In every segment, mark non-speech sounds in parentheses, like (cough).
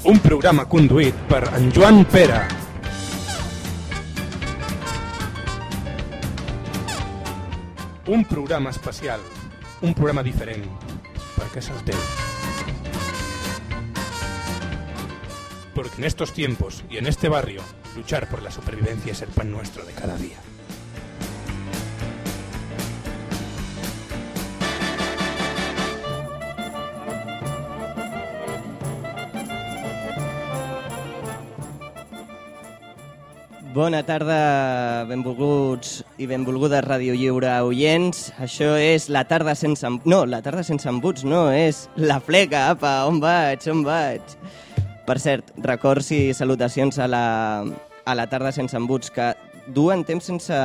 Un programa conduït per en Pere. Un programa especial, un programa diferent, perquè és el teu. Porque en estos tiempos y en este barrio, luchar por la supervivencia es el pan nuestro de cada día. Bona tarda, benvolguts i benvolgudes Ràdio Lliure oients. Això és la tarda sense... No, la tarda sense embuts, no, és la fleca, apa, on vaig, on vaig? Per cert, records i salutacions a la, a la tarda sense embuts, que duen temps sense,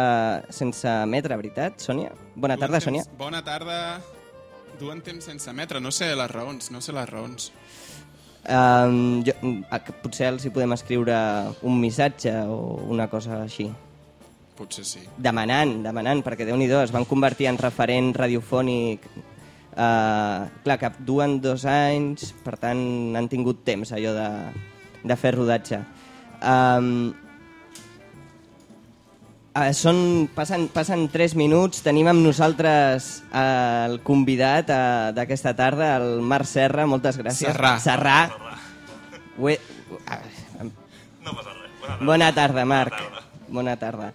sense emetre, veritat, Sònia? Bona tarda, Duen Sònia. temps- Bona tarda. Duen temps sense emetre. No sé les raons, no sé les raons. Um, jo, que potser els hi podem escriure un missatge o una cosa així. Potser sí. demanant, demanant, perquè déu nhi es van convertir en referent radiofònic uh, clar, que duen dos anys, per tant han tingut temps allò de, de fer rodatge. Um, uh, són, passen, passen tres minuts, tenim amb nosaltres uh, el convidat uh, d'aquesta tarda, el Marc Serra, moltes gràcies. Serrà. Serrà. Ho he, uh, No passa res. Bona tarda. Bona tarda, Marc. Bona tarda. Bona tarda.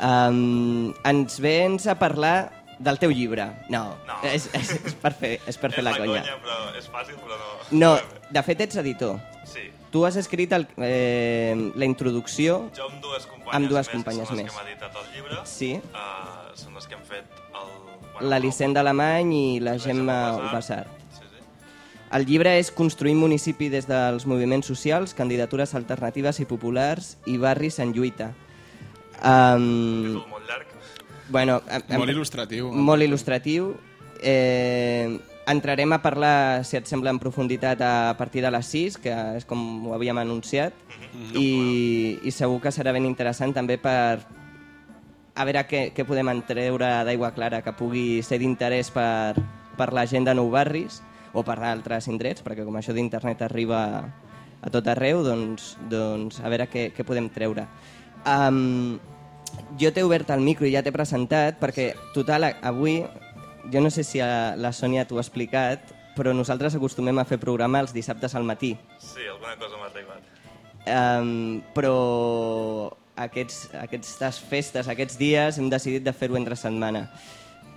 Um, ens vens a parlar del teu llibre. No, No. És, és, és per fer, és per fer és la conya. però és fàcil, però no... No, de fet ets editor. Sí. Tu has escrit el, eh, la introducció. Jo amb dues companyes, Amb dues més, companyes que són les més. que hem editat el llibre. Sí. Uh, són les que hem fet el... L'Alicent d'Alemany i la Gemma Ubassar. Sí, sí. El llibre és Construir municipi des dels moviments socials, candidatures alternatives i populars i barris en lluita. Um, molt llarg. bueno, em- em- Molt il·lustratiu. molt il·lustratiu. Eh, entrarem a parlar, si et sembla, en profunditat a partir de les 6, que és com ho havíem anunciat, i, i segur que serà ben interessant també per a veure què, què podem entreure d'aigua clara que pugui ser d'interès per, per la gent de Nou Barris o per altres indrets, perquè com això d'internet arriba a tot arreu, doncs, doncs a veure què, què podem treure. Um, jo t'he obert el micro i ja t'he presentat perquè, total, avui, jo no sé si a la Sònia t'ho ha explicat, però nosaltres acostumem a fer programa els dissabtes al matí. Sí, alguna cosa m'ha arribat. Um, però aquests, aquestes festes, aquests dies, hem decidit de fer-ho entre setmana.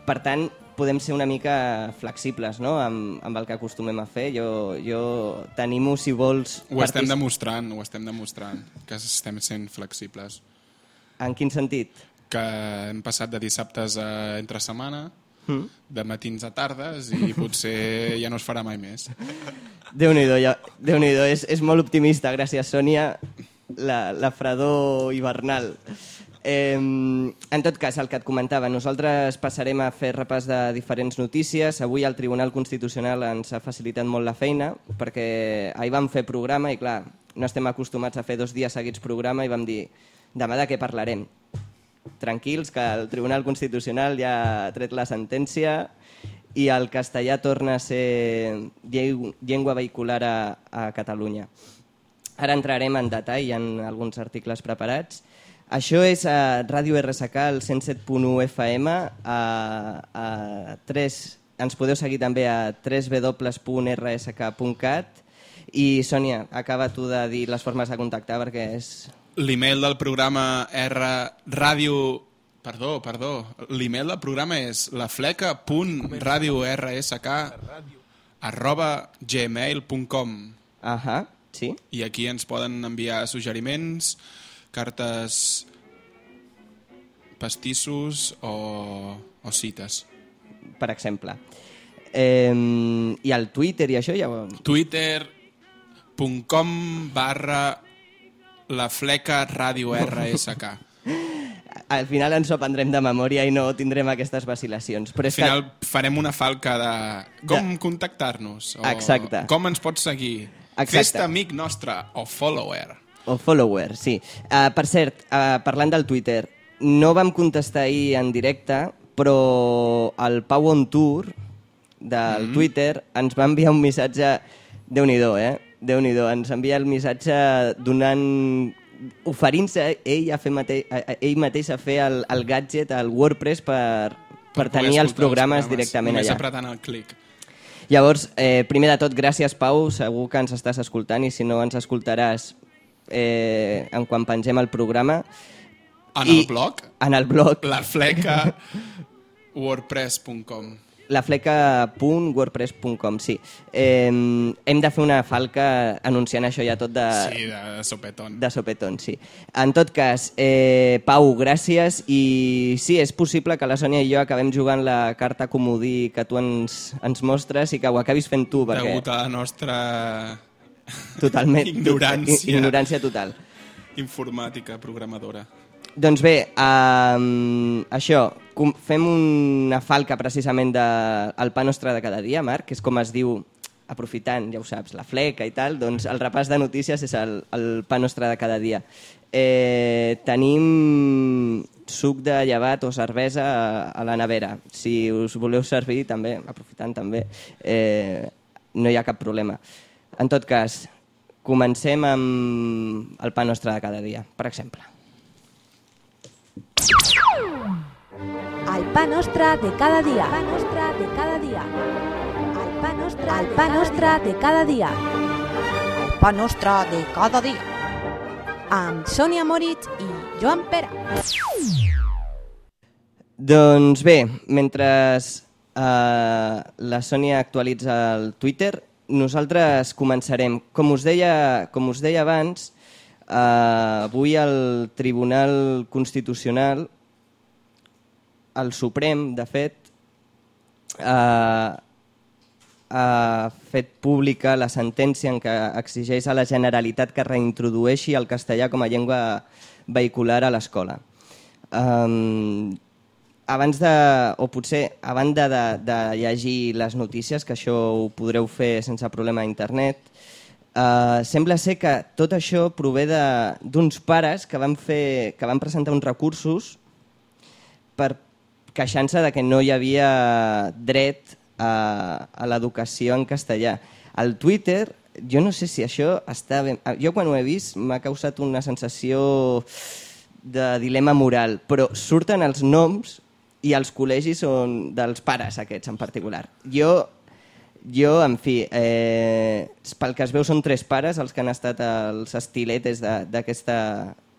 Per tant, podem ser una mica flexibles no? amb, amb el que acostumem a fer. Jo, jo t'animo, si vols... Ho estem partic- demostrant, ho estem demostrant, que estem sent flexibles. En quin sentit? Que hem passat de dissabtes a entre setmana, De matins a tardes, i potser ja no es farà mai més. Déu-n'hi-do, ja, déu és, és molt optimista, gràcies, Sònia, la, la fredor hivernal. Eh, en tot cas, el que et comentava, nosaltres passarem a fer repàs de diferents notícies. Avui el Tribunal Constitucional ens ha facilitat molt la feina, perquè ahir vam fer programa i, clar, no estem acostumats a fer dos dies seguits programa i vam dir, demà de què parlarem? Tranquils, que el Tribunal Constitucional ja ha tret la sentència i el castellà torna a ser llengua vehicular a, a Catalunya. Ara entrarem en detall en alguns articles preparats. Això és a Ràdio RSK, el 107.1 FM, a, a 3, ens podeu seguir també a www.rsk.cat i Sònia, acaba tu de dir les formes de contactar perquè és L'email del programa R ràdio... Perdó, perdó. L'email del programa és lafleca.radiorsk arroba gmail.com Ahà, sí. i aquí ens poden enviar suggeriments, cartes pastissos o, o cites. per exemple. Eh, I el Twitter i això ja ho... twitter.com barra la fleca ràdio RSK. Al final ens ho aprendrem de memòria i no tindrem aquestes vacil·lacions. Però Al és final farem una falca de com contactar-nos. O Exacte. Com ens pots seguir. Exacte. Fes-te amic nostre o follower. que... O follower, sí. Uh, per cert, uh, parlant del Twitter, no vam contestar ahir en directe, però el Pau on Tour del Mm-hmm. Twitter ens va enviar un missatge déu nhi eh? Déu nhi ens envia el missatge donant oferint-se ell, a fer mate a, ell mateix a fer el, el gadget, el WordPress per, per, poder tenir els escoltar programes, directament Només allà. apretant el clic. Llavors, eh, primer de tot, gràcies Pau, segur que ens estàs escoltant i si no ens escoltaràs eh, en quan pengem el programa. En I- el blog, En el blog, la fleca (laughs) wordpress.com. lafleca.wordpress.com, sí. Eh, hem de fer una falca anunciant això ja tot de, Sí, de sopetón. de sopetón, sí. En tot cas, eh, Pau, gràcies i sí, és possible que la Sònia i jo acabem jugant la carta comodí que tu ens, ens mostres i que ho acabis fent tu, perquè Degut a la nostra totalment... ignorància. Ignorància total. informàtica programadora. Doncs bé, um, això, fem una falca precisament del de, pa nostre de cada dia, Marc, que és com es diu, aprofitant, ja ho saps, la fleca i tal, doncs el repàs de notícies és el, el pa nostre de cada dia. Eh, tenim suc de llevat o cervesa a, a la nevera. Si us voleu servir, també, aprofitant també, eh, no hi ha cap problema. En tot cas, comencem amb el pa nostre de cada dia, per exemple. El pa nostre de cada dia. El pa nostre de cada dia. El pa nostre, el pa nostre de cada dia. El pa nostre de cada dia. Amb Sònia Moritz i Joan Pera. Doncs bé, mentre uh, la Sònia actualitza el Twitter, nosaltres començarem. Com us deia, com us deia abans, uh, avui el Tribunal Constitucional, el Suprem, de fet, uh, ha fet pública la sentència en què exigeix a la Generalitat que reintrodueixi el castellà com a llengua vehicular a l'escola. Um, abans de, o potser a banda de, de llegir les notícies, que això ho podreu fer sense problema a internet, eh, sembla ser que tot això prové d'uns pares que van, fer, que van presentar uns recursos per queixant-se de que no hi havia dret a, a l'educació en castellà. Al Twitter, jo no sé si això està ben... Jo quan ho he vist m'ha causat una sensació de dilema moral, però surten els noms i els col·legis són dels pares aquests en particular. Jo, jo en fi, eh, pel que es veu són tres pares els que han estat els estiletes de- d'aquesta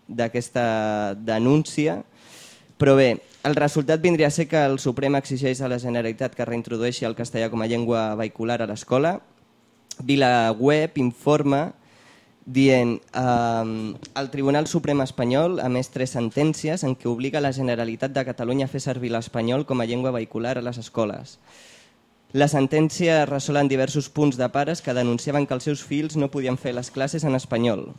d'aquesta denúncia, però bé, el resultat vindria a ser que el Suprem exigeix a la Generalitat que reintrodueixi el castellà com a llengua vehicular a l'escola. VilaWeb informa dient eh, el Tribunal Suprem espanyol ha més tres sentències en què obliga la Generalitat de Catalunya a fer servir l'espanyol com a llengua vehicular a les escoles. La sentència resol en diversos punts de pares que denunciaven que els seus fills no podien fer les classes en espanyol.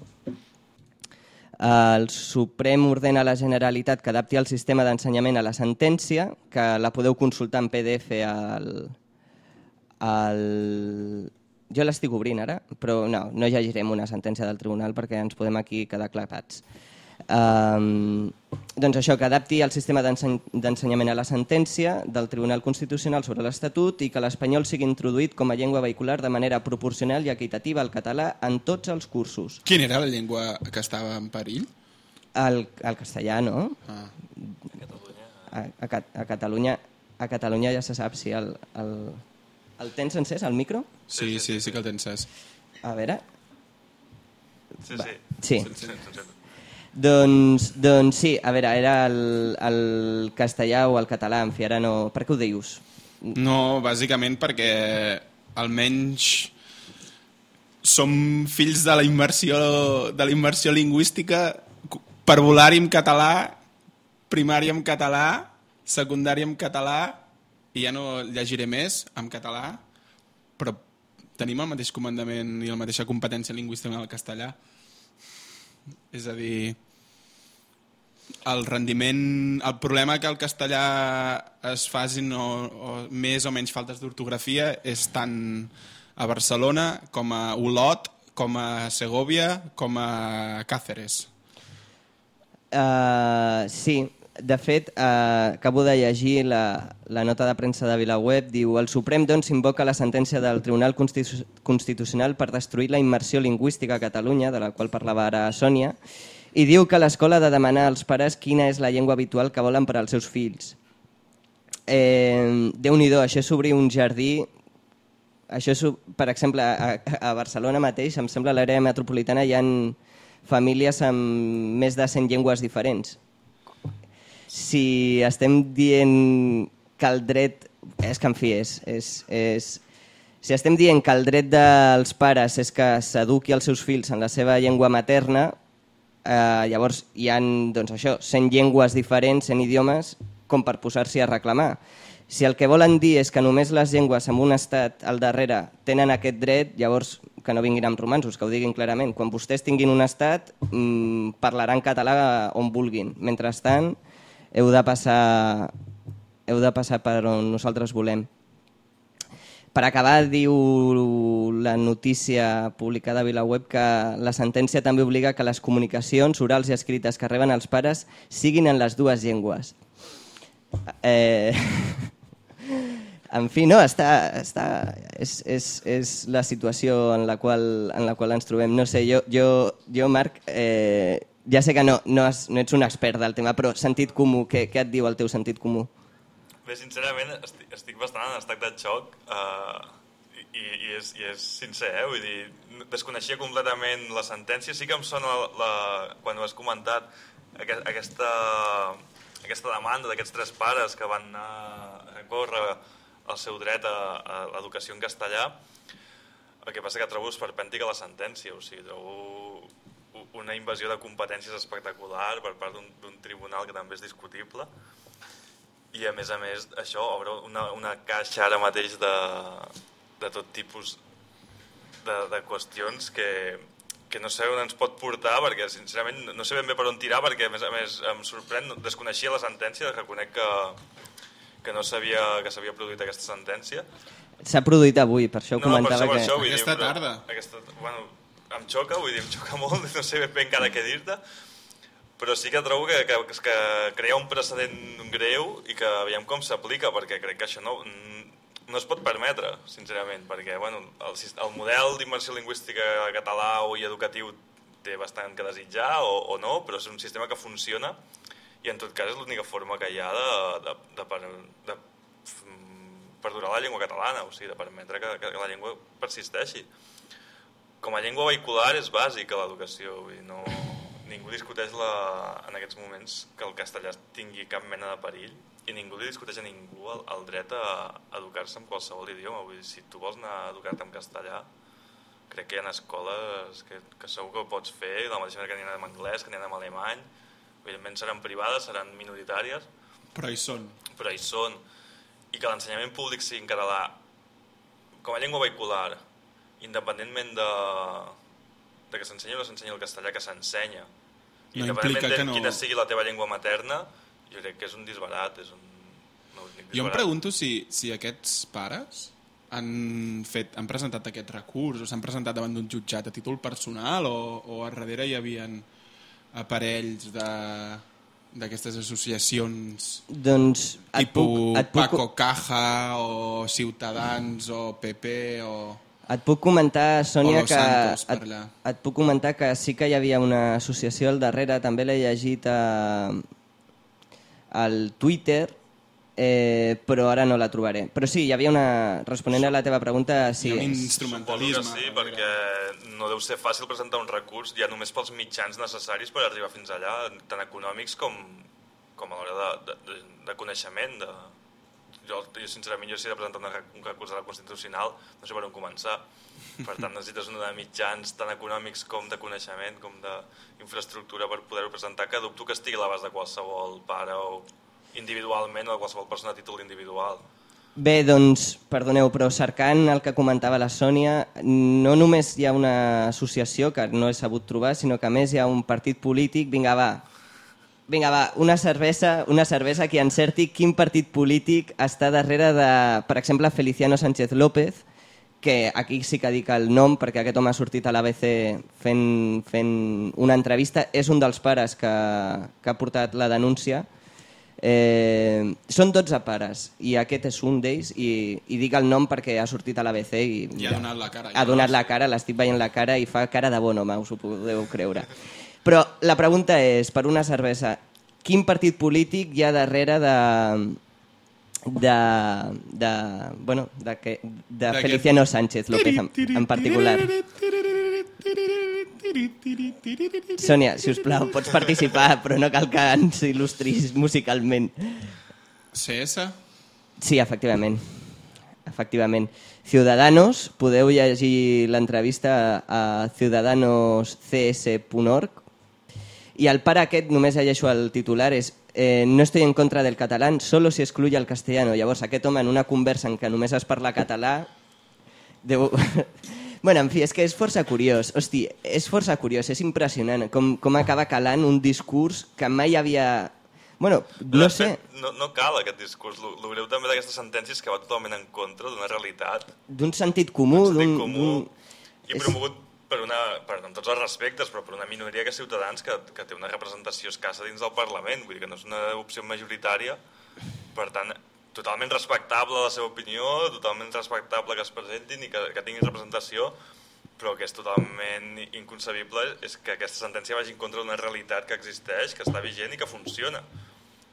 El Suprem ordena a la Generalitat que adapti el sistema d'ensenyament a la sentència, que la podeu consultar en PDF al... al... Jo l'estic obrint ara, però no, no llegirem una sentència del tribunal perquè ens podem aquí quedar clapats. Um, doncs això, que adapti el sistema d'enseny- d'ensenyament a la sentència del Tribunal Constitucional sobre l'Estatut i que l'espanyol sigui introduït com a llengua vehicular de manera proporcional i equitativa al català en tots els cursos. Quina era la llengua que estava en perill? El, el castellà, no? Ah. A, a, a, Catalunya, a Catalunya ja se sap si el, el, el tens encès, el micro? Sí, sí, sí que el tens cès. A veure... Sí, Va, sí. Sí. Doncs, doncs sí, a veure, era el, el castellà o el català, en fi, ara no... Per què ho dius? No, bàsicament perquè almenys som fills de la immersió, de la immersió lingüística per volar-hi en català, primària en català, secundària en català, i ja no llegiré més en català, però tenim el mateix comandament i la mateixa competència lingüística en el castellà. És a dir, el rendiment, el problema que el castellà es facin o, o més o menys faltes d'ortografia és tant a Barcelona com a Olot, com a Segovia, com a Càceres. Uh, sí, De fet, eh, acabo de llegir la, la nota de premsa de Vilaweb, diu el Suprem doncs invoca la sentència del Tribunal Constitu Constitucional per destruir la immersió lingüística a Catalunya, de la qual parlava ara Sònia, i diu que l'escola ha de demanar als pares quina és la llengua habitual que volen per als seus fills. Eh, Déu-n'hi-do, això és obrir un jardí això és, per exemple, a, a Barcelona mateix, em sembla a l'àrea metropolitana hi han famílies amb més de 100 llengües diferents. Si estem dient que el dret... És que, en fi, és... és, és si estem dient que el dret dels pares és que s'eduqui els seus fills en la seva llengua materna, eh, llavors hi han doncs, això, 100 llengües diferents, 100 idiomes, com per posar-s'hi a reclamar. Si el que volen dir és que només les llengües amb un estat al darrere tenen aquest dret, llavors que no vinguin amb romansos, que ho diguin clarament. Quan vostès tinguin un estat, mmm, parlaran català on vulguin. Mentrestant, heu de passar, heu de passar per on nosaltres volem. Per acabar, diu la notícia publicada a VilaWeb que la sentència també obliga que les comunicacions orals i escrites que reben els pares siguin en les dues llengües. Eh, (laughs) en fi, no, està, està, és, és, és la situació en la qual, en la qual ens trobem. No sé, jo, jo, jo Marc, eh, ja sé que no, no, has, no ets un expert del tema, però sentit comú, què, què et diu el teu sentit comú? Bé, sincerament, estic, estic bastant en estat de xoc uh, i, i, és, i és sincer, eh? Vull dir, desconeixia completament la sentència. Sí que em sona, la, la, quan ho has comentat, aquesta, aquesta demanda d'aquests tres pares que van anar a córrer el seu dret a, a l'educació en castellà, el que passa que trobo esperpèntica la sentència, o sigui, trobo una invasió de competències espectacular per part d'un tribunal que també és discutible i a més a més això obre una, una caixa ara mateix de, de tot tipus de, de qüestions que, que no sé on ens pot portar perquè sincerament no sé ben bé per on tirar perquè a més a més em sorprèn, desconeixia la sentència reconec que, que no sabia que s'havia produït aquesta sentència S'ha produït avui, per això ho no, comentava per això, que... Per això, Aquesta dir, però, tarda. Aquesta, bueno, em xoca, vull dir, em xoca molt, (laughs) no sé ben bé encara què dir-te, però sí que trobo que, que, que crea un precedent greu i que veiem com s'aplica, perquè crec que això no, no es pot permetre, sincerament, perquè bueno, el, el model d'immersió lingüística català i educatiu té bastant que desitjar o, o no, però és un sistema que funciona i en tot cas és l'única forma que hi ha de, de, de, de, de perdurar la llengua catalana, o sigui, de permetre que, que, la llengua persisteixi. Com a llengua vehicular és bàsic a l'educació, no, ningú discuteix la, en aquests moments que el castellà tingui cap mena de perill i ningú li discuteix a ningú el, el dret a, educar-se en qualsevol idioma. Vull dir, si tu vols anar a educar-te en castellà, crec que hi ha escoles que, que segur que ho pots fer, de la mateixa manera que n'hi ha en anglès, que n'hi ha en alemany, evidentment seran privades, seran minoritàries, però hi són. Però hi són. I que l'ensenyament públic sigui en català com a llengua vehicular, independentment de, de que s'ensenyi o no s'ensenyi el castellà, que s'ensenya. I No implica de que no- quina sigui la teva llengua materna, jo crec que és un disbarat, és un... No, dic Jo em disbarat. pregunto si, si aquests pares han, fet, han presentat aquest recurs o s'han presentat davant d'un jutjat a títol personal o, o a darrere hi havia aparells de d'aquestes associacions Doncs et tipus puc, et, puc, Paco Caja o Ciutadans o PP o... et puc comentar, Sònia, que Santos, et, et puc comentar que sí que hi havia una associació al darrere, també l'he llegit a, al Twitter, eh, però ara no la trobaré. Però sí, hi havia una... Responent a la teva pregunta, sí. Hi ha un Suposo instrumentalisme. sí, perquè no deu ser fàcil presentar un recurs ja només pels mitjans necessaris per arribar fins allà, tant econòmics com, com a l'hora de, de, de, de coneixement. De... Jo, jo, sincerament, jo si de presentar un rec- un recurs a la Constitucional, no sé per on començar. Per tant, necessites una de mitjans tant econòmics com de coneixement, com d'infraestructura per poder-ho presentar, que dubto que estigui a l'abast de qualsevol pare o individualment o de qualsevol persona a títol individual. Bé, doncs, perdoneu, però cercant el que comentava la Sònia, no només hi ha una associació que no he sabut trobar, sinó que a més hi ha un partit polític, vinga va, vinga va, una cervesa, una cervesa que encerti quin partit polític està darrere de, per exemple, Feliciano Sánchez López, que aquí sí que dic el nom perquè aquest home ha sortit a l'ABC fent, fent una entrevista, és un dels pares que, que ha portat la denúncia Eh, són 12 pares i aquest és un d'ells i, i dic el nom perquè ha sortit a l'ABC i, I ha donat la cara. ha donat la cara, l'estic veient la cara i fa cara de bon home, us ho podeu creure. Però la pregunta és, per una cervesa, quin partit polític hi ha darrere de, de, de, bueno, de, que, de Feliciano Sánchez López en, en particular? Sònia, si us plau, pots participar, però no cal que ens il·lustris musicalment. CS? Sí, efectivament. Efectivament. Ciudadanos, podeu llegir l'entrevista a ciudadanoscs.org i el pare aquest, només llegeixo el titular, és eh, no estoy en contra del catalán, solo si excluye el castellano. Llavors, aquest home en una conversa en què només es parla català Deu... (laughs) bueno, en fi, és que és força curiós. Hosti, és força curiós, és impressionant com, com acaba calant un discurs que mai havia... Bueno, no sé, No, no cal aquest discurs. El greu també d'aquestes sentències que va totalment en contra d'una realitat, d'un sentit comú... un sentit d'un- comú, d'un- i promogut per una, per, amb tots els respectes, però per una minoria que Ciutadans que, que té una representació escassa dins del Parlament, vull dir que no és una opció majoritària, per tant, totalment respectable la seva opinió, totalment respectable que es presentin i que, que tinguin representació, però que és totalment inconcebible és que aquesta sentència vagi en contra d'una realitat que existeix, que està vigent i que funciona.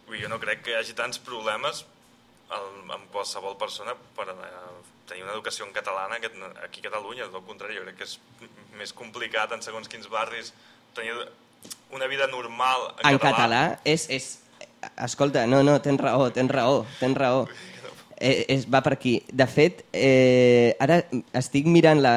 Vull dir, jo no crec que hi hagi tants problemes amb qualsevol persona per eh, tenir una educació en aquest, aquí a Catalunya, al contrari, jo crec que és més complicat en segons quins barris tenir una vida normal en, En català és, és... Escolta, no, no, tens raó, tens raó, tens raó. Eh, és, va per aquí. De fet, eh, ara estic mirant la,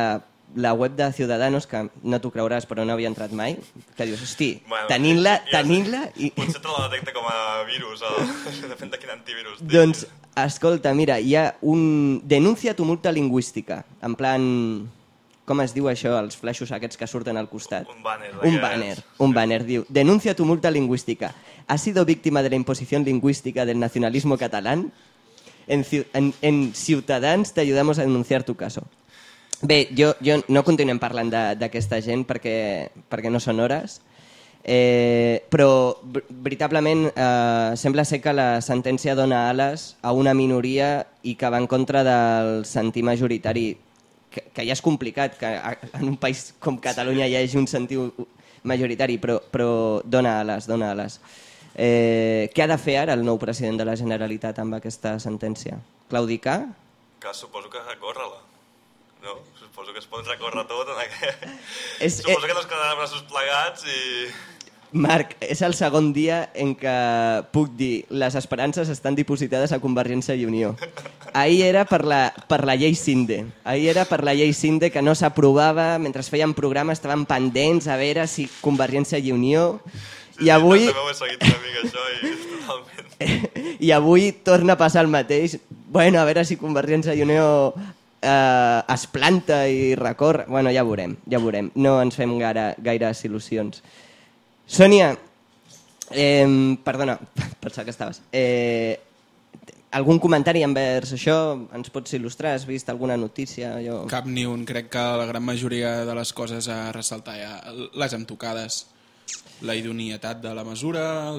la web de Ciudadanos, que no t'ho creuràs, però no havia entrat mai, que dius, hosti, Bueno, tenint-la, ja- tenint-la... I... (laughs) Potser te la detecta com a virus, o (laughs) depèn de quin antivirus tinguis. Doncs, escolta, mira, hi ha un... Denuncia tu multa lingüística, en plan... Com es diu això, els flaixos aquests que surten al costat? Un banner Un banner, un banner, diu. Denuncia tu multa lingüística. ¿Has sido víctima de la imposición lingüística del nacionalismo catalán? En, en, en Ciutadans te ayudamos a denunciar tu caso. Bé, jo, jo no continuem parlant d'aquesta gent perquè, perquè no són hores, eh, però ver- veritablement eh, sembla ser que la sentència dona ales a una minoria i que va en contra del sentir majoritari, que, que ja és complicat que en un país com Catalunya hi hagi un sentir majoritari, però, però dona ales, dona ales. Eh, què ha de fer ara el nou president de la Generalitat amb aquesta sentència? Claudicar? Que suposo que recórrer-la. No? Suposo que es pot recórrer tot en aquest... (laughs) És- Suposo eh- que no es quedaran braços plegats i... Marc, és el segon dia en què puc dir les esperances estan dipositades a Convergència i Unió. Ahir era per la, per la llei Cinde. Ahir era per la llei Cinde que no s'aprovava, mentre feien programa estaven pendents a veure si Convergència i Unió... I avui, També ho he seguit una mica això i totalment... (laughs) I avui torna a passar el mateix. Bueno, a veure si Convergència i Unió eh, es planta i recorre. Bueno, ja veurem, ja veurem. No ens fem gaire, gaires il·lusions. Sònia, eh, perdona, (laughs) pensava que estaves. Eh, algun comentari envers això? Ens pots il·lustrar? Has vist alguna notícia? Jo... Cap ni un. Crec que la gran majoria de les coses a ressaltar ja les hem tocades. La idonietat de la mesura,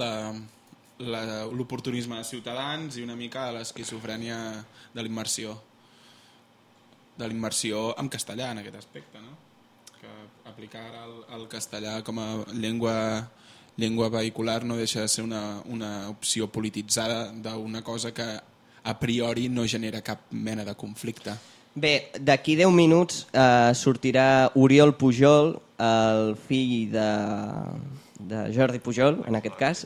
l'oportunisme de ciutadans i una mica l'esquizofrènia de l'immersió. De l'immersió en castellà, en aquest aspecte? Aplicar el, el castellà com a llengua llengua vehicular no deixa de ser una, una opció polititzada d'una cosa que a priori no genera cap mena de conflicte. Bé, d'aquí 10 minuts eh, sortirà Oriol Pujol, el fill de, de Jordi Pujol, en aquest cas,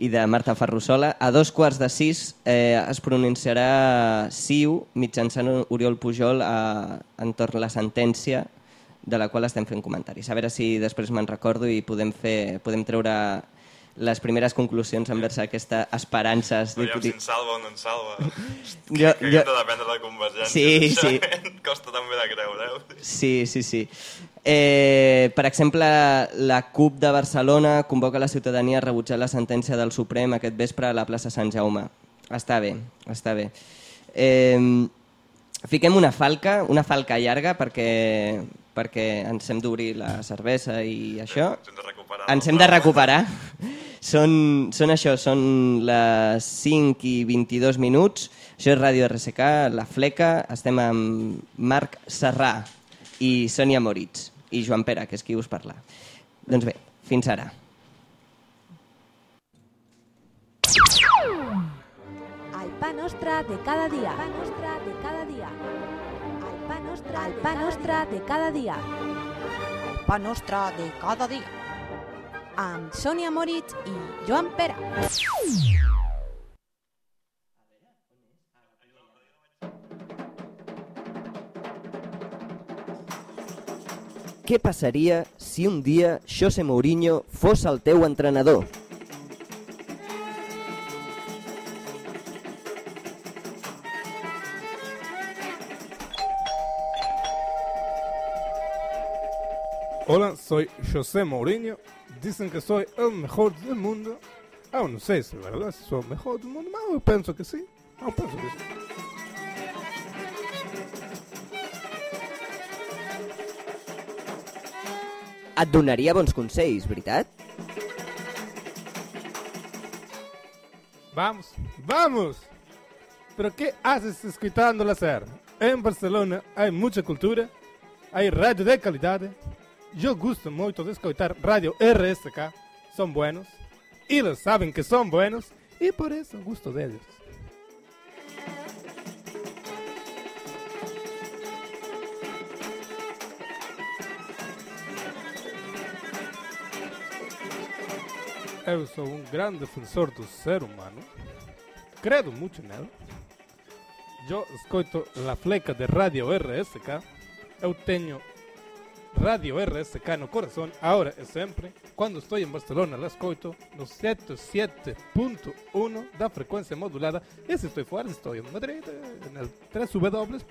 i de Marta Ferrusola. A dos quarts de sis eh, es pronunciarà SIU mitjançant Oriol Pujol a, entorn la sentència de la qual estem fent comentaris. A veure si després me'n recordo i podem, fer, podem treure les primeres conclusions envers aquesta esperances. Aviam si ens salva o no ens salva. (laughs) Jo- que jo- hem de dependre de convergència. Sí, sí. sincerament. (laughs) Costa també de creure, eh? Sí, sí, sí. Eh, per exemple, la CUP de Barcelona convoca la ciutadania a rebutjar la sentència del Suprem aquest vespre a la plaça Sant Jaume. Està bé, està bé. Eh, fiquem una falca, una falca llarga perquè, perquè ens hem d'obrir la cervesa i això. Ens hem de recuperar. Ens hem de recuperar. Són, són això, són les 5 i 22 minuts. Això és Ràdio RSK, La Fleca. Estem amb Marc Serrà i Sònia Moritz i Joan Pere, que és qui us parla. Doncs bé, fins ara. El pa nostre de cada dia. El pa nostre de cada dia. El pa nostre, el pa nostre de cada dia. El pa nostre de cada dia. Amb Sònia Moritz i Joan Pere. Què passaria si un dia José Mourinho fos el teu entrenador? Soy José Mourinho. Dicen que soy el mejor del mundo. Aún no sé si verdad si soy el mejor del mundo, pero pienso que sí. Aún pienso que sí. Et donaria bons consells, veritat? Vamos, vamos. ¿Pero qué haces escuchando la SER? En Barcelona hay mucha cultura, hay radio de calidad. Eu gosto muito de escutar rádio RSK, são buenos, eles sabem que são buenos. E por isso gosto deles. Eu sou um grande defensor do ser humano, credo muito nele. Eu escuto a fleca de rádio RSK, eu tenho Radio RSK no coração, agora e sempre. Quando estou em Barcelona, la escuto no 77.1 da frequência modulada. E se estou fora, estou em Madrid, no www.rsk.cat.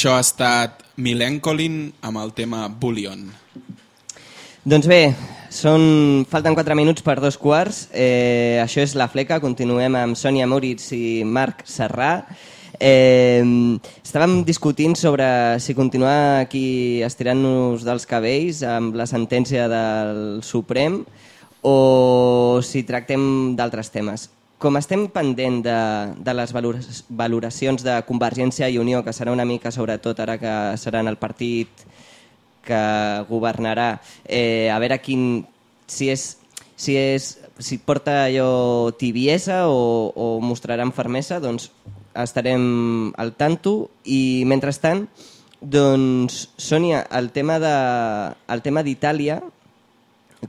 Això ha estat Milencolin amb el tema Bullion. Doncs bé, són, falten 4 minuts per dos quarts. Eh, això és La Fleca. Continuem amb Sònia Moritz i Marc Serrà. Eh, estàvem discutint sobre si continuar aquí estirant-nos dels cabells amb la sentència del Suprem o si tractem d'altres temes. Com estem pendent de, de les valora- valoracions de Convergència i Unió, que serà una mica sobretot ara que seran el partit que governarà, eh, a veure quin, si, és, si, és, si porta allò tibiesa o, o mostraran fermesa, doncs estarem al tanto i mentrestant doncs Sònia, el tema de el tema d'Itàlia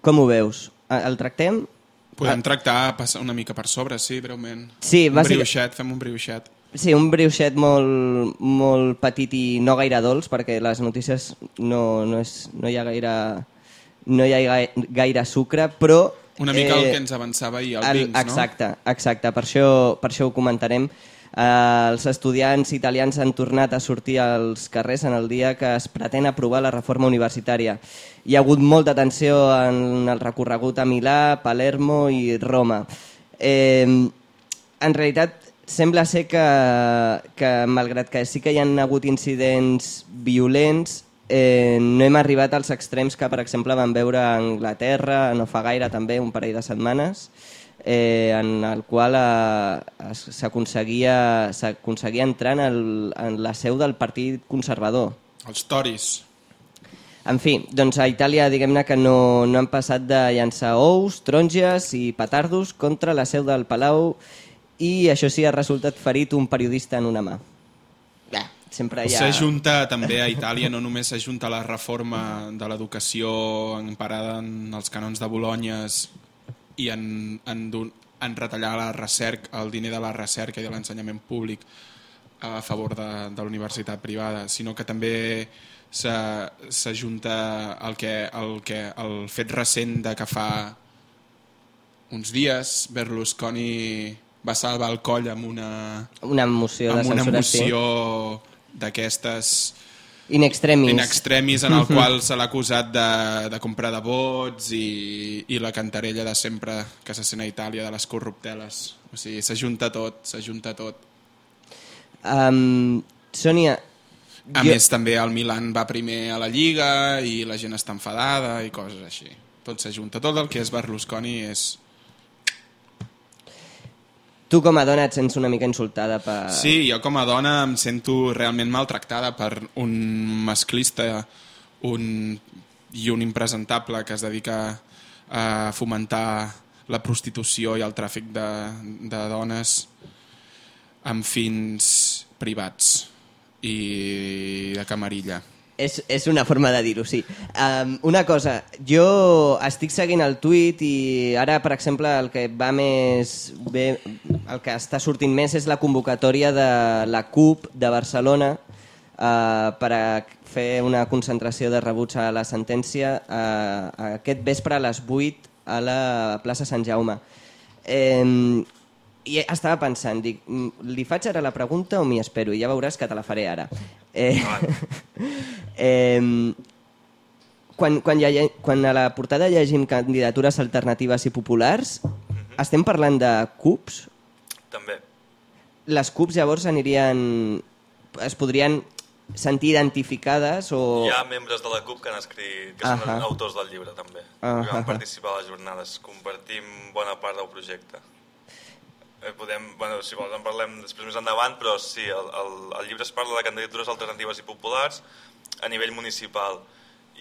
com ho veus? El tractem? Podem tractar, passar una mica per sobre, sí, breument. Sí, un bàsica- brioixet, fem un brioixet. Sí, un brioixet molt, molt petit i no gaire dolç, perquè les notícies no, no, és, no hi ha gaire no hi ha gai- gaire sucre, però... Una mica el que ens avançava ahir el Vincs, no? exacte, Exacte, per això, per això ho comentarem. Eh, els estudiants italians han tornat a sortir als carrers en el dia que es pretén aprovar la reforma universitària. Hi ha hagut molta tensió en el recorregut a Milà, Palermo i Roma. Eh, en realitat, sembla ser que, que malgrat que sí que hi han hagut incidents violents, eh, no hem arribat als extrems que, per exemple, vam veure a Anglaterra no fa gaire també, un parell de setmanes, eh, en el qual eh, s'aconseguia entrar en, el, en la seu del Partit Conservador. Els toris. En fi, doncs a Itàlia diguem-ne que no, no han passat de llançar ous, taronges i petardos contra la seu del Palau i això sí ha resultat ferit un periodista en una mà. Bé, sempre hi ha... S'ajunta també a Itàlia, no només s'ajunta la reforma de l'educació emparada en els canons de Bolonyes i en, en, don- en retallar la recerca, el diner de la recerca i de l'ensenyament públic a favor de, de la universitat privada, sinó que també s'ajunta el, que, el, que, el fet recent de que fa uns dies Berlusconi va salvar el coll amb una, Una moció de amb una censura, moció d'aquestes sí. In extremis. in extremis en el qual se l'ha acusat de, de comprar de vots i, i la cantarella de sempre que se sent a Itàlia de les corrupteles. O sigui, s'ajunta tot, s'ajunta tot. Um, Sònia, A Jo- més, també el Milan va primer a la Lliga i la gent està enfadada i coses així. Tot s'ajunta. Tot el que és Berlusconi és... tu com a dona et sents una mica insultada per... Sí, jo com a dona em sento realment maltractada per un masclista un, i un impresentable que es dedica a fomentar la prostitució i el tràfic de, de dones amb fins privats i de camarilla. És, és una forma de dir-ho, sí. Um, una cosa, jo estic seguint el tuit i ara, per exemple, el que va més bé, el que està sortint més és la convocatòria de la CUP de Barcelona uh, per a fer una concentració de rebuig a la sentència uh, aquest vespre a les 8 a la plaça Sant Jaume. Eh, i estava pensant, dic, mm, li faig ara la pregunta o m'hi espero? I ja veuràs que te la faré ara. Eh, eh, (laughs) quan, quan, lle quan a la portada llegim candidatures alternatives i populars, estem parlant de CUPs? També. Les CUPs llavors anirien... es podrien sentir identificades o... Hi ha membres de la CUP que han escrit, que són Ahà. autors del llibre, també. Ahà. Que van participar a les jornades. Compartim bona part del projecte. Eh, podem, bueno, si vols en parlem després més endavant, però sí, el, el, el llibre es parla de candidatures alternatives i populars a nivell municipal.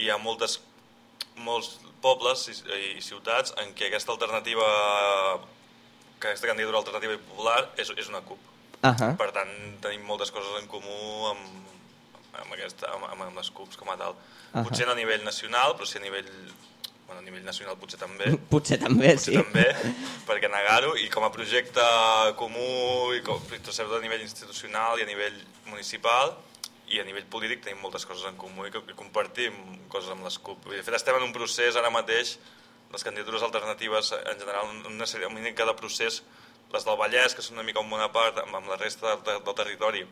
Hi ha moltes, molts pobles i, i ciutats en què aquesta alternativa, que aquesta candidatura alternativa i popular és, és una CUP. Ahà. Per tant, tenim moltes coses en comú amb, amb, aquesta, amb, amb, les CUPs com a tal. Ahà. Potser no a nivell nacional, però sí a nivell... Bueno, a nivell nacional potser també. (laughs) Potser també, Potser sí. també, perquè negar-ho, i com a projecte comú, i com, sobretot a nivell institucional i a nivell municipal, i a nivell polític tenim moltes coses en comú i, compartim coses amb les CUP. De fet, estem en un procés ara mateix, les candidatures alternatives en general, en una sèrie, una mica de procés, les del Vallès, que són una mica en bona part, amb, amb la resta del, del territori,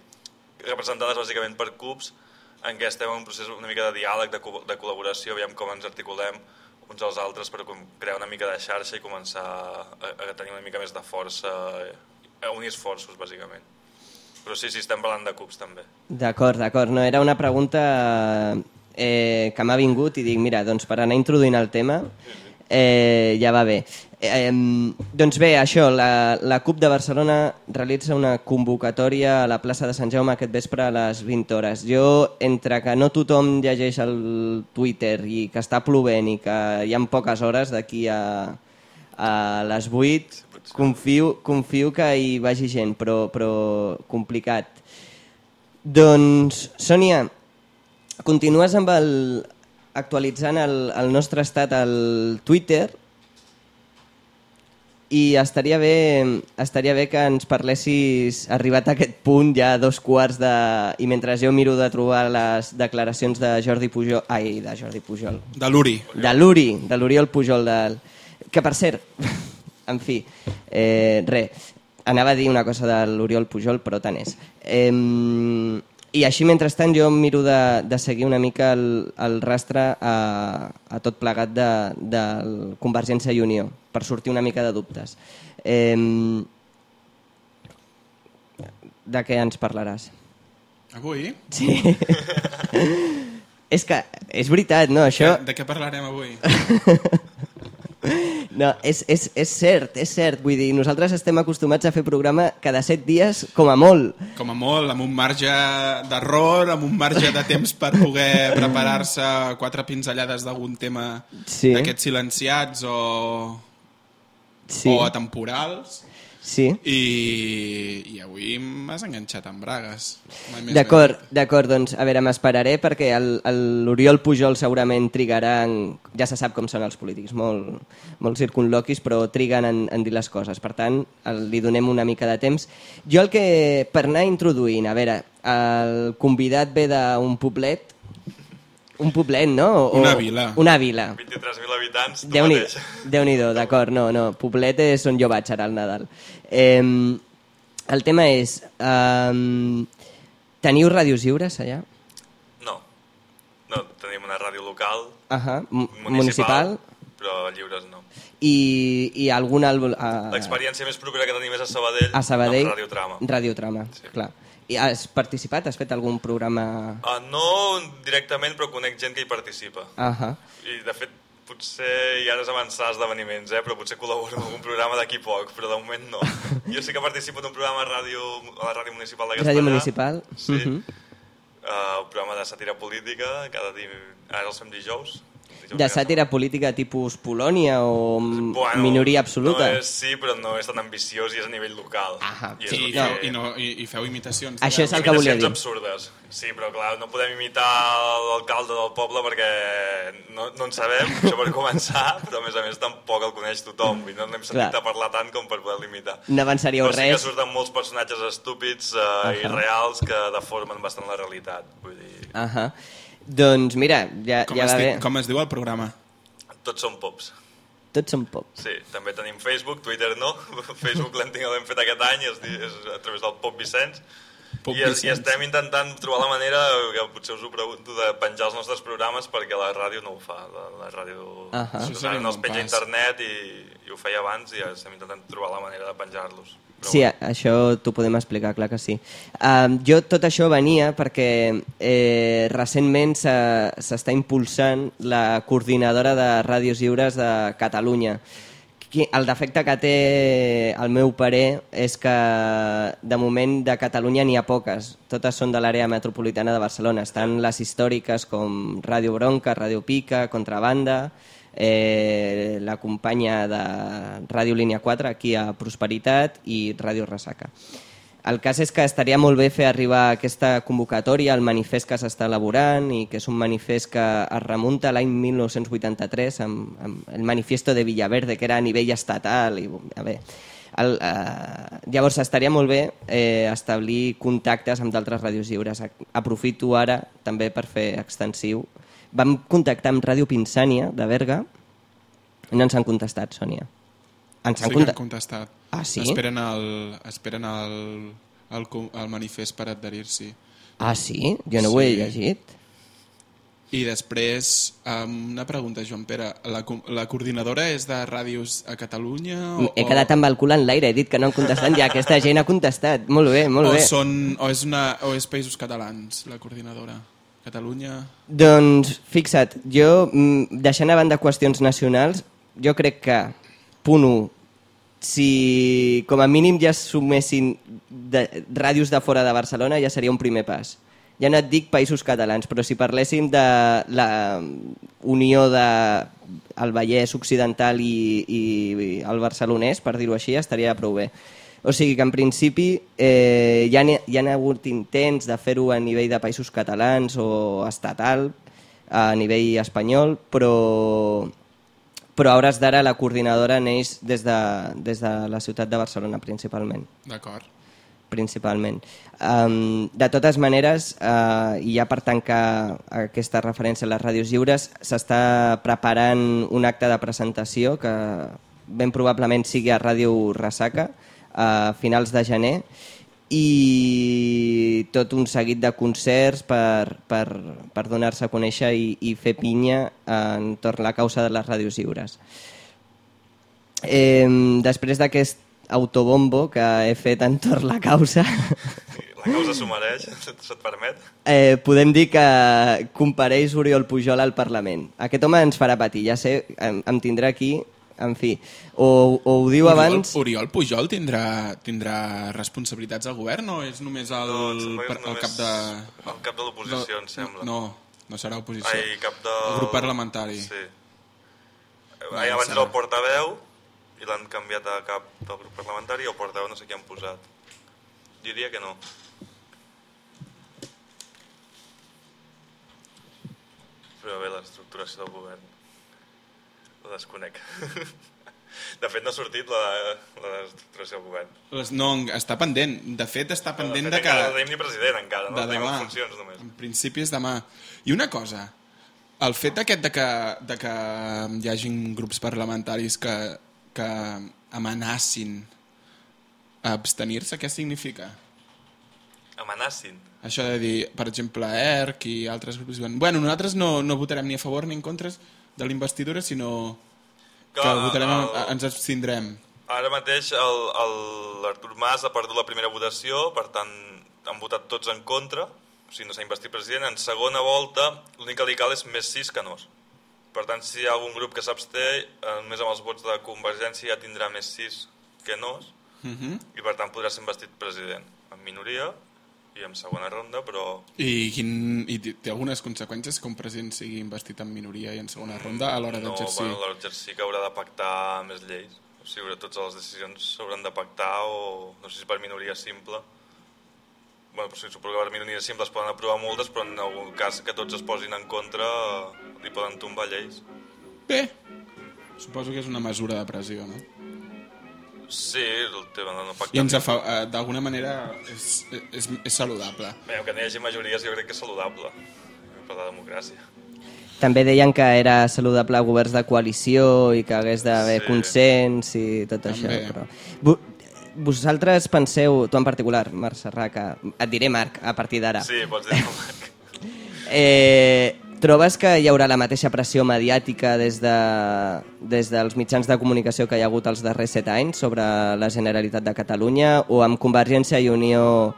representades bàsicament per CUPs, en què estem en un procés una mica de diàleg, de, de col·laboració, aviam com ens articulem uns als altres per crear una mica de xarxa i començar a, a tenir una mica més de força, a unir esforços, bàsicament. Però sí, sí, estem parlant de CUPs, també. D'acord, d'acord. No, era una pregunta eh, que m'ha vingut i dic, mira, doncs per anar introduint el tema eh, ja va bé. Eh, doncs bé, això, la, la CUP de Barcelona realitza una convocatòria a la plaça de Sant Jaume aquest vespre a les 20 hores. Jo, entre que no tothom llegeix el Twitter i que està plovent i que hi ha poques hores d'aquí a, a les 8. Confio, confio que hi vagi gent, però, però complicat. Doncs, Sònia, continues amb el, actualitzant el, el nostre estat al Twitter i estaria bé, estaria bé que ens parlessis, arribat a aquest punt, ja a dos quarts de... i mentre jo miro de trobar les declaracions de Jordi Pujol... Ai, de Jordi Pujol. De l'Uri. De l'Uri, de l'Oriol Pujol. Del... Que, per cert, (laughs) en fi, eh, res, anava a dir una cosa de l'Oriol Pujol, però tant és. Eh, I així, mentrestant, jo miro de, de seguir una mica el, el rastre a, a tot plegat de, de Convergència i Unió, per sortir una mica de dubtes. Eh, de què ens parlaràs? Avui? Sí. (laughs) és que, és veritat, no, això... De, de què parlarem avui? (laughs) No, és, és, és cert, és cert. Vull dir, nosaltres estem acostumats a fer programa cada set dies com a molt. Com a molt, amb un marge d'error, amb un marge de temps per poder preparar-se quatre pinzellades d'algun tema Sí. d'aquests silenciats o, Sí, o atemporals. Sí. I, i avui m'has enganxat amb bragues. D'acord, d'acord, doncs a veure, m'esperaré perquè el- el- l'Oriol Pujol segurament trigarà en... Ja se sap com són els polítics, molt, molt circunloquis, però triguen en, en dir les coses. Per tant, el, li donem una mica de temps. Jo el que, per anar introduint, a veure, el convidat ve d'un poblet, un poblet, no? O, Una vila. Una vila. 23.000 habitants, tu Déu-n'hi- mateix. Déu-n'hi-do, d'acord, no, no, Poblet és on jo vaig ara al Nadal. Eh, el tema és, eh, teniu ràdios lliures allà? No. No, tenim una ràdio local, Uh -huh. municipal, municipal. però lliures no. I, i algun... al- Uh, L'experiència més propera que tenim és a Sabadell, a Sabadell? amb Radiotrama. Radiotrama, Sí. clar. I has participat? Has fet algun programa... Uh, no directament, però conec gent que hi participa. Uh -huh. I, de fet, potser ja és avançar esdeveniments, eh? però potser col·laboro en algun programa d'aquí poc, però de moment no. (laughs) Jo sí que participo en un programa a, ràdio, a la Ràdio Municipal de Castellà. Ràdio Municipal? Sí. Mhm. uh, un programa de sàtira política, cada dia... Ara els fem dijous. De sàtira política tipus Polònia o setmana. minoria absoluta? No és, sí, però no és tan ambiciós i és a nivell local. Ahà. I, és I, el i, que- i, no, i, i feu imitacions. Això és el que volia dir. absurdes. Sí, però clar, no podem imitar l'alcalde del poble perquè no, no en sabem, això per (laughs) començar, però a més a més tampoc el coneix tothom i no n'hem sentit Clar. a parlar tant com per poder imitar. No avançaríeu Però sí que res? surten molts personatges estúpids uh, i reals que deformen bastant la realitat. Vull dir, Uh -huh. Doncs mira, ja, Com, ja va bé. com es diu el programa? tots són pops. Tots són pop. Sí, també tenim Facebook, Twitter no. (laughs) Facebook l'hem fet aquest any, és, és a través del Pop Vicenç. Pop I, es, I Vicenç. estem intentant trobar la manera, que potser us ho pregunto, de penjar els nostres programes perquè la ràdio no ho fa. La, la ràdio. Això seria un no els penja a internet i, i ho feia abans i estem intentant trobar la manera de penjar-los. Però Sí, a- això t'ho podem explicar, clar que sí. Um, jo tot això venia perquè eh, recentment s'està impulsant la coordinadora de ràdios lliures de Catalunya. El defecte que té el meu parer és que de moment de Catalunya n'hi ha poques. Totes són de l'àrea metropolitana de Barcelona. Estan les històriques com Ràdio Bronca, Ràdio Pica, Contrabanda, eh, la companya de Ràdio Línia 4 aquí a Prosperitat i Ràdio Ressaca. El cas és que estaria molt bé fer arribar aquesta convocatòria, el manifest que s'està elaborant i que és un manifest que es remunta a l'any 1983 amb, amb el manifiesto de Villaverde, que era a nivell estatal. I, a veure, el, eh, llavors estaria molt bé eh, establir contactes amb d'altres ràdios lliures. Aprofito ara també per fer extensiu. Vam contactar amb Ràdio Pinsània de Berga i no ens han contestat, Sònia. Ens Sí han que han conta- contestat. Ah, sí? Esperen el, esperen el, el, el manifest per adherir-s'hi. Ah, sí? Jo no ho he Sí. llegit. I després, um, una pregunta, Joan Pere. La, la coordinadora és de ràdios a Catalunya? O, He quedat amb el cul en l'aire, he dit que no han contestat ja, aquesta gent ha contestat. Molt bé, molt o, bé. són, o, és una, o és Països Catalans, la coordinadora? Catalunya... Doncs, fixa't, jo, mm, deixant a banda qüestions nacionals, jo crec que, punt 1, si com a mínim ja es sumessin de, ràdios de fora de Barcelona ja seria un primer pas. Ja no et dic països catalans, però si parléssim de la unió de el Vallès Occidental i, i, i el Barcelonès, per dir-ho així, estaria prou bé. O sigui que en principi eh, hi, ha, hi ha hagut intents de fer-ho a nivell de països catalans o estatal, a nivell espanyol, però, però a hores d'ara la coordinadora neix des de, des de la ciutat de Barcelona principalment D'acord. principalment. Um, de totes maneres, uh, i ja per tancar aquesta referència a les ràdios lliures, s'està preparant un acte de presentació que ben probablement sigui a Ràdio Ressaca a finals de gener i tot un seguit de concerts per, per, per donar-se a conèixer i, i fer pinya entorn la causa de les ràdios lliures. Eh, després d'aquest autobombo que he fet entorn la causa, La causa s'ho mereix, (laughs) se't permet? eh, podem dir que compareix Oriol Pujol al Parlament. Aquest home ens farà patir, ja sé, em, em tindrà aquí, en fi. O, o ho diu abans... Oriol Pujol tindrà, tindrà responsabilitats al govern o és només el, No, per- el només cap de... el cap de l'oposició, em sembla. No, no serà oposició. Ai, cap de... El grup parlamentari. Sí. Ai, abans era el portaveu i l'han canviat a cap del grup parlamentari i el portaveu no sé qui han posat. Diria que no. Però bé, l'estructuració del govern la desconec. (laughs) De fet, no ha sortit la, la estructuració del govern. Les, no, està pendent. De fet, està pendent de de, fet, que... encara no tenim ni president, encara. No de demà. en funcions, només. En principi és demà. I una cosa, el fet aquest de que, de que hi hagin grups parlamentaris que, que amenacin a abstenir-se, què significa? Amenacin. Això de dir, per exemple, ERC i altres grups diuen bueno, nosaltres no, no votarem ni a favor ni en contra de l'investidura, sinó que Clar, votarem, el- ens abstindrem. Ara mateix l'Artur Mas ha perdut la primera votació, per tant han votat tots en contra, o sigui, no s'ha investit president. En segona volta l'únic que li cal és més sis que nos. Per tant, si hi ha algun grup que s'absté, eh, només amb els vots de Convergència ja tindrà més sis que nos, Uh -huh. i per tant podrà ser investit president. En minoria i en segona ronda, però I, quin, I té algunes conseqüències que un president sigui investit en minoria i en segona ronda a l'hora no, d'exercir? bueno, l'exercir que haurà de pactar més lleis. O sigui, totes les decisions s'hauran de pactar o no sé si per minoria simple. Bueno, però sí, suposo que per minoria simple es poden aprovar moltes, però en algun cas que tots es posin en contra eh, li poden tombar lleis. Bé, suposo que és una mesura de pressió, no? Sí, el tema de no pactar. I ens afa- eh, d'alguna manera és, és, és saludable. Bé, que no hi hagi majories jo crec que és saludable per la democràcia. També deien que era saludable governs de coalició i que hagués d'haver Sí. consens i tot això. També. Però... Vo- Vosaltres penseu, tu en particular, Marc Serrà, que et diré Marc a partir d'ara, Sí, pots dir Marc. eh, trobes que hi haurà la mateixa pressió mediàtica des, de, des dels mitjans de comunicació que hi ha hagut els darrers set anys sobre la Generalitat de Catalunya? O amb Convergència i Unió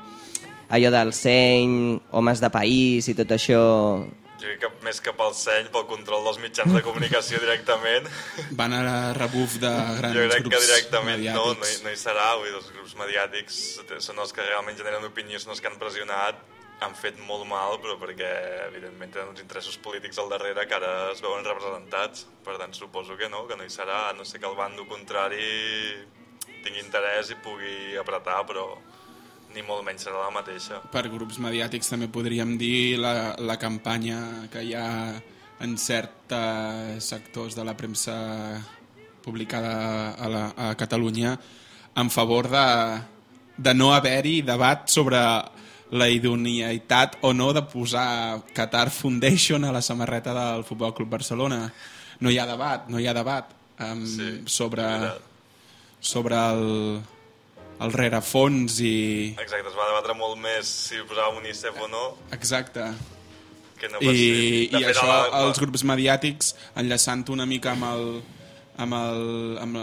allò del seny, homes de país i tot això? Jo crec que més que pel seny, pel control dels mitjans de comunicació directament, (laughs) Van a rebuf de grans Jo crec grups que directament no, no, hi, no hi serà, vull dir, els grups mediàtics són els que realment generen opinió, són els que han pressionat, han fet molt mal, però perquè evidentment tenen uns interessos polítics al darrere que ara es veuen representats, per tant suposo que no, que no hi serà, no sé que el bando contrari tingui interès i pugui apretar, però ni molt menys serà la mateixa. Per grups mediàtics també podríem dir la, la campanya que hi ha en certs sectors de la premsa publicada a, la, a Catalunya en favor de, de no haver-hi debat sobre la idoneïtat o no de posar Qatar Foundation a la samarreta del Futbol Club Barcelona. No hi ha debat, no hi ha debat um, Sí, sobre, sobre el, el rerefons i... Exacte, es va debatre molt més si posàvem UNICEF o no, Exacte. que no I, i fet, això, la- els grups mediàtics, enllaçant una mica amb el, amb el, amb,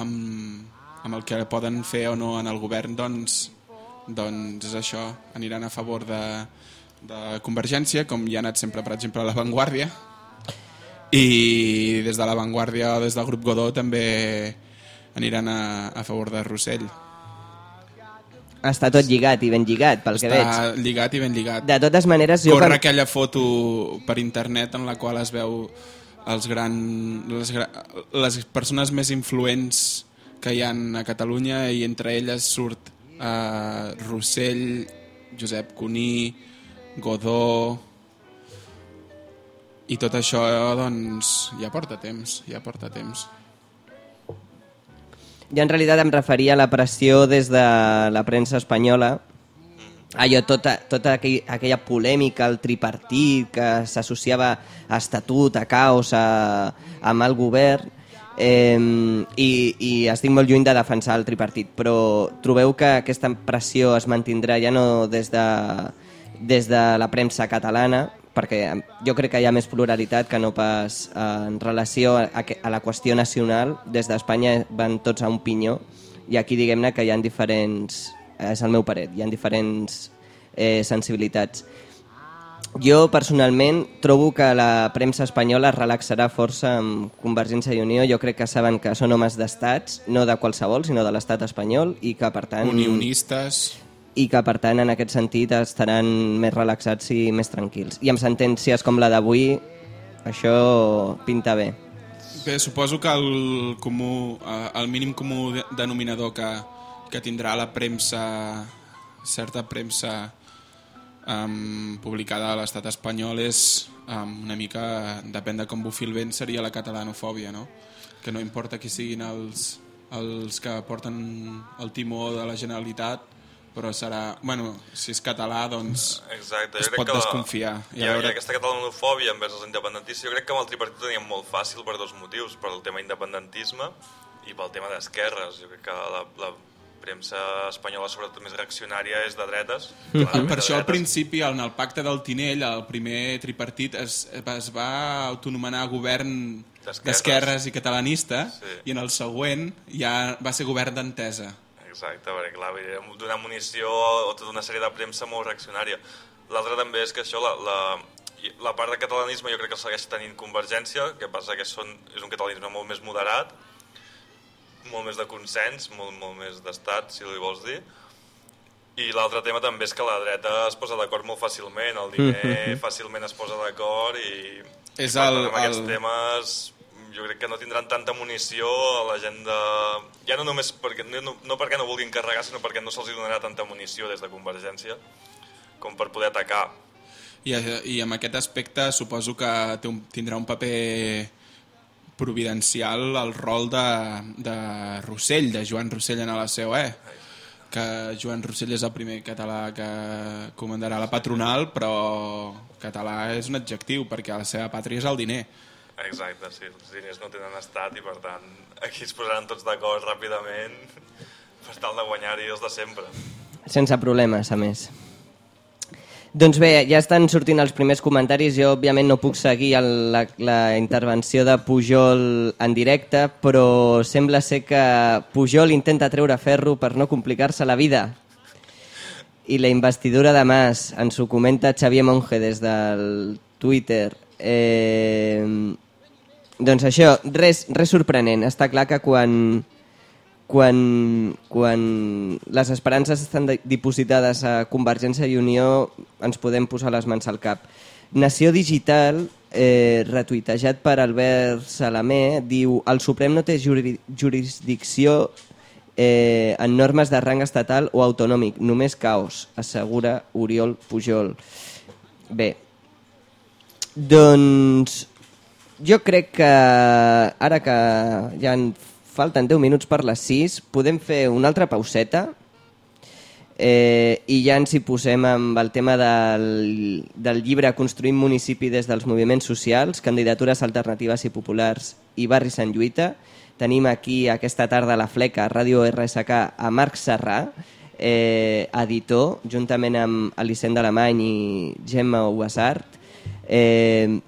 amb, amb el que poden fer o no en el govern, doncs, doncs és això, aniran a favor de, de Convergència, com hi ha anat sempre, per exemple, a La Vanguardia, i des de La Vanguardia o des del grup Godó també aniran a, a favor de Rossell. està tot lligat i ben lligat, pel que veig. Està lligat i ben lligat. De totes maneres, jo... Corre quan- aquella foto per internet en la qual es veu els gran, les, les persones més influents que hi han a Catalunya i entre elles surt eh, Rossell, Josep Cuní, Godó i tot això doncs ja porta temps, ja porta temps. Jo en realitat em referia a la pressió des de la premsa espanyola, allò, tota, tota aquell, aquella polèmica, el tripartit que s'associava a estatut, a caos, a, amb el govern, eh, i, i estic molt lluny de defensar el tripartit, però trobeu que aquesta pressió es mantindrà ja no des de, des de la premsa catalana, perquè jo crec que hi ha més pluralitat que no pas eh, en relació a, a, la qüestió nacional. Des d'Espanya van tots a un pinyó i aquí diguem-ne que hi ha diferents, és el meu paret, hi ha diferents eh, sensibilitats. Jo personalment trobo que la premsa espanyola es relaxarà força amb Convergència i Unió. Jo crec que saben que són homes d'estats, no de qualsevol, sinó de l'estat espanyol i que per tant Unionistes, i que per tant en aquest sentit estaran més relaxats i més tranquils. I amb sentències com la d'avui això pinta bé. Bé, suposo que el, comú, eh, el mínim comú de- denominador que, que tindrà la premsa, certa premsa um, publicada a l'estat espanyol és um, una mica, depèn de com bufi el vent, seria la catalanofòbia, no? Que no importa qui siguin els, els que porten el timó de la Generalitat, però serà... Bueno, si és català, doncs Exacte, es pot que la- desconfiar. Hi ha, hi ha aquesta catalanofòbia envers els independentistes. Jo crec que amb el tripartit ho teníem molt fàcil per dos motius, per el tema independentisme i pel tema d'esquerres. Jo crec que la, la premsa espanyola, sobretot més reaccionària, és de dretes. Per, clarament per de això al principi, en el pacte del Tinell, el primer tripartit, es, es va autonomenar govern D'esquerres. i catalanista, Sí. i en el següent ja va ser govern d'entesa. Exacte, perquè clar, donar munició o tota una sèrie de premsa molt reaccionària. L'altre també és que això, la, la, la part de catalanisme jo crec que segueix tenint Convergència, que passa que són, és un catalanisme molt més moderat, molt més de consens, molt, molt més d'estat, si li vols dir, i l'altre tema també és que la dreta es posa d'acord molt fàcilment, el diner fàcilment es posa d'acord i, És i el- amb aquests el- temes jo crec que no tindran tanta munició a la gent de... Ja no només perquè, no, no perquè no vulguin carregar, sinó perquè no se'ls donarà tanta munició des de Convergència com per poder atacar. I, I amb aquest aspecte suposo que té un, tindrà un paper providencial el rol de, de Rossell, de Joan Rossell en la COE, que Joan Rossell és el primer català que comandarà la patronal, però català és un adjectiu, perquè la seva pàtria és el diner. Exacte, sí, els diners no tenen estat i per tant aquí es posaran tots d'acord ràpidament per tal de guanyar-hi els de sempre. Sense problemes, a més. Doncs bé, ja estan sortint els primers comentaris. Jo, òbviament, no puc seguir el, la, la intervenció de Pujol en directe, però sembla ser que Pujol intenta treure ferro per no complicar-se la vida. I la investidura de Mas, ens ho comenta Xavier Monge des del Twitter. Eh, doncs això, res, res sorprenent. Està clar que quan, quan, quan les esperances estan de- dipositades a Convergència i Unió ens podem posar les mans al cap. Nació Digital, eh, retuitejat per Albert Salamé, diu el Suprem no té juri jurisdicció eh, en normes de rang estatal o autonòmic, només caos, assegura Oriol Pujol. Bé, doncs jo crec que ara que ja en falten 10 minuts per les 6, podem fer una altra pauseta eh, i ja ens hi posem amb el tema del, del llibre Construïm municipi des dels moviments socials, candidatures alternatives i populars i barri Sant Lluita. Tenim aquí aquesta tarda a la fleca, a Ràdio RSK, a Marc Serrà, eh, editor, juntament amb Elicent Alemany i Gemma Uasart. Eh,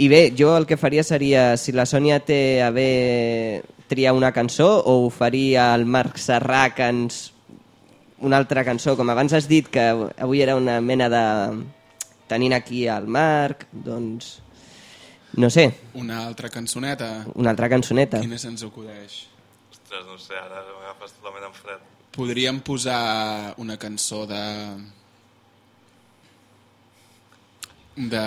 I bé, jo el que faria seria, si la Sònia té a bé triar una cançó, o ho faria el Marc Serrà que ens una altra cançó, com abans has dit que avui era una mena de... tenint aquí el Marc, doncs... No sé, Una altra cançoneta, una altra cançoneta. quina se'ns acudeix? Ostres, no sé, ara m'agafes totalment en fred. Podríem posar una cançó de... de...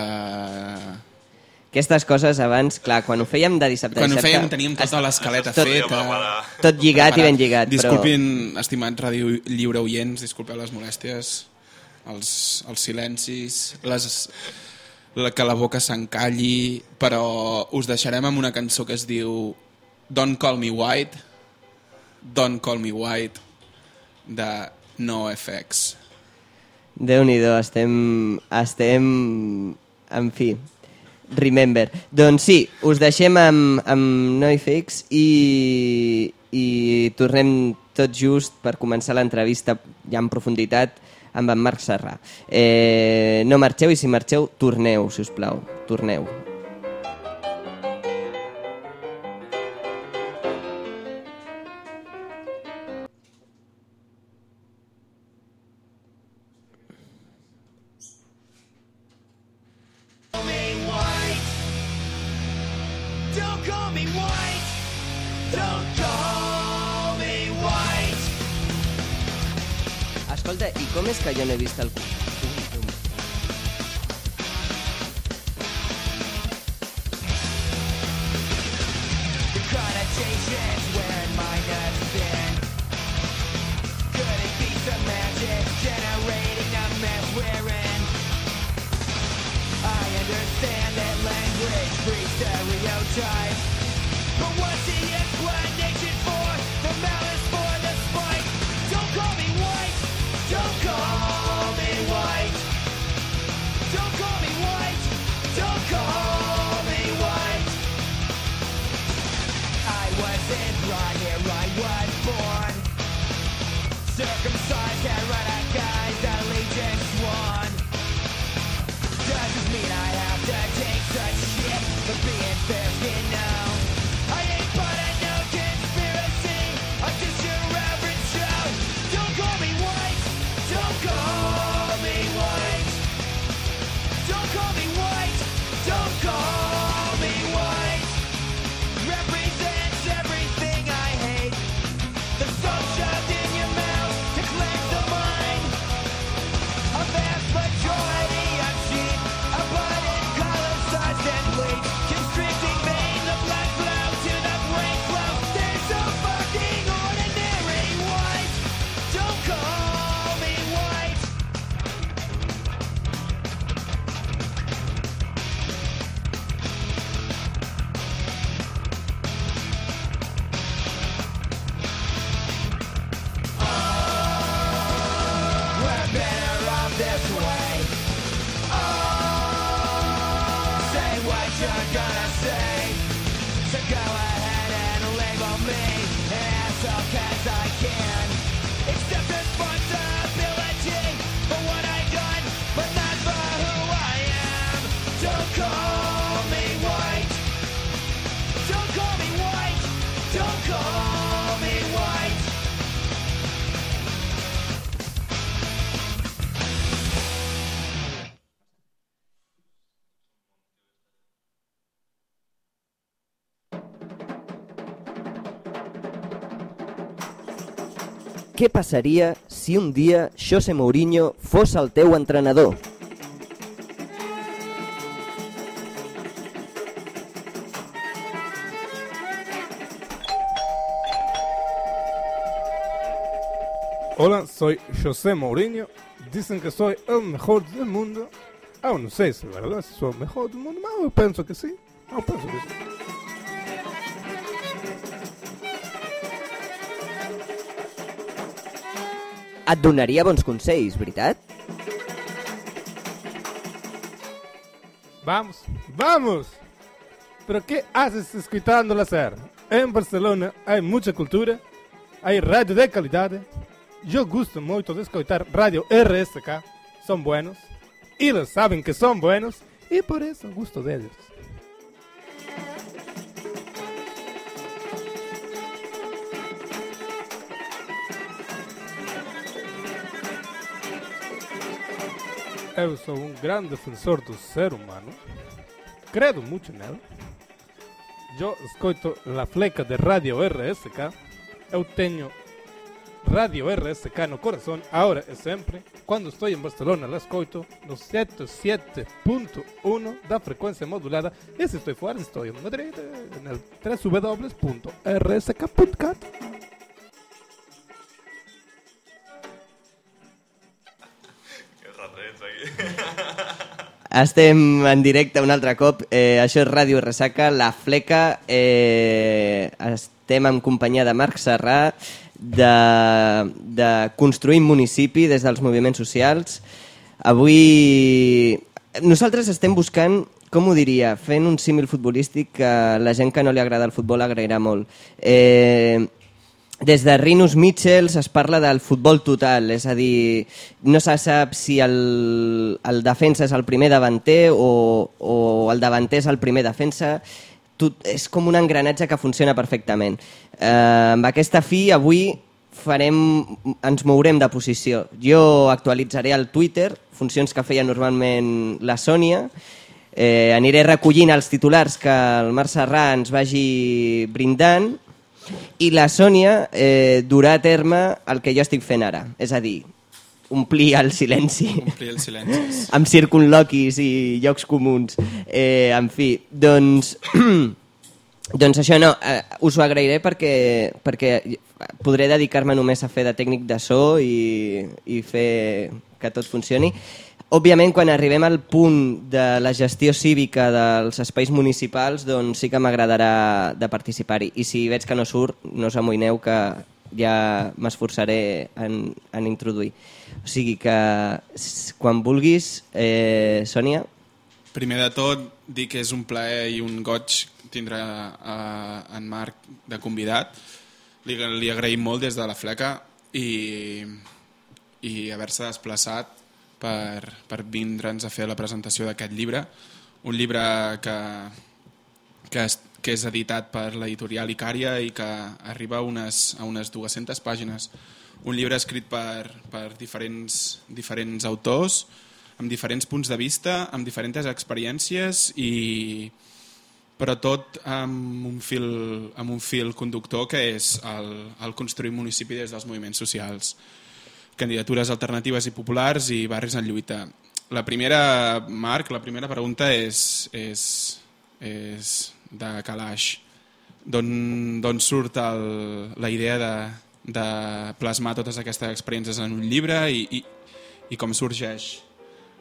Aquestes coses abans, clar, quan ho fèiem de dissabte Quan ho dissabte... fèiem teníem tota l'escaleta Tot- feta. Tot lligat i ben lligat, Disculpin, estimats Ràdio Lliure oients, disculpeu les molèsties, els, els silencis, les, la, que la boca s'encalli, però us deixarem amb una cançó que es diu Don't Call Me White, Don't Call Me White, de NoFX. però Déu-n'hi-do, estem... estem... En fi, remember. Doncs sí, us deixem amb, amb NoFX i, i tornem tot just per començar l'entrevista ja en profunditat amb en Marc Serrà. Eh, no marxeu i si marxeu, torneu, si us plau. Torneu. Que jo no he vist el... The Què passaria si un dia José Mourinho fos el teu entrenador? Hola, soy José Mourinho. Dicen que soy el mejor del mundo. Aún no sé si verdad si soy el mejor del mundo. Yo pienso que sí. No, pienso que sí. Et donaria bons consells, veritat? Vamos, vamos. ¿Pero qué haces escuchando la SER? En Barcelona hay mucha cultura, hay radio de calidad. Yo gusto mucho de escuchar radio RSK, son buenos, y ellos saben que son buenos, y por eso gusto de ellos. Eu sou um grande defensor do ser humano. Credo muito nele. Eu escuto a fleca de rádio RSK. Eu tenho Radio RSK no corazón, ahora y siempre. Cuando estoy en Barcelona la escoito no 77.1 da frecuencia modulada. Y si estoy fuera, estoy en Madrid en el www.rsk.cat. Estem en directe un altre cop. Eh, això és Ràdio Ressaca, La Fleca. Eh, estem en companyia de Marc Serrà, de, de Construïm Municipi des dels moviments socials. Avui nosaltres estem buscant, com ho diria, fent un símil futbolístic que la gent que no li agrada el futbol agrairà molt. Eh, des de Rinus Mitchells es parla del futbol total, és a dir, no se sap si el, el defensa és el primer davanter o, o el davanter és el primer defensa. Tot, és com un engranatge que funciona perfectament. Eh, amb aquesta fi, avui farem, ens mourem de posició. Jo actualitzaré el Twitter, funcions que feia normalment la Sònia, eh, aniré recollint els titulars que el Marc Serrà ens vagi brindant i la Sònia eh, durà a terme el que jo estic fent ara, és a dir, omplir el silenci Omplir els silencis. (laughs) amb circunloquis i llocs comuns. Eh, en fi, doncs... (clears throat) doncs això no, eh, us ho agrairé perquè, perquè podré dedicar-me només a fer de tècnic de so i, i fer que tot funcioni. Òbviament, quan arribem al punt de la gestió cívica dels espais municipals, doncs sí que m'agradarà de participar-hi. I si veig que no surt, no us amoïneu que ja m'esforçaré en, en introduir. O sigui que, quan vulguis, eh, Sònia, Primer de tot, dir que és un plaer i un goig tindre uh, en Marc de convidat. Li, li agraïm molt des de la fleca i, i haver-se desplaçat per, per vindre'ns a fer la presentació d'aquest llibre. Un llibre que, que, és, que és editat per l'editorial Icària i que arriba a unes, a unes 200 pàgines. Un llibre escrit per, per diferents, diferents autors, amb diferents punts de vista, amb diferents experiències i però tot amb un fil, amb un fil conductor que és el, el construir municipi des dels moviments socials candidatures alternatives i populars i barris en lluita. La primera, Marc, la primera pregunta és, és, és de calaix. D'on surt el, la idea de, de plasmar totes aquestes experiències en un llibre i, i, i com sorgeix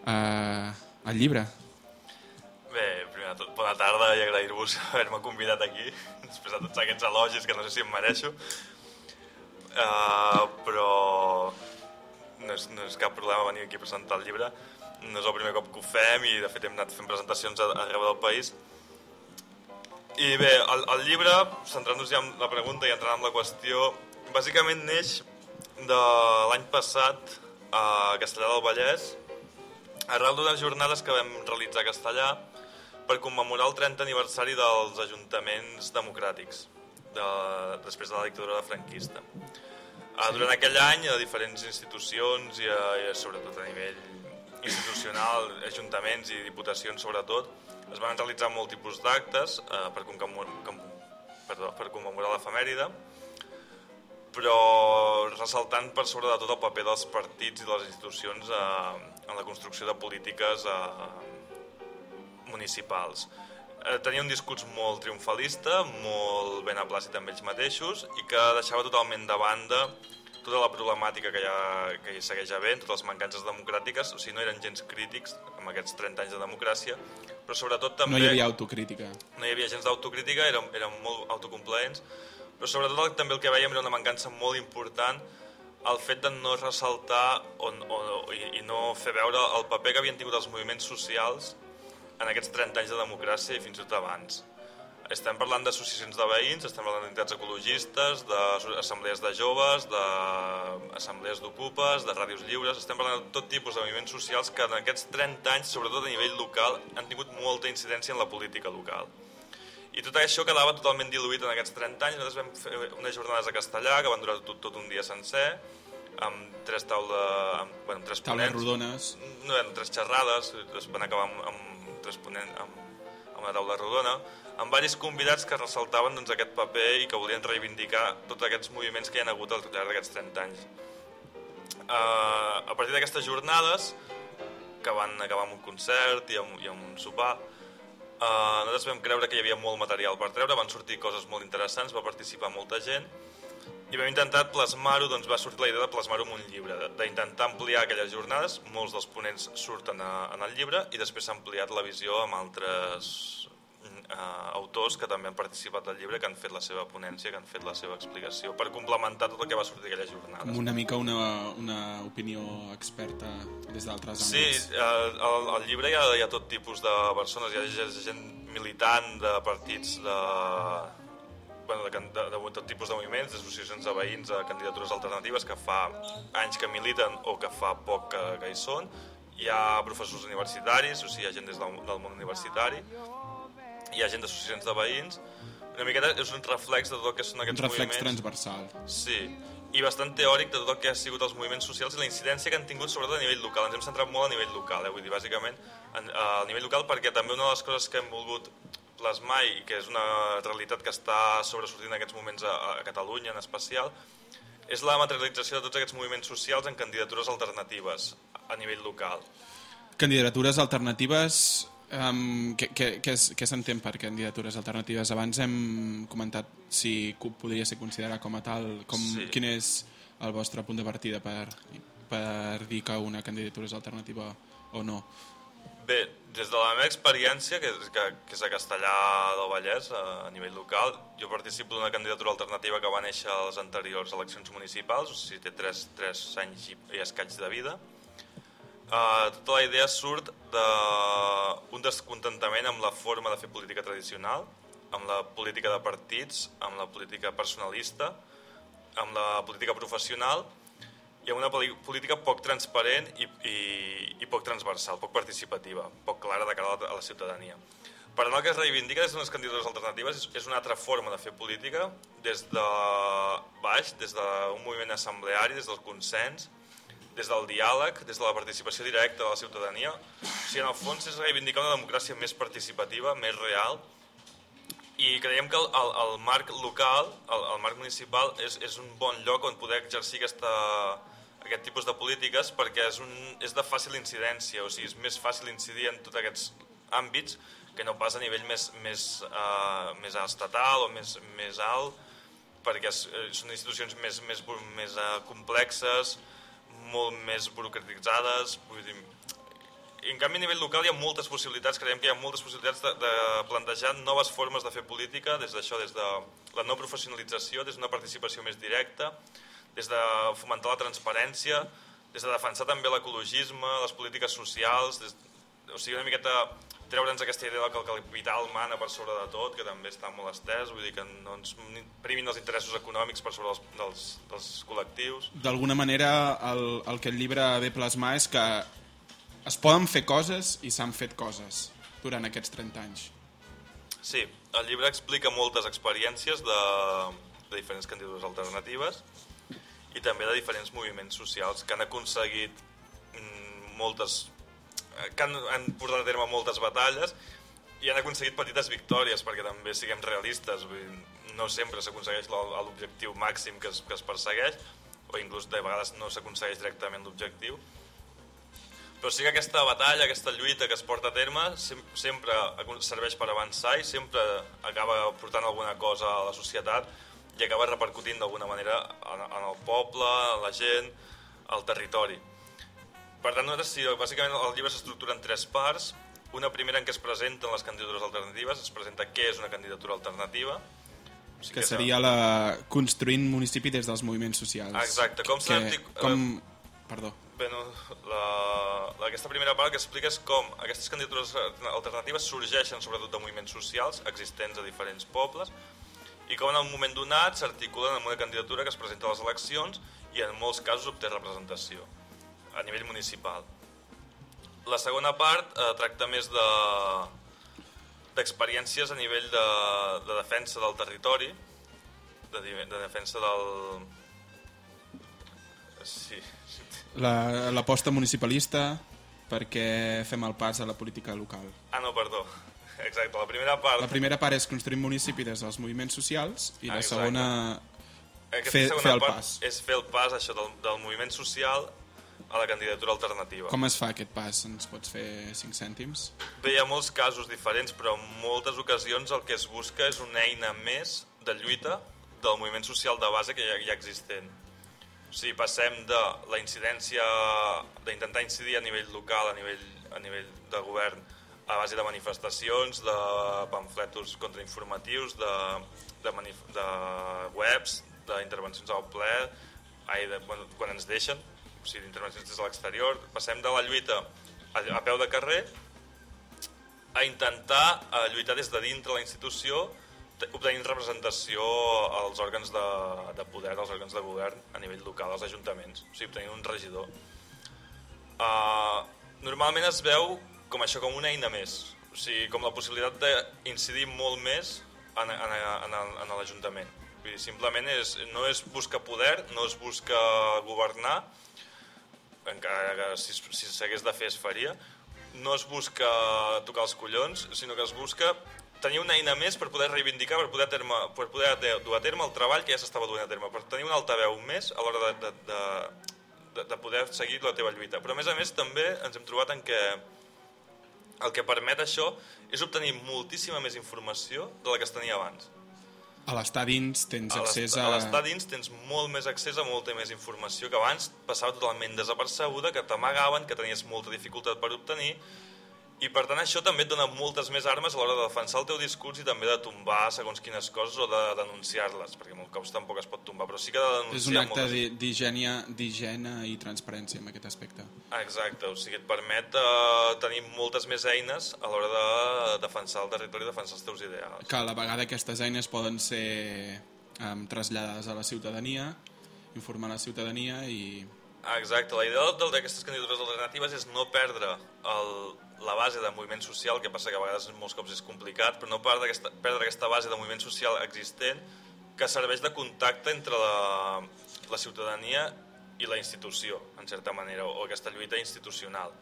eh, el llibre? Bé, primer tot, bona tarda i agrair-vos (laughs) haver-me convidat aquí, després de tots aquests elogis que no sé si em mereixo. Uh, però no és, no és cap problema venir aquí a presentar el llibre. No és el primer cop que ho fem i de fet hem anat fent presentacions arreu del país. I bé, el, el llibre, centrant-nos ja en la pregunta i entrant en la qüestió, bàsicament neix de l'any passat a Castellà del Vallès, arrel d'unes jornades que vam realitzar a Castellà per commemorar el 30 aniversari dels ajuntaments democràtics de, després de la dictadura franquista. Uh, durant aquell any, a diferents institucions i, a, i a, sobretot a nivell institucional, ajuntaments i diputacions sobretot, es van realitzar molt tipus d'actes uh, per, commemorar, com, perdó, per commemorar l'efemèride, però ressaltant per sobre de tot el paper dels partits i de les institucions eh, en la construcció de polítiques eh, municipals. Eh, tenia un discurs molt triomfalista, molt ben aplàcid amb ells mateixos i que deixava totalment de banda tota la problemàtica que, ha, que hi segueix havent, totes les mancances democràtiques, o sigui, no eren gens crítics amb aquests 30 anys de democràcia, però sobretot també No hi havia autocrítica. no hi havia gens d'autocrítica, eren, eren molt autocomplaents, però sobretot també el que veiem era una mancança molt important el fet de no ressaltar o, o, i, i no fer veure el paper que havien tingut els moviments socials en aquests 30 anys de democràcia i fins i tot abans. Estem parlant d'associacions de veïns, estem parlant d'entitats ecologistes, d'assemblees de joves, d'assemblees d'ocupes, de ràdios lliures, estem parlant de tot tipus de moviments socials que en aquests 30 anys, sobretot a nivell local, han tingut molta incidència en la política local. I tot això quedava totalment diluït en aquests 30 anys. Nosaltres vam fer unes jornades a Castellà que van durar tot, tot un dia sencer, amb tres taula, amb, bueno, amb tres Taules ponents. rodones. No eren tres xerrades, es van acabar amb, amb tres ponents, amb, amb una taula rodona, amb diversos convidats que ressaltaven doncs, aquest paper i que volien reivindicar tots aquests moviments que hi ha hagut al llarg d'aquests 30 anys. Uh, a partir d'aquestes jornades, que van acabar amb un concert i amb, i amb un sopar, uh, nosaltres vam creure que hi havia molt material per treure, van sortir coses molt interessants, va participar molta gent, i vam intentar plasmar-ho, doncs va sortir la idea de plasmar-ho en un llibre, de- d'intentar ampliar aquelles jornades, molts dels ponents surten a, en el llibre i després s'ha ampliat la visió amb altres uh, autors que també han participat al llibre, que han fet la seva ponència, que han fet la seva explicació, per complementar tot el que va sortir d'aquelles jornades. Com una mica una, una opinió experta des d'altres Sí, àmbits. al, al, al llibre hi ha, hi ha tot tipus de persones, hi ha gent militant de partits de, bueno, de, de, de tot tipus de moviments, d'associacions de veïns, de candidatures alternatives que fa anys que militen o que fa poc que, que hi són. Hi ha professors universitaris, o sigui, hi ha gent des del, del món universitari, hi ha gent d'associacions de veïns, una miqueta és un reflex de tot el que són Un aquests reflex moviments. transversal. Sí, i bastant teòric de tot el que ha sigut els moviments socials i la incidència que han tingut sobretot a nivell local. Ens hem centrat molt a nivell local, eh? vull dir, bàsicament en, a nivell local perquè també una de les coses que hem volgut plasmar i que és una realitat que està sobresortint en aquests moments a, a Catalunya en especial és la materialització de tots aquests moviments socials en candidatures alternatives a nivell local. Candidatures alternatives... Um, què què, què, es- què s'entén per candidatures alternatives? Abans hem comentat si co- podria ser considerat com a tal, com, Sí. quin és el vostre punt de partida per, per dir que una candidatura és alternativa o no. Bé, des de la meva experiència, que, que, que és a Castellà del Vallès, a, a nivell local, jo participo d'una candidatura alternativa que va néixer a les anteriors eleccions municipals, o sigui, té 3, 3 anys i, i escaig de vida. Uh, tota la idea surt d'un descontentament amb la forma de fer política tradicional, amb la política de partits, amb la política personalista, amb la política professional i amb una política poc transparent i, i, i poc transversal, poc participativa, poc clara de cara a la, a la ciutadania. Per tant, el que es reivindica des d'unes candidatures alternatives és, és una altra forma de fer política, des de baix, des d'un moviment assembleari, des del consens, des del diàleg, des de la participació directa de la ciutadania. O sigui, en el fons és reivindicar una democràcia més participativa, més real, i creiem que el, el, el marc local, el, el marc municipal, és, és un bon lloc on poder exercir aquesta, aquest tipus de polítiques perquè és, un, és de fàcil incidència, o sigui, és més fàcil incidir en tots aquests àmbits que no pas a nivell més, més, uh, més estatal o més, més alt, perquè és, eh, són institucions més, més, més uh, complexes, molt més burocratitzades, vull dir, en canvi a nivell local hi ha moltes possibilitats, creiem que hi ha moltes possibilitats de, de plantejar noves formes de fer política, des d'això, des de la no professionalització, des d'una participació més directa, des de fomentar la transparència, des de defensar també l'ecologisme, les polítiques socials, des, o sigui, una miqueta treure'ns aquesta idea que el capital mana per sobre de tot, que també està molt estès, vull dir que no ens primin els interessos econòmics per sobre dels, dels, dels col·lectius. D'alguna manera, el, el que el llibre ve plasmar és que es poden fer coses i s'han fet coses durant aquests 30 anys. Sí, el llibre explica moltes experiències de, de diferents candidatures alternatives i també de diferents moviments socials que han aconseguit mm, moltes eh, que han, han portat a terme moltes batalles i han aconseguit petites victòries perquè també siguem realistes vull dir, no sempre s'aconsegueix l'objectiu màxim que es, que es persegueix o inclús de vegades no s'aconsegueix directament l'objectiu. Però sí que aquesta batalla, aquesta lluita que es porta a terme sem sempre serveix per avançar i sempre acaba portant alguna cosa a la societat i acaba repercutint d'alguna manera en, en el poble, en la gent, al territori. Per tant, nosaltres, sí, bàsicament el llibre s'estructura en tres parts. Una primera en què es presenten les candidatures alternatives, es presenta què és una candidatura alternativa. O sigui Que és- seria la construint municipi des dels moviments socials. Exacte, com s'ha Que- Com... Perdó. Bé, no, la, la, aquesta primera part que explica és com aquestes candidatures alternatives sorgeixen sobretot de moviments socials existents a diferents pobles i com en un moment donat s'articulen en una candidatura que es presenta a les eleccions i en molts casos obté representació a nivell municipal. La segona part eh, tracta més de d'experiències a nivell de, de defensa del territori, de, de defensa del... Sí, sí, La- L'aposta municipalista perquè fem el pas a la política local. Ah, no, perdó. Exacte, la primera part... La primera part és construir un municipi des dels moviments socials i la Exacte. segona Aquesta fer- segona fer el part pas. és fer el pas això del, del moviment social a la candidatura alternativa. com es fa aquest pas? Ens pots fer 5 cèntims? Bé, hi ha molts casos diferents, però en moltes ocasions el que es busca és una eina més de lluita del moviment social de base que ja, ja existent. O sigui, passem de la incidència, d'intentar incidir a nivell local, a nivell, a nivell de govern, a base de manifestacions, de pamfletos contrainformatius, de, de, de webs, d'intervencions al ple, ai, de, quan, quan ens deixen, o sigui, d'intervencions des de l'exterior, passem de la lluita a, a peu de carrer a intentar eh, lluitar des de dintre la institució te- obtenint representació als òrgans de, de poder, als òrgans de govern a nivell local, als ajuntaments, o sigui, obtenint un regidor. Uh, normalment es veu com això com una eina més, o sigui, com la possibilitat d'incidir molt més en, en, en, en l'Ajuntament. Simplement és, no és buscar poder, no es busca governar, encara que si, si s'hagués de fer es faria, no es busca tocar els collons, sinó que es busca tenir una eina més per poder reivindicar, per poder, terme, per poder dur a terme el treball que ja s'estava duent a terme, per tenir un altaveu més a l'hora de, de, de, de poder seguir la teva lluita. Però a més a més també ens hem trobat en què el que permet això és obtenir moltíssima més informació de la que es tenia abans. A l'estar dins tens A accés a... a l'estar dins tens molt més accés a molta més informació que abans passava totalment desapercebuda, que t'amagaven, que tenies molta dificultat per obtenir i per tant això també et dona moltes més armes a l'hora de defensar el teu discurs i també de tombar segons quines coses o de denunciar-les, perquè molts cops tampoc es pot tombar, però sí que de denunciar És un acte moltes... d'higiene i transparència en aquest aspecte. Exacte, o sigui, et permet eh, tenir moltes més eines a l'hora de defensar el territori i defensar els teus ideals. Que a la vegada aquestes eines poden ser um, traslladades a la ciutadania, informar la ciutadania i... Exacte, la idea d'aquestes candidatures alternatives és no perdre el, la base de moviment social, que passa que a vegades molts cops és complicat, però no perdre aquesta, perdre aquesta base de moviment social existent que serveix de contacte entre la, la ciutadania i la institució, en certa manera, o aquesta lluita institucional.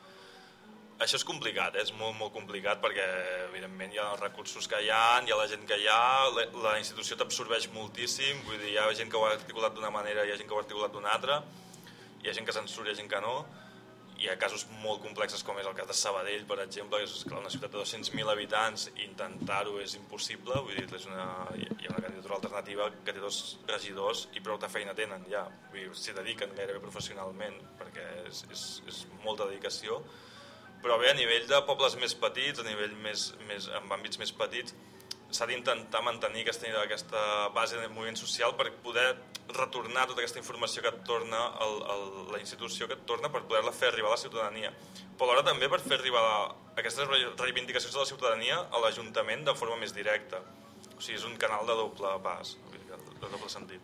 Això és complicat, eh? és molt, molt complicat perquè, evidentment, hi ha els recursos que hi ha, hi ha la gent que hi ha, la, la institució t'absorbeix moltíssim, vull dir, hi ha gent que ho ha articulat d'una manera, hi ha gent que ho ha articulat d'una altra, hi ha gent que se'n surt, hi ha gent que no, hi ha casos molt complexes com és el cas de Sabadell, per exemple, que és clar, una ciutat de 200.000 habitants, intentar-ho és impossible, vull dir, és una, hi ha una candidatura alternativa que té dos regidors i prou de feina tenen ja, vull dir, s'hi dediquen gairebé professionalment, perquè és, és, és molta dedicació, però bé, a nivell de pobles més petits, a nivell més, més, amb àmbits més petits, s'ha d'intentar mantenir aquesta, aquesta base de moviment social per poder retornar tota aquesta informació que et torna el, el, la institució que et torna per poder-la fer arribar a la ciutadania. Però alhora també per fer arribar aquestes re- reivindicacions de la ciutadania a l'Ajuntament de forma més directa. O sigui, és un canal de doble pas, de doble sentit.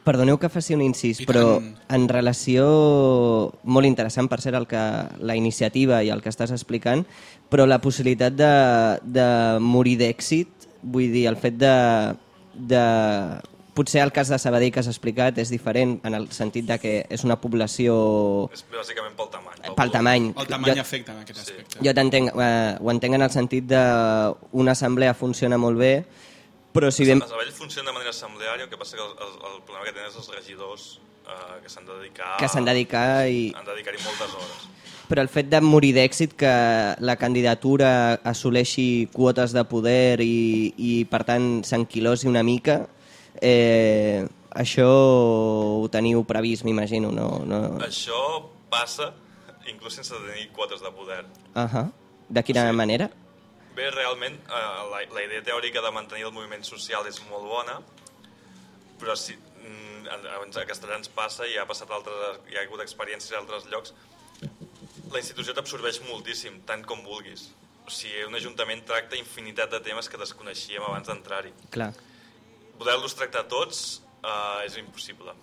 Perdoneu que faci un incís, però en relació... Molt interessant, per ser el que, la iniciativa i el que estàs explicant, però la possibilitat de, de morir d'èxit, vull dir, el fet de, de... Potser el cas de Sabadell que has explicat és diferent en el sentit de que és una població És bàsicament pel tamany. pel volum. tamany. El tamany Jo- afecta en aquest Sí. aspecte. Jo t'entenc, eh, ho entenc en el sentit de una assemblea funciona molt bé, però si Si ben... A Sabadell funciona de manera assembleària, el que passa que el, el, el problema que tenen és els regidors eh, que s'han de dedicar... que s'han de dedicar i... Han de dedicar-hi moltes hores. Però el fet de morir d'èxit, que la candidatura assoleixi quotes de poder i, i per tant s'enquilosi una mica, eh, això ho teniu previst, m'imagino, no? no... Això passa inclús sense tenir quotes de poder. Uh -huh. De quina Sí. manera? Bé, realment, eh, la, la idea teòrica de mantenir el moviment social és molt bona, però si, mm, abans a Castellà ens passa i ha passat altres, hi ha hagut experiències a altres llocs, la institució t'absorbeix moltíssim, tant com vulguis. O sigui, un ajuntament tracta infinitat de temes que desconeixíem abans d'entrar-hi. Clar. Poder-los tractar tots eh, és impossible.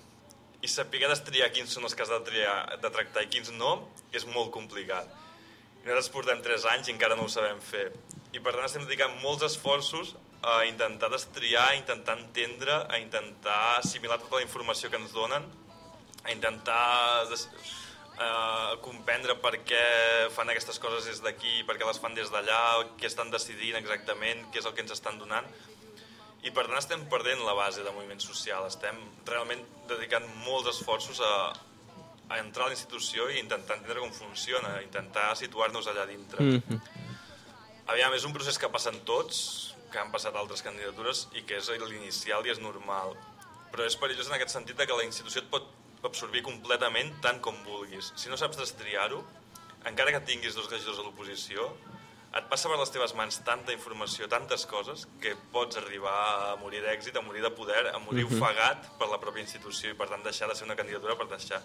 I saber destriar quins són els que has de, triar, de tractar i quins no és molt complicat. I nosaltres portem 3 anys i encara no ho sabem fer. I per tant estem dedicant molts esforços a intentar destriar, a intentar entendre, a intentar assimilar tota la informació que ens donen, a intentar des... eh, comprendre per què fan aquestes coses des d'aquí, per què les fan des d'allà, què estan decidint exactament, què és el que ens estan donant. I per tant estem perdent la base del moviment social, estem realment dedicant molts esforços a, a entrar a la institució i intentar entendre com funciona, intentar situar-nos allà dintre. Mm -hmm. Aviam, és un procés que passen tots, que han passat altres candidatures i que és l'inicial i és normal. Però és perillós en aquest sentit de que la institució et pot absorbir completament tant com vulguis. Si no saps destriar-ho, encara que tinguis dos regidors a l'oposició, et passa per les teves mans tanta informació, tantes coses, que pots arribar a morir d'èxit, a morir de poder, a morir ofegat per la pròpia institució i per tant deixar de ser una candidatura per deixar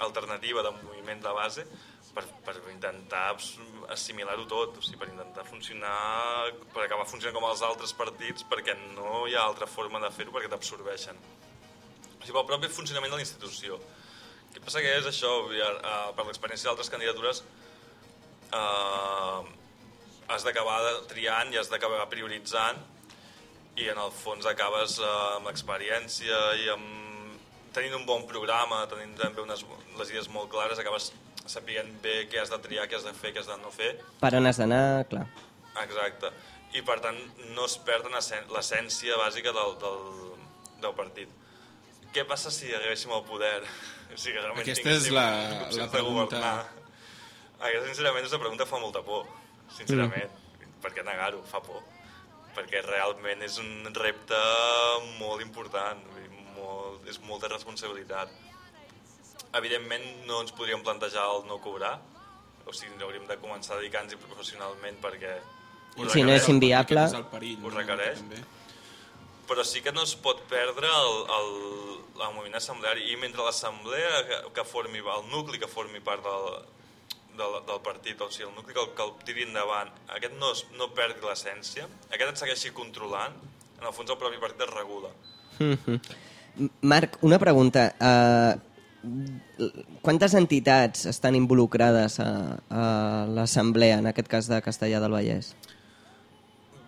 alternativa de moviment de base per, per intentar assimilar-ho tot, o sigui, per intentar funcionar, per acabar funcionant com els altres partits, perquè no hi ha altra forma de fer-ho perquè t'absorbeixen. Sigui, pel propi funcionament de la institució. El que passa que és això, per l'experiència d'altres candidatures, eh, has d'acabar triant i has d'acabar prioritzant i en el fons acabes eh, amb l'experiència i amb tenint un bon programa, tenint també unes, les idees molt clares, acabes sapiguent bé què has de triar, què has de fer, què has de no fer. Per on has d'anar, clar. Exacte. I per tant no es perd l'essència bàsica del, del, del partit. Què passa si arribéssim al poder? O sigui, que realment Aquesta és la- la pregunta. Aquesta, sincerament, és una pregunta que fa molta por. Sincerament. Mm. Per què negar-ho? Fa por. Perquè realment és un repte molt important. vull dir, Molt, és molta responsabilitat. Evidentment, no ens podríem plantejar el no cobrar. O sigui, hauríem de començar a dedicar-nos professionalment perquè... Si no és inviable... Aquest és el perill. Ho no? requereix. També. Però sí que no es pot perdre el, el, el moviment assembleari i mentre l'assemblea que, que formi, el nucli que formi part del, del, del partit, o sigui, el nucli que el, que el tiri endavant, aquest no, es, no perdi l'essència, aquest et segueixi controlant, en el fons el propi partit es regula. M- Marc, una pregunta. Uh, quantes entitats estan involucrades a, a l'assemblea, en aquest cas de Castellà del Vallès?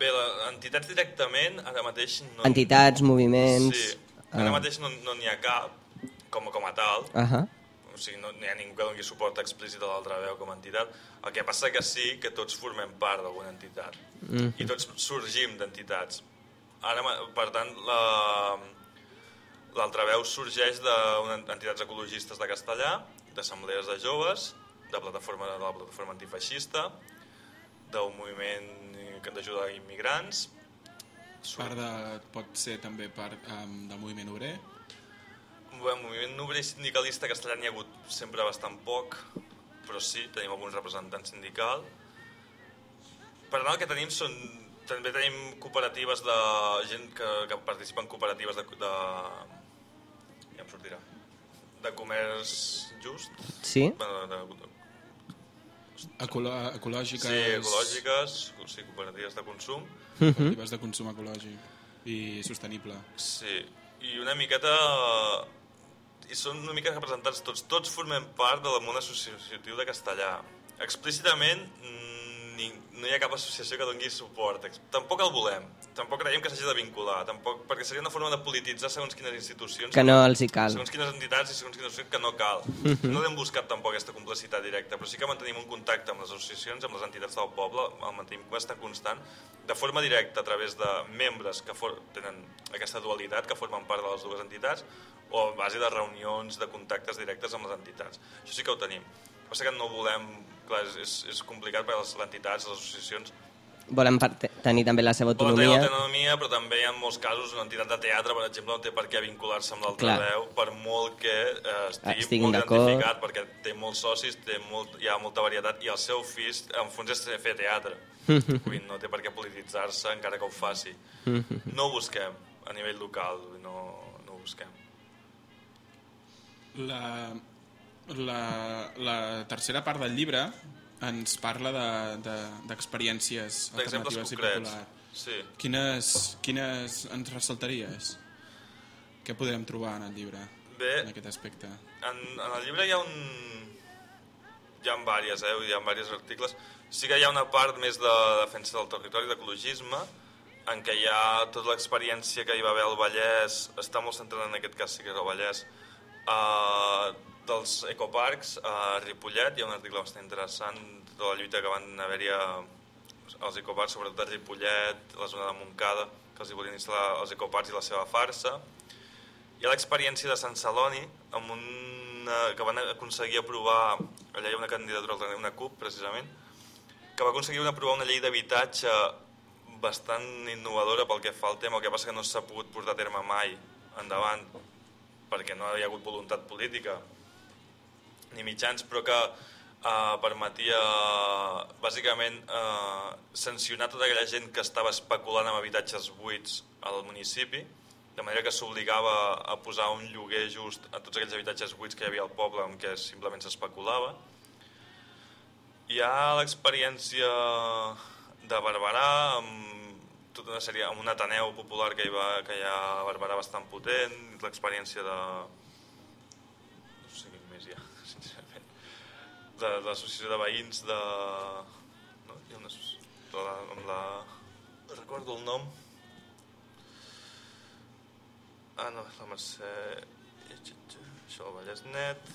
Bé, la, entitats directament, ara mateix... No, Entitats, moviments... Sí, ara Ah. mateix no no n'hi ha cap, com, com a tal, Uh -huh. o sigui, no n'hi ha ningú que doni suport explícit a l'altra veu com a entitat. El que passa que sí que tots formem part d'alguna entitat. Mhm. I tots sorgim d'entitats. Ara, per tant, la, l'altraveu sorgeix d'entitats ecologistes de Castellà, d'assemblees de joves, de, plataforma, de la plataforma antifeixista, d'un moviment d'ajuda a immigrants, Part de, pot ser també part um, del moviment obrer. Bé, moviment obrer sindicalista castellà n'hi ha hagut sempre bastant poc, però sí, tenim alguns representants sindical. Per tant, el que tenim són... També tenim cooperatives de gent que, que participa en cooperatives de, de... Ja em sortirà. De comerç just. Sí? Bueno, de, de, Ecolo ecològiques. sí, ecològiques, sí, cooperatives de consum. Cooperatives de consum ecològic i sostenible. Sí, i una miqueta... I són una mica representats tots. Tots formem part del món associatiu de castellà. Explícitament ni, no hi ha cap associació que doni suport. Tampoc el volem. Tampoc creiem que s'hagi de vincular. Tampoc, perquè seria una forma de polititzar segons quines institucions. Que no els hi cal. Segons quines entitats i segons quines associacions que no cal. No hem buscat tampoc aquesta complicitat directa, però sí que mantenim un contacte amb les associacions, amb les entitats del poble, el mantenim bastant constant, de forma directa a través de membres que for tenen aquesta dualitat, que formen part de les dues entitats, o a base de reunions, de contactes directes amb les entitats. Això sí que ho tenim. El que passa que no volem... Clar, és, és, és complicat perquè les entitats, les associacions, Volen per te- tenir també la seva Volen tenir autonomia. autonomia, però també hi ha molts casos una entitat de teatre, per exemple, no té per què vincular-se amb l'altra veu, per molt que eh, estigui Estiguin molt identificat, perquè té molts socis, té molt, hi ha molta varietat, i el seu fis, en fons, és fer teatre. (laughs) Vull no té per què polititzar-se, encara que ho faci. (laughs) No ho busquem a nivell local, no, no ho busquem. La, la, la tercera part del llibre ens parla d'experiències de, de, alternatives i populars. Sí. Quines, quines ens ressaltaries? Què podrem trobar en el llibre, Bé, en aquest aspecte? En, en el llibre hi ha un... Hi ha diverses, eh? Hi ha diversos articles. Sí que hi ha una part més de defensa del territori, d'ecologisme, en què hi ha tota l'experiència que hi va haver al Vallès, està molt centrada en aquest cas, sí que és el Vallès, uh, dels ecoparcs a Ripollet, hi ha un article bastant interessant de la lluita que van haver-hi als ecoparcs, sobretot a Ripollet, la zona de Montcada, que els hi volien instal·lar els ecoparcs i la seva farsa. Hi ha l'experiència de Sant Celoni, amb una, que van aconseguir aprovar, allà hi ha una candidatura, una CUP, precisament, que va aconseguir aprovar una llei d'habitatge bastant innovadora pel que fa al tema, el que passa que no s'ha pogut portar a terme mai endavant perquè no hi ha hagut voluntat política ni mitjans, però que eh, permetia bàsicament eh, sancionar tota aquella gent que estava especulant amb habitatges buits al municipi, de manera que s'obligava a posar un lloguer just a tots aquells habitatges buits que hi havia al poble en què simplement s'especulava. Hi ha l'experiència de Barberà amb tota una sèrie, amb un Ateneu popular que hi, va, que hi ha a Barberà bastant potent, l'experiència de... no sé què més hi ha, sincerament, de, l'associació de veïns de... No? Hi ha una, asso- de la, amb la... recordo el nom. Ah, no, la Mercè... Això del Vallès Net,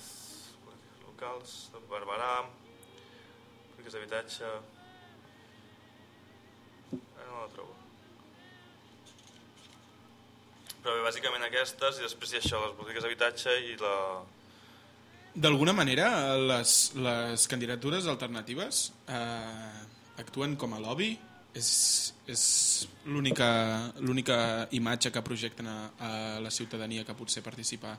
polítiques locals, Barberà, polítiques d'habitatge... Ara no la trobo. Però bé, bàsicament aquestes, i després hi ha això, les polítiques d'habitatge i la... D'alguna manera, les, les candidatures alternatives eh, actuen com a lobby? És, és l'única imatge que projecten a, a la ciutadania que potser participa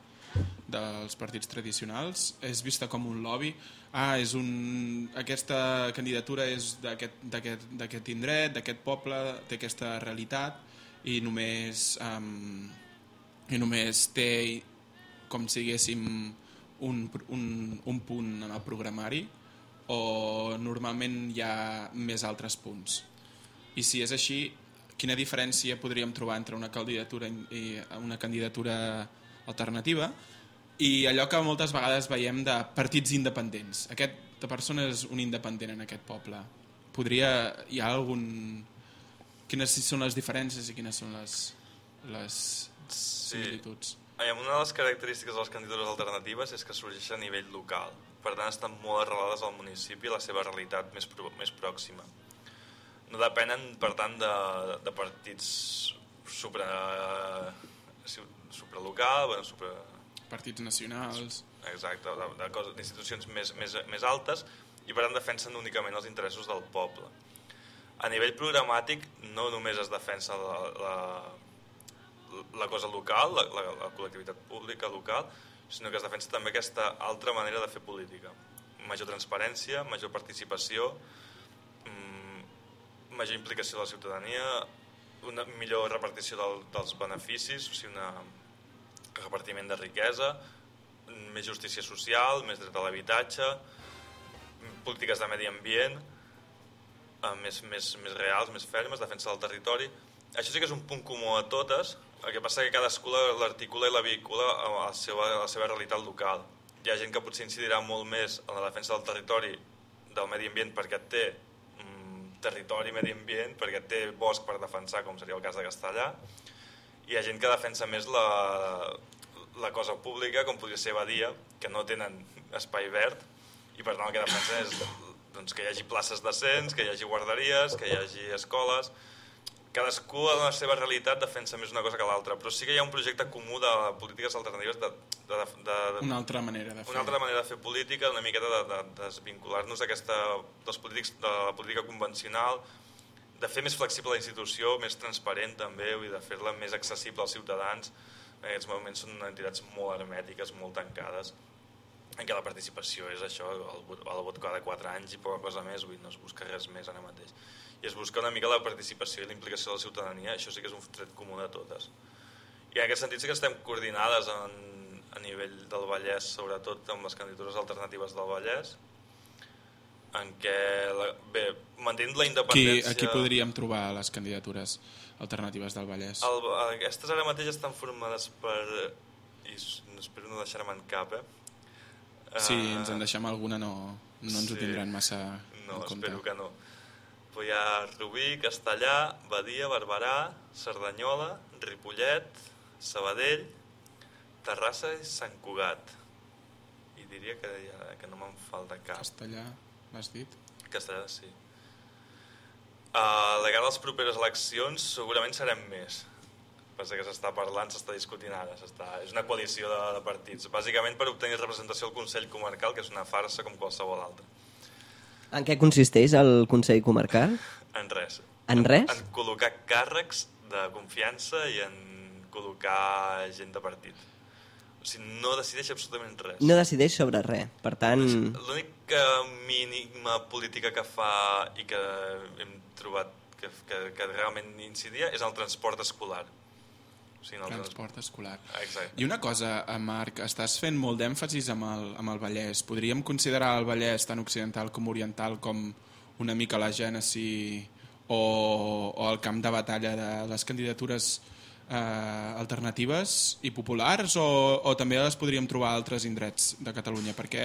dels partits tradicionals? És vista com un lobby? Ah, és un, aquesta candidatura és d'aquest indret, d'aquest poble, té aquesta realitat i només, um, i només té com si diguéssim un, un, un punt en el programari o normalment hi ha més altres punts? I si és així quina diferència podríem trobar entre una candidatura i una candidatura alternativa i allò que moltes vegades veiem de partits independents? Aquesta persona és un independent en aquest poble. Podria, hi ha algun quines són les diferències i quines són les, les similituds? Aviam, una de les característiques de les candidatures alternatives és que sorgeixen a nivell local. Per tant, estan molt arrelades al municipi i la seva realitat més, pro més pròxima. No depenen, per tant, de, de partits supra, supralocal, bueno, supra, partits nacionals exacte, d'institucions més, més, més altes i per tant defensen únicament els interessos del poble. A nivell programàtic no només es defensa la, la, la cosa local, la, la, la col·lectivitat pública local, sinó que es defensa també aquesta altra manera de fer política. Major transparència, major participació, mm, major implicació de la ciutadania, una millor repartició del, dels beneficis, o sigui, una, repartiment de riquesa, més justícia social, més dret a l'habitatge, polítiques de medi ambient, eh, més, més, més reals, més fermes, defensa del territori. Això sí que és un punt comú a totes, el que passa que cadascú la- l'articula i la vehicula a la, seva, a la seva realitat local. Hi ha gent que potser incidirà molt més en la defensa del territori, del medi ambient, perquè té mm, territori i medi ambient, perquè té bosc per defensar, com seria el cas de Castellà, hi ha gent que defensa més la, la cosa pública, com podria ser Badia, que no tenen espai verd, i per tant el que defensen és doncs, que hi hagi places decents, que hi hagi guarderies, que hi hagi escoles... Cadascú a la seva realitat defensa més una cosa que l'altra, però sí que hi ha un projecte comú de polítiques alternatives de, de, de, de, una altra manera de fer una altra manera de fer política, una miqueta de, de, de desvincular-nos dels polítics de la política convencional, de fer més flexible la institució, més transparent també, i de fer-la més accessible als ciutadans. En aquests moments són entitats molt hermètiques, molt tancades, en què la participació és això, el vot, el vot cada 4 anys i poca cosa més, vull dir, no es busca res més ara mateix. I es busca una mica la participació i la implicació de la ciutadania, això sí que és un tret comú de totes. I en aquest sentit sí que estem coordinades en, a nivell del Vallès, sobretot amb les candidatures alternatives del Vallès, en què, la, bé, mantenint la Aquí, independència... aquí podríem trobar les candidatures alternatives del Vallès. El, aquestes ara mateix estan formades per... I espero no deixar-me en cap, eh? Si Eh, ens en deixem alguna no, no ens ho sí. tindran massa No, en compte. espero que no. Hi ha Rubí, Castellà, Badia, Barberà, Cerdanyola, Ripollet, Sabadell, Terrassa i Sant Cugat. I diria que, ja, que no me'n falta cap. Castellà, l'has dit? Castellà, sí. Uh, de cara a les properes eleccions segurament serem més. Passa que s'està parlant, s'està discutint ara. És una coalició de, de partits. Bàsicament per obtenir representació al Consell Comarcal, que és una farsa com qualsevol altra. En què consisteix el Consell Comarcal? En res. En res? En col·locar càrrecs de confiança i en col·locar gent de partit. O sigui, no decideix absolutament res. No decideix sobre res. Per tant, L'única mínima política que fa i que hem trobat que, que, que realment incidia és el transport escolar. O sigui, en el Transport escolar. Ah, Exacte. I una cosa, Marc, estàs fent molt d'èmfasis amb, el, amb el Vallès. Podríem considerar el Vallès tant occidental com oriental com una mica la gènesi o, o el camp de batalla de les candidatures eh, alternatives i populars o, o també les podríem trobar a altres indrets de Catalunya? Per què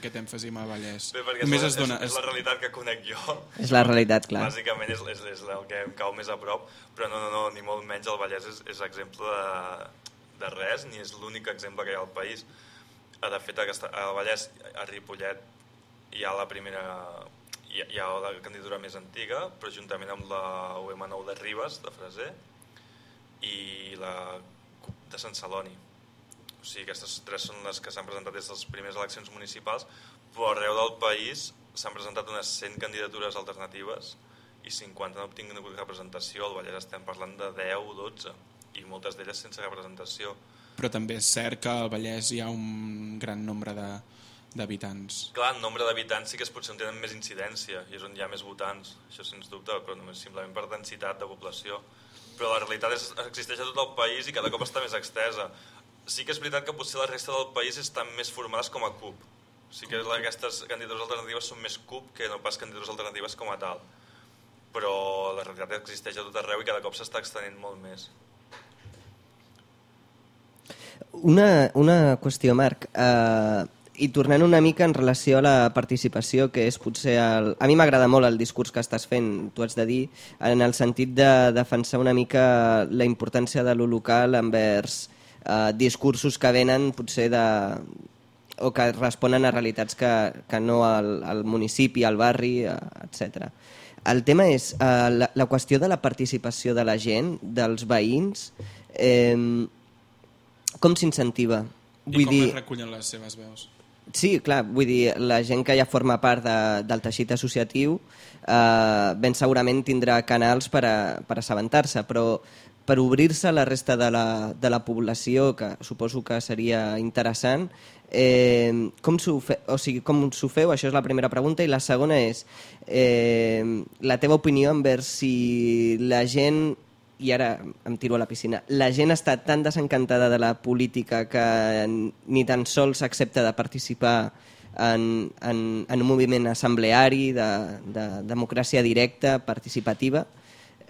aquest èmfasi amb el Vallès? Bé, perquè Només és, es la, dona... és, és la realitat que conec jo. és la realitat, clar. Bàsicament és, és, és el que em cau més a prop, però no, no, no ni molt menys el Vallès és, és exemple de, de res, ni és l'únic exemple que hi ha al país. Eh, De fet, aquesta, al Vallès, a Ripollet, hi ha la primera hi ha, hi ha la candidatura més antiga, però juntament amb la UM9 de Ribes, de Freser, i la CUP de Sant Celoni. O sigui, aquestes tres són les que s'han presentat des de les primeres eleccions municipals, però arreu del país s'han presentat unes 100 candidatures alternatives i 50 han obtingut representació. Al Vallès estem parlant de 10 o 12 i moltes d'elles sense representació. Però també és cert que al Vallès hi ha un gran nombre de d'habitants. Clar, el nombre d'habitants sí que es potser en tenen més incidència i és on hi ha més votants, això sens dubte, però només simplement per densitat de població. Però la realitat és, existeix a tot el país i cada cop està més extesa. Sí que és veritat que potser la resta del país estan més formades com a CUP. Sí que aquestes candidatures alternatives són més CUP que no pas candidatures alternatives com a tal. Però la realitat existeix a tot arreu i cada cop s'està extenent molt més. Una, una qüestió, Marc. Uh, I tornant una mica en relació a la participació, que és potser... El... A mi m'agrada molt el discurs que estàs fent, tu has de dir, en el sentit de defensar una mica la importància de lo local envers uh, discursos que venen potser de o que responen a realitats que, que no al, al municipi, al barri, eh, etc. El tema és uh, la, la qüestió de la participació de la gent, dels veïns, eh, com s'incentiva? I com es recullen les seves veus? Sí, clar, vull dir, la gent que ja forma part de, del teixit associatiu eh, ben segurament tindrà canals per, a, per assabentar-se, però per obrir-se a la resta de la, de la població, que suposo que seria interessant, eh, com s'ho fe, o sigui, com feu? Això és la primera pregunta. I la segona és eh, la teva opinió envers si la gent i ara em tiro a la piscina, la gent està tan desencantada de la política que ni tan sols accepta de participar en, en, en un moviment assembleari de, de democràcia directa, participativa,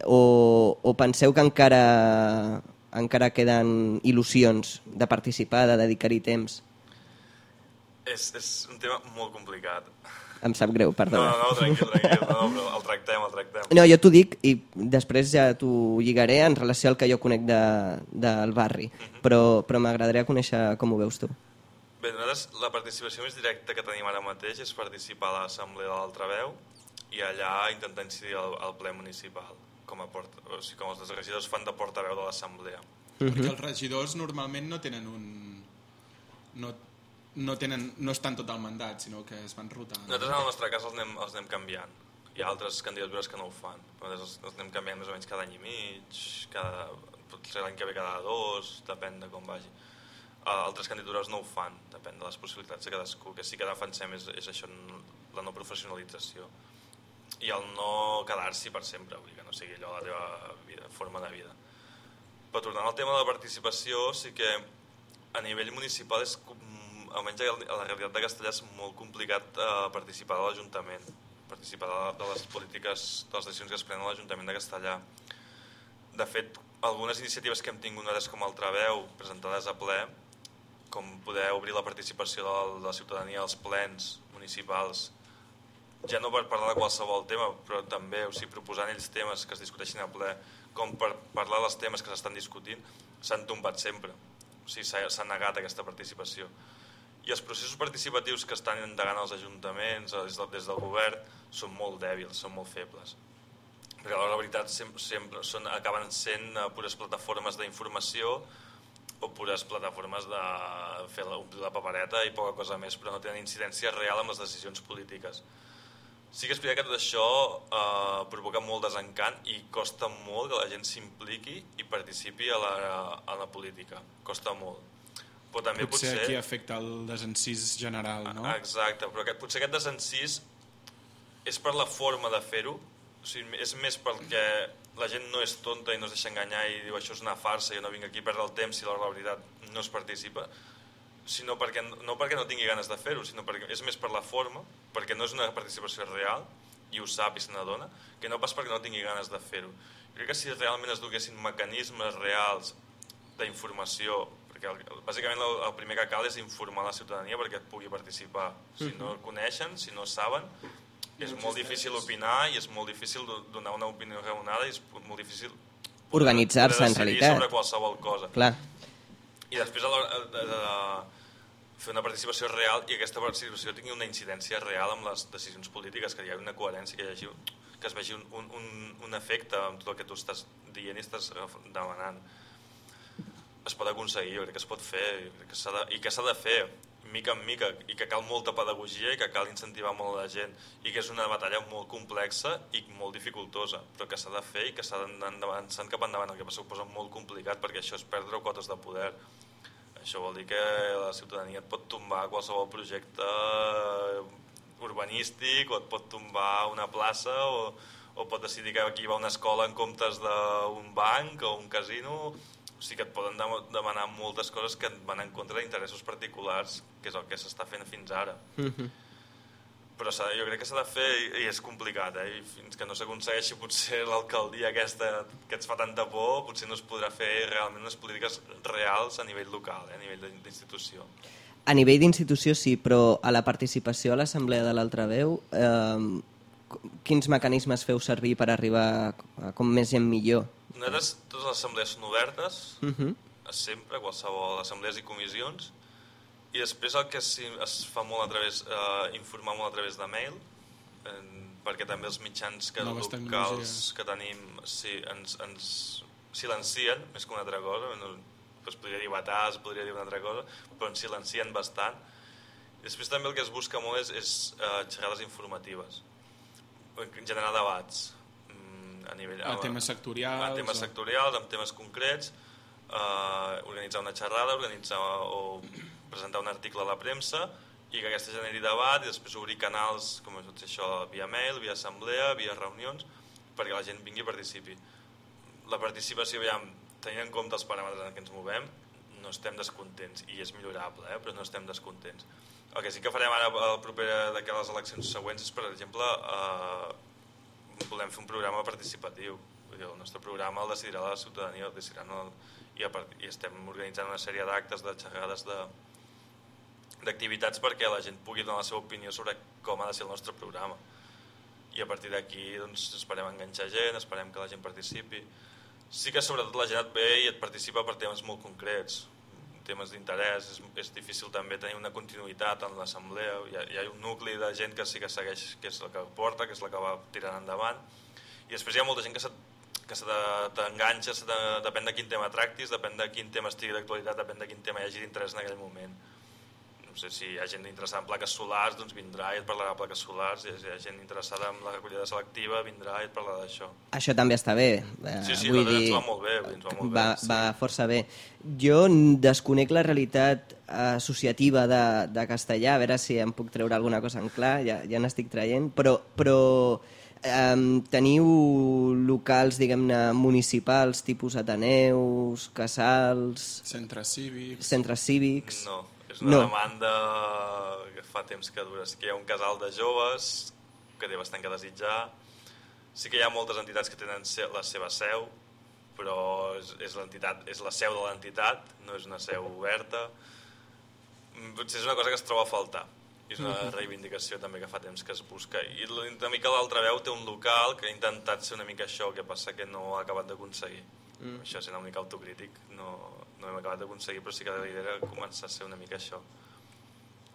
o, o penseu que encara, encara queden il·lusions de participar, de dedicar-hi temps? És, és un tema molt complicat. Em sap greu, No, perdona. no, no, tranquil, tranquil, no, no, però el tractem, el tractem. No, jo t'ho dic i després ja t'ho lligaré en relació al que jo conec de, del barri, però, però m'agradaria conèixer com ho veus tu. Bé, nosaltres la participació més directa que tenim ara mateix és participar a l'assemblea de l'Altraveu i allà intentar incidir al, al ple municipal, com, a port, o sigui, com els regidors fan de portaveu de l'assemblea. Perquè els regidors normalment no tenen un... No, no, tenen, no estan tot el mandat, sinó que es van rotant. Nosaltres en el nostre cas els anem, els anem canviant. Hi ha altres candidatures que no ho fan. però Nosaltres els, els anem canviant més o menys cada any i mig, cada, potser l'any que ve cada dos, depèn de com vagi. Uh, altres candidatures no ho fan, depèn de les possibilitats de cadascú. Que sí que defensem és, és això, la no professionalització. I el no quedar-s'hi per sempre, vull dir que no sigui allò la teva vida, forma de vida. Però tornant al tema de la participació, sí que a nivell municipal és almenys a la realitat de Castellà és molt complicat eh, participar de l'Ajuntament participar de les polítiques de les decisions que es prenen a l'Ajuntament de Castellà de fet, algunes iniciatives que hem tingut nosaltres com el Traveu presentades a ple com poder obrir la participació de la, de la ciutadania als plens municipals ja no per parlar de qualsevol tema, però també o sigui, proposant ells temes que es discuteixin a ple, com per parlar dels temes que s'estan discutint, s'han tombat sempre. O sigui, s'ha negat aquesta participació. i els processos participatius que estan endegant els ajuntaments des del, des del govern són molt dèbils, són molt febles perquè a la veritat sempre, sempre són, acaben sent eh, pures plataformes d'informació o pures plataformes de fer la, la papereta i poca cosa més, però no tenen incidència real amb les decisions polítiques. Sí que és veritat que tot això eh, provoca molt desencant i costa molt que la gent s'impliqui i participi a la, a la política. Costa molt. Però també Potser, potser... aquí afecta el desencís general, no? Exacte, però aquest, potser aquest desencís és per la forma de fer-ho, o sigui, és més perquè la gent no és tonta i no es deixa enganyar i diu això és una farsa, jo no vinc aquí a perdre el temps si la veritat no es participa, sinó perquè, no perquè no tingui ganes de fer-ho, sinó perquè és més per la forma, perquè no és una participació real, i ho sap i se n'adona, que no pas perquè no tingui ganes de fer-ho. Crec que si realment es duguessin mecanismes reals d'informació, perquè el, bàsicament el, el primer que cal és informar la ciutadania perquè et pugui participar. Si no el coneixen, si no saben, és molt difícil opinar i és molt difícil do- donar una opinió raonada i és molt difícil Organitzar-se, en realitat. sobre qualsevol cosa. Clar. I després a l'hora de, de, de fer una participació real i aquesta participació tingui una incidència real amb les decisions polítiques, que hi hagi una coherència, que, hi hagi, que es vegi un, un, un, un efecte amb tot el que tu estàs dient i estàs demanant. Es pot aconseguir, jo crec que es pot fer que de, i que s'ha de fer mica en mica i que cal molta pedagogia i que cal incentivar molt la gent i que és una batalla molt complexa i molt dificultosa però que s'ha de fer i que s'ha d'anar avançant cap endavant el que passa ho posa molt complicat perquè això és perdre quotes de poder això vol dir que la ciutadania et pot tombar qualsevol projecte urbanístic o et pot tombar una plaça o, o pot decidir que aquí va una escola en comptes d'un banc o un casino. O sigui que et poden dem- demanar moltes coses que van en contra d'interessos particulars que és el que s'està fent fins ara però jo crec que s'ha de fer i, i és complicat eh? i fins que no s'aconsegueixi potser l'alcaldia aquesta que ens fa tanta por potser no es podrà fer realment unes polítiques reals a nivell local, eh? a nivell d'in- d'institució A nivell d'institució sí, però a la participació a l'Assemblea de l'Altraveu, eh, quins mecanismes feu servir per arribar a com més gent millor? nosaltres totes les assemblees són obertes Uh -huh. sempre, qualsevol assemblees i comissions i després el que sí, es fa molt a través eh, informar molt a través de mail eh, perquè també els mitjans que Noves locals que tenim sí, ens, ens silencien més que una altra cosa no, es podria dir batar, es podria dir una altra cosa però ens silencien bastant. I després també el que es busca molt és, és eh, xerrades informatives generar debats mm, a nivell A temes sectorials, a temes o- sectorials, amb temes concrets eh, organitzar una xerrada organitzar o presentar un article a la premsa i que aquesta generi debat i després obrir canals com és això via mail, via assemblea, via reunions perquè la gent vingui i participi la participació, aviam, tenint en compte els paràmetres en què ens movem, no estem descontents, i és millorable, eh? però no estem descontents. El que sí que farem ara el proper que les eleccions següents és, per exemple, eh, volem fer un programa participatiu. El nostre programa el decidirà la ciutadania, el el, i, a part, i estem organitzant una sèrie d'actes, de xerrades, de d'activitats perquè la gent pugui donar la seva opinió sobre com ha de ser el nostre programa. I a partir d'aquí doncs, esperem enganxar gent, esperem que la gent participi. Sí que sobretot la gent et ve i et participa per temes molt concrets, temes d'interès, és, és difícil també tenir una continuïtat en l'assemblea, hi, ha- hi ha un nucli de gent que sí que segueix, que és la que porta, que és la que va tirant endavant, i després hi ha molta gent que se que se te- t'enganxa, depèn de quin tema tractis, depèn de quin tema estigui d'actualitat, depèn de quin tema hi hagi d'interès en aquell moment sé si hi ha gent interessada en plaques solars doncs vindrà i et parlarà de plaques solars si hi ha gent interessada en la recollida selectiva vindrà i et parlarà d'això Això també està bé. eh, Sí, sí, vull dir, ens va molt bé, ens va molt va, bé, sí. va força bé. Jo desconec la realitat associativa de, de castellà, a veure si em puc treure alguna cosa en clar, ja, ja n'estic traient, però, però um, teniu locals, diguem-ne, municipals, tipus Ateneus, casals, Centres cívics... centres cívics... no, és una No. demanda que fa temps que dura. Sí que hi ha un casal de joves que té bastant que desitjar. Sí que hi ha moltes entitats que tenen la seva seu però és, és, l'entitat, és la seu de l'entitat no és una seu oberta. Mm, potser és una cosa que es troba a faltar. I és una reivindicació també que fa temps que es busca. I una mica l'altra veu té un local que ha intentat ser una mica això que passa que no ha acabat d'aconseguir. Mm. això sent una mica autocrític no, no hem acabat d'aconseguir però sí que la idea era començar a ser una mica això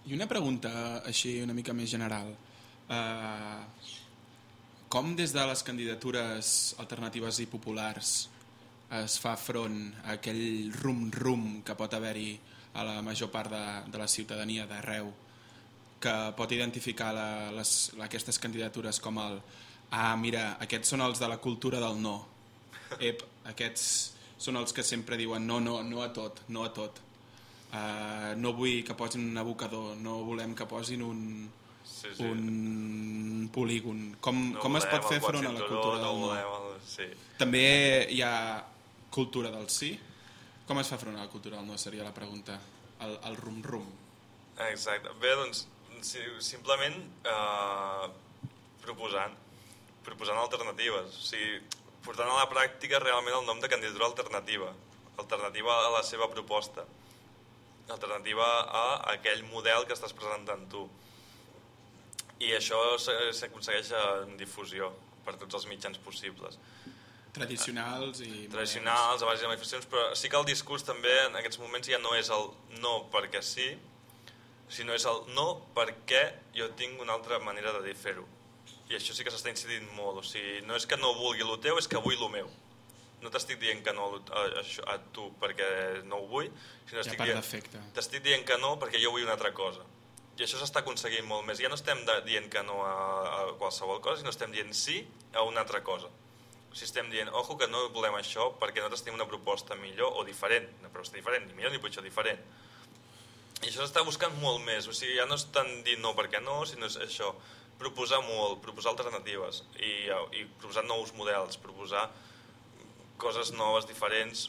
I una pregunta així una mica més general. Uh, com des de les candidatures alternatives i populars es fa front a aquell rum-rum que pot haver-hi a la major part de, de la ciutadania d'arreu que pot identificar la, les, aquestes candidatures com el ah, mira, aquests són els de la cultura del no. Ep, aquests són els que sempre diuen no, no, no a tot, no a tot. Uh, no vull que posin un abocador, no volem que posin un, Sí, sí. un polígon. Com, No com es pot fer front a la cultura no del no? volem el... Sí. També hi ha cultura del sí? Com es fa front a la cultura del no, seria la pregunta. El, el rum-rum. Exacte. Bé, doncs, si, simplement eh, proposant, proposant alternatives. O sigui, portant a la pràctica realment el nom de candidatura alternativa. Alternativa a la seva proposta. Alternativa a aquell model que estàs presentant tu. I això se- s'aconsegueix en difusió per tots els mitjans possibles Tradicionals i... tradicionals, a base de manifestacions, però sí que el discurs també en aquests moments ja no és el no perquè sí, sinó és el no perquè jo tinc una altra manera de fer-ho. I això sí que s'està incidint molt, o sigui, no és que no vulgui el teu, és que vull el meu. No t'estic dient que no a, a, a tu perquè no ho vull, sinó estic dient, t'estic dient que no perquè jo vull una altra cosa. I això s'està aconseguint molt més. Ja no estem de, dient que no a, a qualsevol cosa, sinó estem dient sí a una altra cosa. O sigui, estem dient, ojo, que no volem això perquè nosaltres tenim una proposta millor o diferent. Una proposta diferent, ni millor ni pitjor, diferent. I això s'està buscant molt més. O sigui, ja no estan dient no perquè no, sinó és això. Proposar molt, proposar alternatives i, i proposar nous models, proposar coses noves, diferents,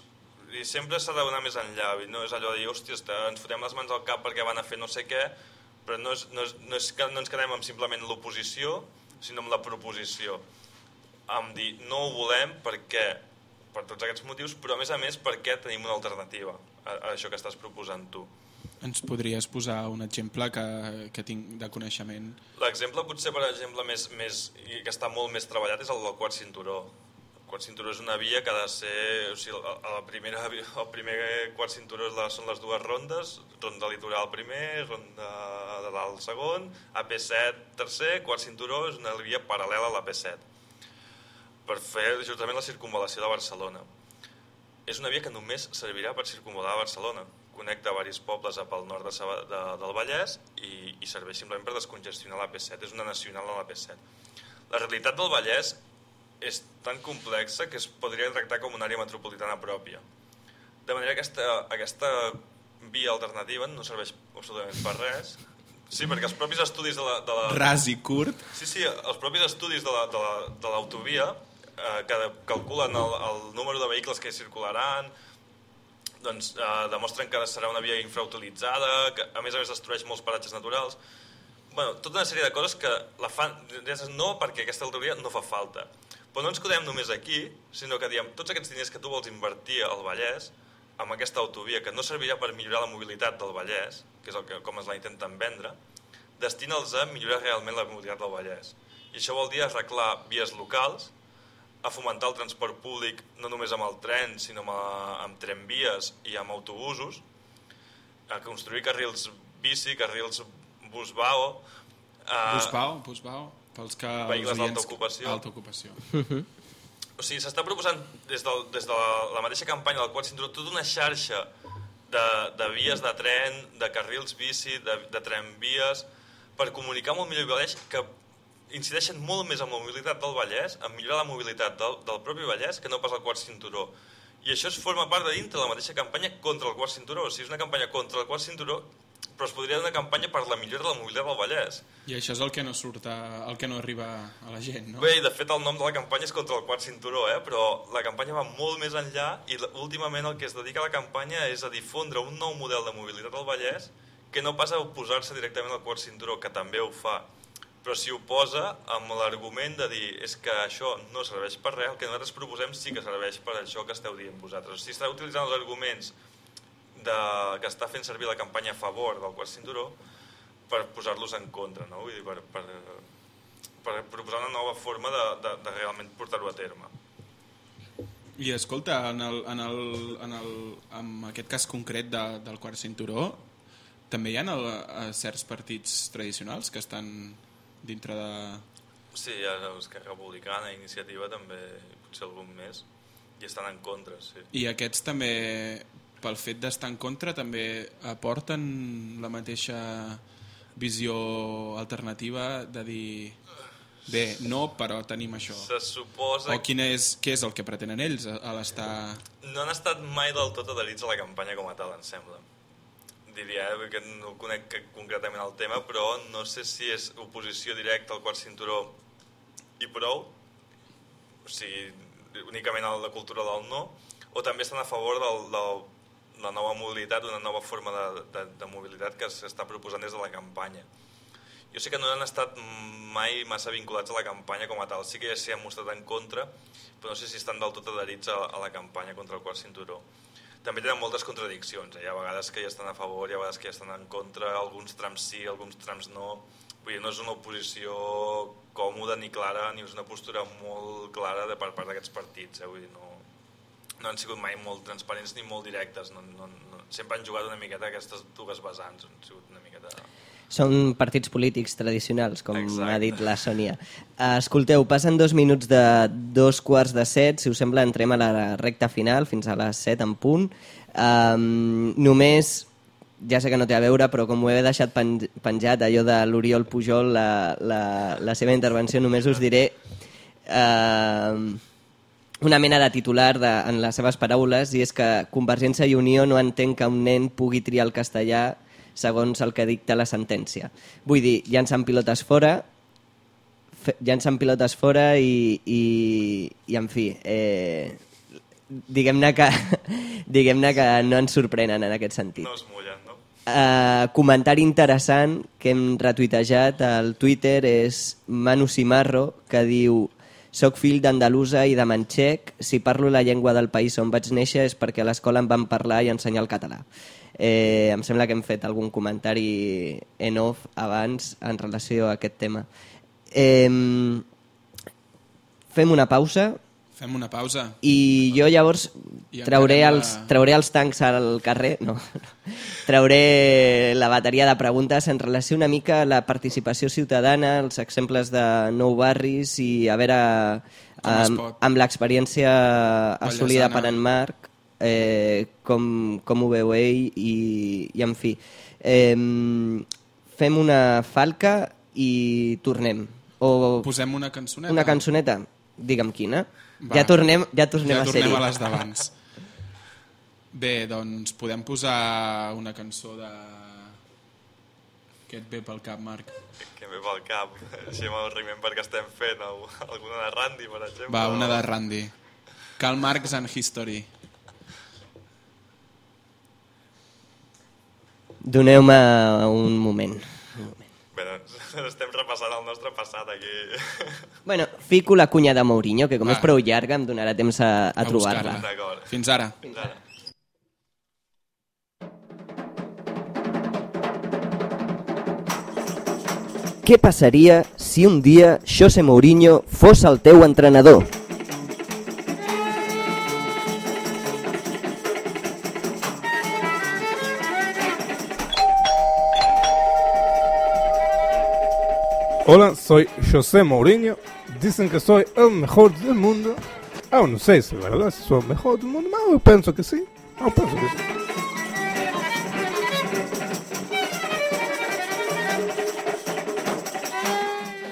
i sempre s'ha d'anar més enllà, no és allò de dir, hòstia, ens fotem les mans al cap perquè van a fer no sé què, però no és, no és, no és que no ens quedem amb simplement l'oposició, sinó amb la proposició. Amb dir, no ho volem perquè, per tots aquests motius, però a més a més perquè tenim una alternativa a, a això que estàs proposant tu. Ens podries posar un exemple que, que tinc de coneixement? L'exemple potser, per exemple, més, més, que està molt més treballat és el del quart cinturó. El quart cinturó és una via que ha de ser... O sigui, a a la primera, el primer quart cinturó la, són les dues rondes, ronda litoral primer, ronda de dalt segon, AP7 tercer, quart cinturó és una via paral·lela a l'AP7 per fer justament la circunvalació de Barcelona. És una via que només servirà per circunvalar Barcelona. Connecta diversos pobles a pel nord de, Saba- de, del Vallès i, i serveix simplement per descongestionar l'AP7. És una nacional a l'AP7. La realitat del Vallès és tan complexa que es podria tractar com una àrea metropolitana pròpia. De manera que aquesta, aquesta via alternativa no serveix absolutament per res. Sí, perquè els propis estudis de la, de la, Ras i curt? Sí, sí, els propis estudis de la- de la- de l'autovia eh, que calculen el, el número de vehicles que hi circularan, doncs, eh, demostren que serà una via infrautilitzada, que a més a més destrueix molts paratges naturals. bueno, tota una sèrie de coses que la fan no perquè aquesta autovia no fa falta. Però no ens quedem només aquí, sinó que diem, tots aquests diners que tu vols invertir al Vallès, amb aquesta autovia que no servirà per millorar la mobilitat del Vallès, que és el que, com es la intenten vendre, destina'ls a millorar realment la mobilitat del Vallès. I això vol dir arreglar vies locals, a fomentar el transport públic no només amb el tren, sinó amb, eh, amb tramvies i amb autobusos, a construir carrils bici, carrils busbao, eh, Busbao, Busbao, pels que... Vehicles d'alta oients- ocupació. Alta ocupació. o sigui, s'està proposant des, del, des de la, la mateixa campanya del quart cinturó tota una xarxa de, de vies de tren, de carrils bici, de, de tramvies, per comunicar molt millor Vallès, que incideixen molt més en la mobilitat del Vallès, en millorar la mobilitat del, del propi Vallès, que no pas el quart cinturó. I això es forma part de dintre de la mateixa campanya contra el quart cinturó. O sigui, és una campanya contra el quart cinturó, però es podria una campanya per la millora de la mobilitat del Vallès. I això és el que no surt, a, el que no arriba a la gent, no? Bé, de fet el nom de la campanya és contra el quart cinturó, eh? però la campanya va molt més enllà i últimament el que es dedica a la campanya és a difondre un nou model de mobilitat al Vallès que no passa a oposar-se directament al quart cinturó, que també ho fa, però s'hi oposa amb l'argument de dir és que això no serveix per res, el que nosaltres proposem sí que serveix per això que esteu dient vosaltres. Si esteu utilitzant els arguments de, que està fent servir la campanya a favor del quart cinturó per posar-los en contra, no? Vull dir, per, per, per proposar una nova forma de, de, de realment portar-ho a terme. I escolta, en, el, en, el, en, el, en aquest cas concret de, del quart cinturó, també hi ha a, a certs partits tradicionals que estan dintre de... Sí, hi ha Esquerra Republicana, Iniciativa també, potser algun més, i estan en contra, sí. I aquests també, pel fet d'estar en contra, també aporten la mateixa visió alternativa de dir bé, no, però tenim això. Se suposa O quin és, què és el que pretenen ells a l'estar... No han estat mai del tot adherits a la campanya com a tal, em sembla. Diria eh, que no conec concretament el tema, però no sé si és oposició directa al quart cinturó i prou, o sigui, únicament a la cultura del no, o també estan a favor del, del, de la nova mobilitat, una nova forma de, de, de mobilitat que s'està proposant des de la campanya. Jo sé que no han estat mai massa vinculats a la campanya com a tal, sí que ja s'hi han mostrat en contra, però no sé si estan del tot adherits a, a la campanya contra el quart cinturó. També tenen moltes contradiccions, eh? hi ha vegades que hi estan a favor, hi ha vegades que hi estan en contra, alguns trams sí, alguns trams no. Vull dir, no és una oposició còmoda ni clara, ni és una postura molt clara de per part d'aquests partits. Eh? Vull dir, no, no han sigut mai molt transparents ni molt directes. No, no, no. Sempre han jugat una miqueta aquestes dues vessants, han sigut una miqueta... Són partits polítics tradicionals, com Exacte. ha dit la Sònia. Escolteu, passen dos minuts de dos quarts de set, si us sembla entrem a la recta final, fins a les set en punt. Um, només, ja sé que no té a veure, però com ho he deixat pen penjat, allò de l'Oriol Pujol, la, la, la seva intervenció, només us diré uh, una mena de titular de, en les seves paraules, i és que Convergència i Unió no entén que un nen pugui triar el castellà segons el que dicta la sentència. Vull dir, llancen pilotes fora, llancen pilotes fora i, i, i en fi, eh, diguem-ne que, (laughs) diguem que no ens sorprenen en aquest sentit. No es mullen, no? Uh, comentari interessant que hem retuitejat al Twitter és Manu Simarro, que diu soc fill d'andalusa i de manxec, si parlo la llengua del país on vaig néixer és perquè a l'escola em van parlar i ensenyar el català. Eh, em sembla que hem fet algun comentari en off abans en relació a aquest tema. Eh, fem una pausa Fem una pausa. i jo llavors I trauré encarem els, la- trauré els tancs al carrer, no, (laughs) trauré la bateria de preguntes en relació una mica a la participació ciutadana, els exemples de nou barris i a veure amb, amb l'experiència assolida per en Marc eh, com, com ho veu ell i, i en fi eh, fem una falca i tornem o Posem una cançoneta. una cançoneta digue'm quina Va. ja tornem, ja tornem ja a tornem ser-hi a les d'abans. Bé, doncs podem posar una cançó de... que et ve pel cap, Marc. Que em ve pel cap. Així amb el riment perquè estem fent alguna de Randy, per exemple. Va, una de Randy. Karl Marx and History. Doneu-me un moment. Bé, doncs (laughs) estem repassant el nostre passat aquí. (laughs) Bueno, fico la cunya de Mourinho, que com Va. és prou llarga em donarà temps a, a, A trobar-la. Fins ara. Fins ara. Què passaria si un dia José Mourinho fos el teu entrenador? Hola, soy José Mourinho. Dicen que soy el mejor del mundo. Aún no sé si verdad si soy el mejor del mundo, pero pienso que sí. Yo pienso que sí.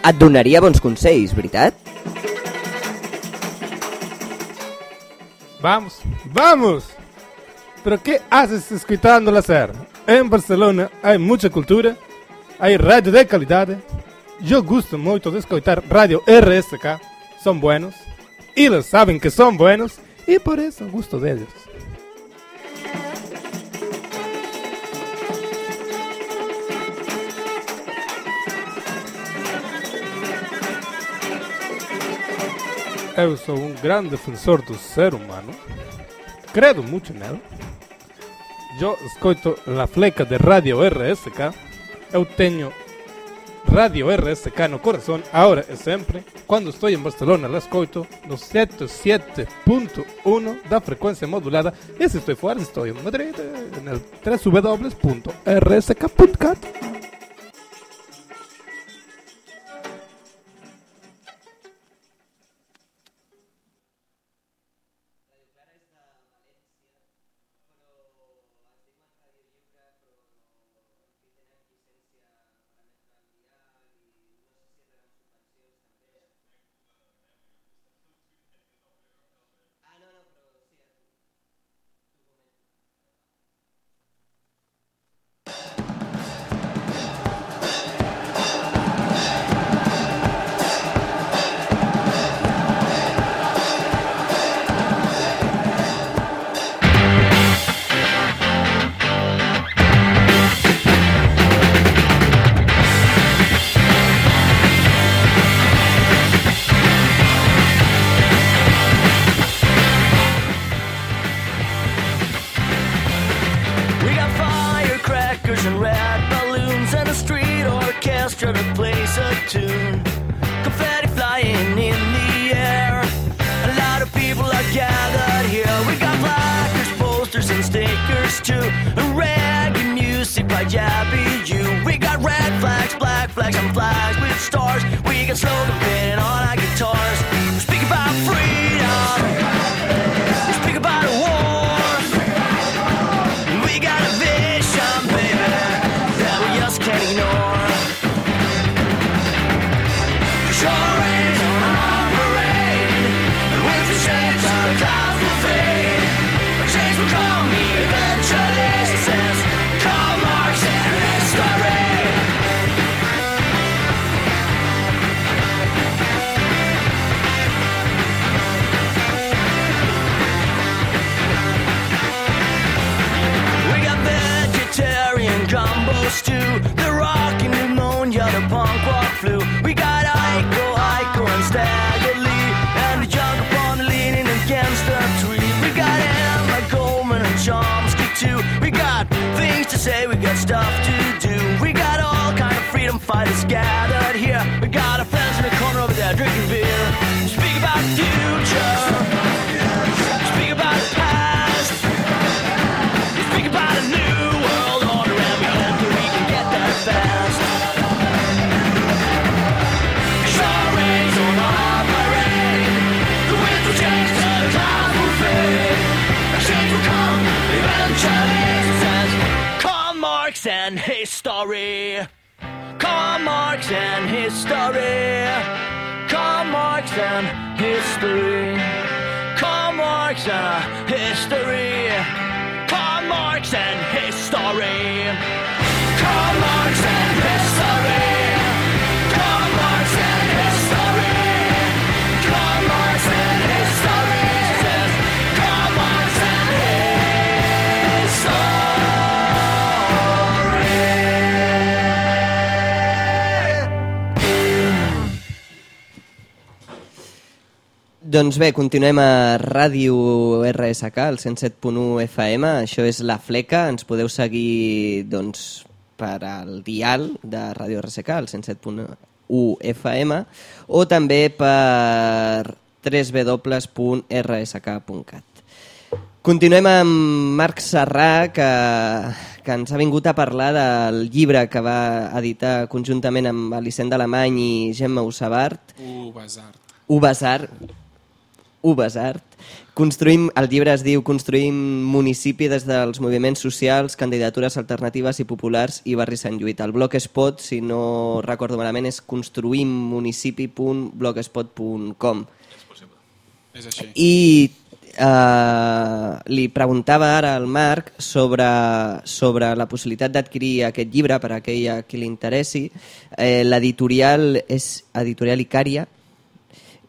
Et donaria bons consells, veritat? Vamos, vamos. ¿Pero qué haces escuchando la SER? En Barcelona hay mucha cultura, hay radio de calidad. Yo gusto mucho de escuchar radio RSK, son buenos, y lo saben que son buenos, y por eso gusto de ellos. Eu sou um grande defensor do ser humano. Credo muito nele. Eu escuto a fleca de rádio RSK. Eu tenho Radio RSK no corazón, ahora y siempre. Cuando estoy en Barcelona la escucho, los 107.1 da frecuencia modulada. Y si estoy fuera, estoy en Madrid, en el www.rsk.cat. Doncs bé, continuem a Ràdio RSK, al 107.1 FM. Això és La Fleca. Ens podeu seguir doncs, per al dial de Ràdio RSK, al 107.1 FM, o també per www.rsk.cat. Continuem amb Marc Serrà, que, que ens ha vingut a parlar del llibre que va editar conjuntament amb Alicent d'Alemany i Gemma Usabart, Uh, Basart. Ubasart, Ubasart. Construïm, el llibre es diu Construïm municipi des dels moviments socials, candidatures alternatives i populars i barri Sant Lluís. El blogspot, si no recordo malament, és construïmmunicipi.blogspot.com És així. i eh, li preguntava ara al Marc sobre, sobre la possibilitat d'adquirir aquest llibre per a aquell a qui li interessi. Eh, L'editorial és Editorial Icària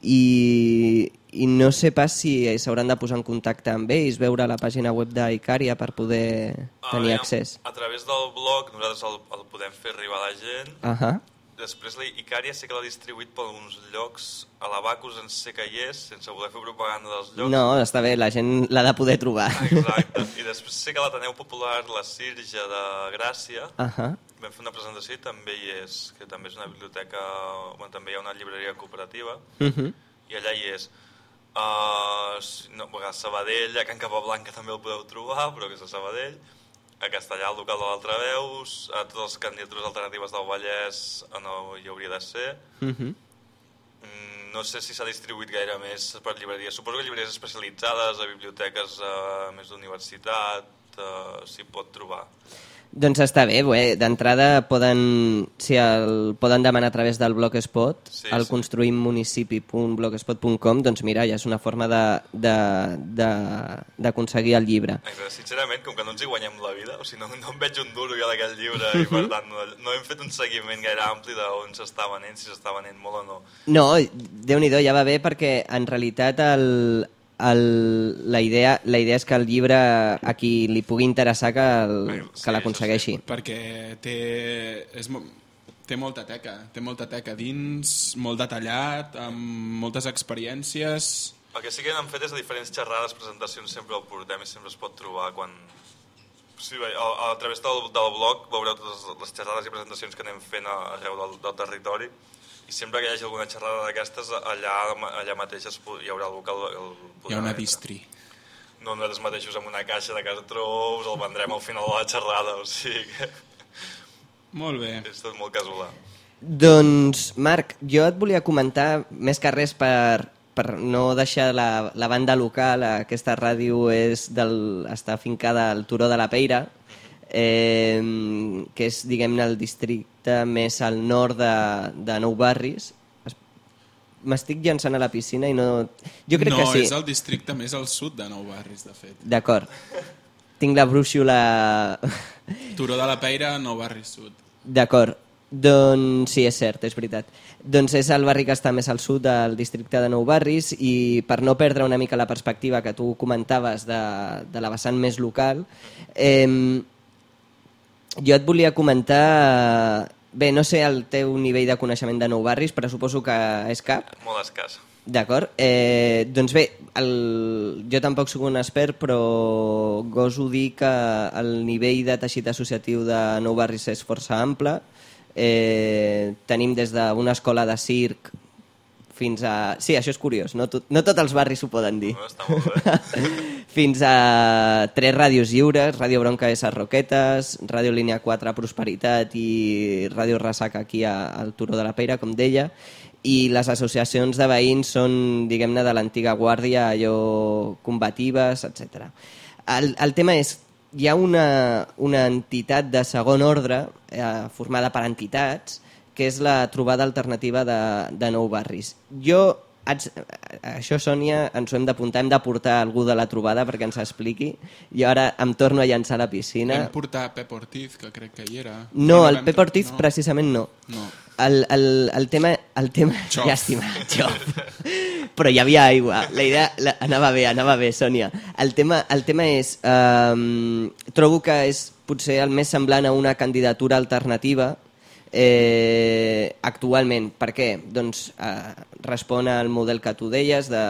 i, i no sé pas si s'hauran de posar en contacte amb ells, veure la pàgina web d'Icària per poder tenir Aviam, accés. A través del blog nosaltres el, el podem fer arribar a la gent. Uh -huh. Després la Icària sí que l'ha distribuït per uns llocs, a l'Abacus en sé que hi és, sense voler fer propaganda dels llocs. No, està bé, la gent l'ha de poder trobar. Exacte. (laughs) I després sí que l'Ateneu Popular, la Sirja de Gràcia, Uh -huh. vam fer una presentació i també hi és, que també és una biblioteca, bueno, també hi ha una llibreria cooperativa, Uh -huh. i allà hi és. Uh, no, a Sabadell, a Can Capablanca també el podeu trobar, però que és a Sabadell. A Castellà, al local de l'Altraveus, a totes les candidatures alternatives del Vallès eh, no hi hauria de ser. Uh -huh. Mm, No sé si s'ha distribuït gaire més per llibreries. Suposo que llibreries especialitzades, a biblioteques uh, més d'universitat, uh, s'hi pot trobar. Doncs està bé, bé. d'entrada poden, si el poden demanar a través del Blogspot, Sí, al sí. construïmmunicipi.blogspot.com, doncs mira, ja és una forma de- de- de- d'aconseguir el llibre. Exacte. Sincerament, com que no ens hi guanyem la vida, o sigui, no, no em veig un duro jo d'aquest llibre i per tant no, no hem fet un seguiment gaire ampli d'on s'està venent, si s'està venent molt o no. No, déu-n'hi-do, ja va bé perquè en realitat el, el, la, idea, la idea és que el llibre a qui li pugui interessar que, el, Bueno, que l'aconsegueixi. perquè té, és, té molta teca, té molta teca dins, molt detallat, amb moltes experiències... El que sí que han fet és a diferents xerrades, presentacions, sempre el portem i sempre es pot trobar quan... Sí, bé, a, a través del, del blog veureu totes les xerrades i presentacions que anem fent arreu del, del territori sempre que hi hagi alguna xerrada d'aquestes, allà, allà mateix es, hi haurà algú que el, el Hi ha una distri. No nosaltres mateixos amb una caixa de casa Tous, el vendrem al final de la xerrada, o sigui que (laughs) Molt bé. és tot molt casolà. Doncs, Marc, jo et volia comentar, més que res per, per no deixar la, la banda local, aquesta ràdio és del, està afincada al Turó de la Peira, eh, que és, diguem-ne, el districte més al nord de, de Nou Barris. Es- M'estic llançant a la piscina i no... Jo crec no, que sí. és el districte més al sud de Nou Barris, de fet. D'acord. Tinc la brúixola... Turó de la Peira, Nou Barris Sud. D'acord. Doncs sí, és cert, és veritat. Doncs és el barri que està més al sud del districte de Nou Barris i per no perdre una mica la perspectiva que tu comentaves de, de la vessant més local, eh, jo et volia comentar... Bé, no sé el teu nivell de coneixement de Nou Barris, però suposo que és cap. Molt escàs. D'acord. Eh, doncs bé, el... jo tampoc sóc un expert, però goso dir que el nivell de teixit associatiu de Nou Barris és força ample. Eh, tenim des d'una escola de circ fins a... Sí, això és curiós, no, tot, no tots els barris ho poden dir. No, està molt bé. (laughs) fins a tres ràdios lliures, Ràdio Bronca S. Roquetes, Ràdio Línia 4 Prosperitat i Ràdio Ressaca aquí a, al Turó de la Peira, com deia, i les associacions de veïns són, diguem-ne, de l'antiga guàrdia, allò combatives, etc. El, el tema és, hi ha una, una entitat de segon ordre, eh, formada per entitats, que és la trobada alternativa de, de nou barris. Jo, haig, això, Sònia, ens ho hem d'apuntar, hem de portar algú de la trobada perquè ens expliqui. Jo ara em torno a llançar a la piscina. Vam portar Pep Ortiz, que crec que hi era. No, el Pep Ortiz no. precisament no. No. El, el, el tema... El tema Xof. Llàstima, xof. Però hi havia aigua. La idea la, anava bé, anava bé, Sònia. El tema, el tema és... Um, trobo que és potser el més semblant a una candidatura alternativa eh, actualment. Per què? Doncs eh, respon al model que tu deies de,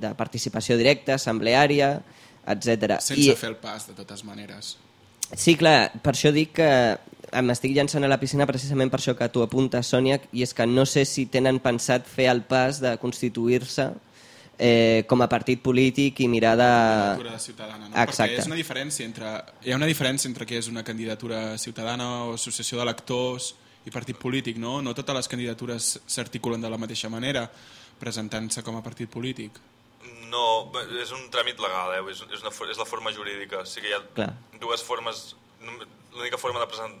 de participació directa, assembleària, etc. Sense fer el pas, de totes maneres. Sí, clar, per això dic que m'estic llançant a la piscina precisament per això que tu apuntes, Sònia, i és que no sé si tenen pensat fer el pas de constituir-se eh, com a partit polític i mirar de... Candidatura ciutadana, no? Exacte. Perquè és una diferència entre... Hi ha una diferència entre què és una candidatura ciutadana o associació d'electors i partit polític, no? No totes les candidatures s'articulen de la mateixa manera presentant-se com a partit polític. No, és un tràmit legal, eh? és, és, una, és la forma jurídica. O sigui, hi ha Clar. dues formes... L'única forma de, present,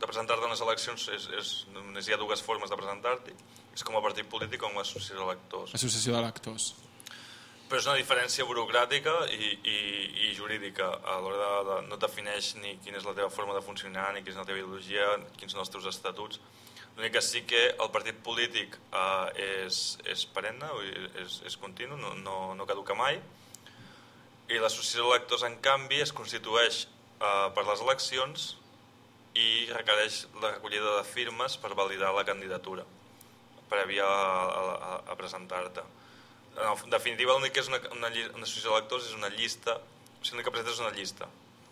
de presentar-te a unes eleccions és, és, només hi ha dues formes de presentar-t'hi. És com a partit polític o com a associació d'electors. Associació d'electors. Però és una diferència burocràtica i, i, i jurídica. A l'hora de, de, no defineix ni quina és la teva forma de funcionar, ni quina és la teva ideologia, quins són els teus estatuts. L'únic que sí que el partit polític eh, és, és perenne, és, és continu, no, no, no caduca mai, i l'associació d'electors, en canvi, es constitueix eh, per les eleccions i requereix la recollida de firmes per validar la candidatura prèvia a, a, a presentar-te. En definitiva, l'únic que és una, una, una associació d'electors és una llista, o sigui, l'únic que presentes és una llista.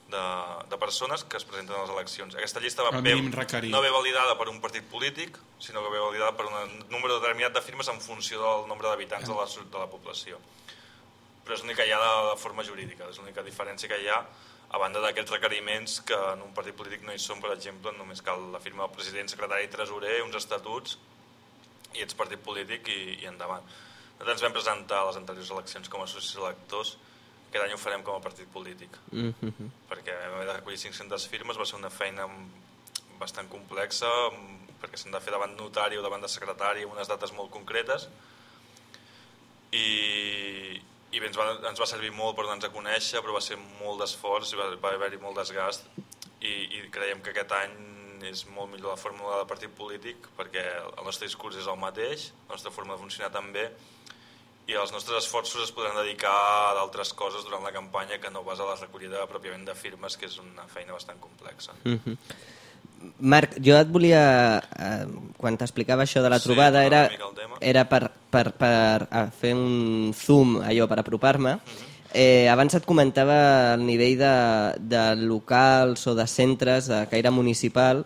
de, de persones que es presenten a les eleccions. Aquesta llista va ve, no ve validada per un partit polític, sinó que ve validada per un número determinat de firmes en funció del nombre d'habitants de, la, de la població. Però és l'únic que hi ha de, de forma jurídica, és l'única diferència que hi ha a banda d'aquests requeriments que en un partit polític no hi són, per exemple, només cal la firma del president, secretari tresorer, uns estatuts, i ets partit polític i, i endavant. Nosaltres ens vam presentar a les anteriors eleccions com a socis electors, aquest any ho farem com a partit polític, Mm -hmm. perquè vam haver de recollir 500 firmes, va ser una feina bastant complexa, perquè s'han de fer davant notari o davant de secretari unes dates molt concretes, i, i bé, ens, va, ens va servir molt per donar-nos a conèixer, però va ser molt d'esforç, i va, va haver-hi molt desgast, i, i creiem que aquest any és molt millor la fórmula de partit polític perquè el nostre discurs és el mateix, la nostra forma de funcionar també, i els nostres esforços es podran dedicar a d'altres coses durant la campanya que no pas a la recollida pròpiament de firmes, que és una feina bastant complexa. Mhm. Marc, jo et volia... Eh, quan t'explicava això de la Sí, trobada era, era per, per, per fer un zoom, allò, per apropar-me. Eh, abans et comentava el nivell de, de locals o de centres de caire municipal,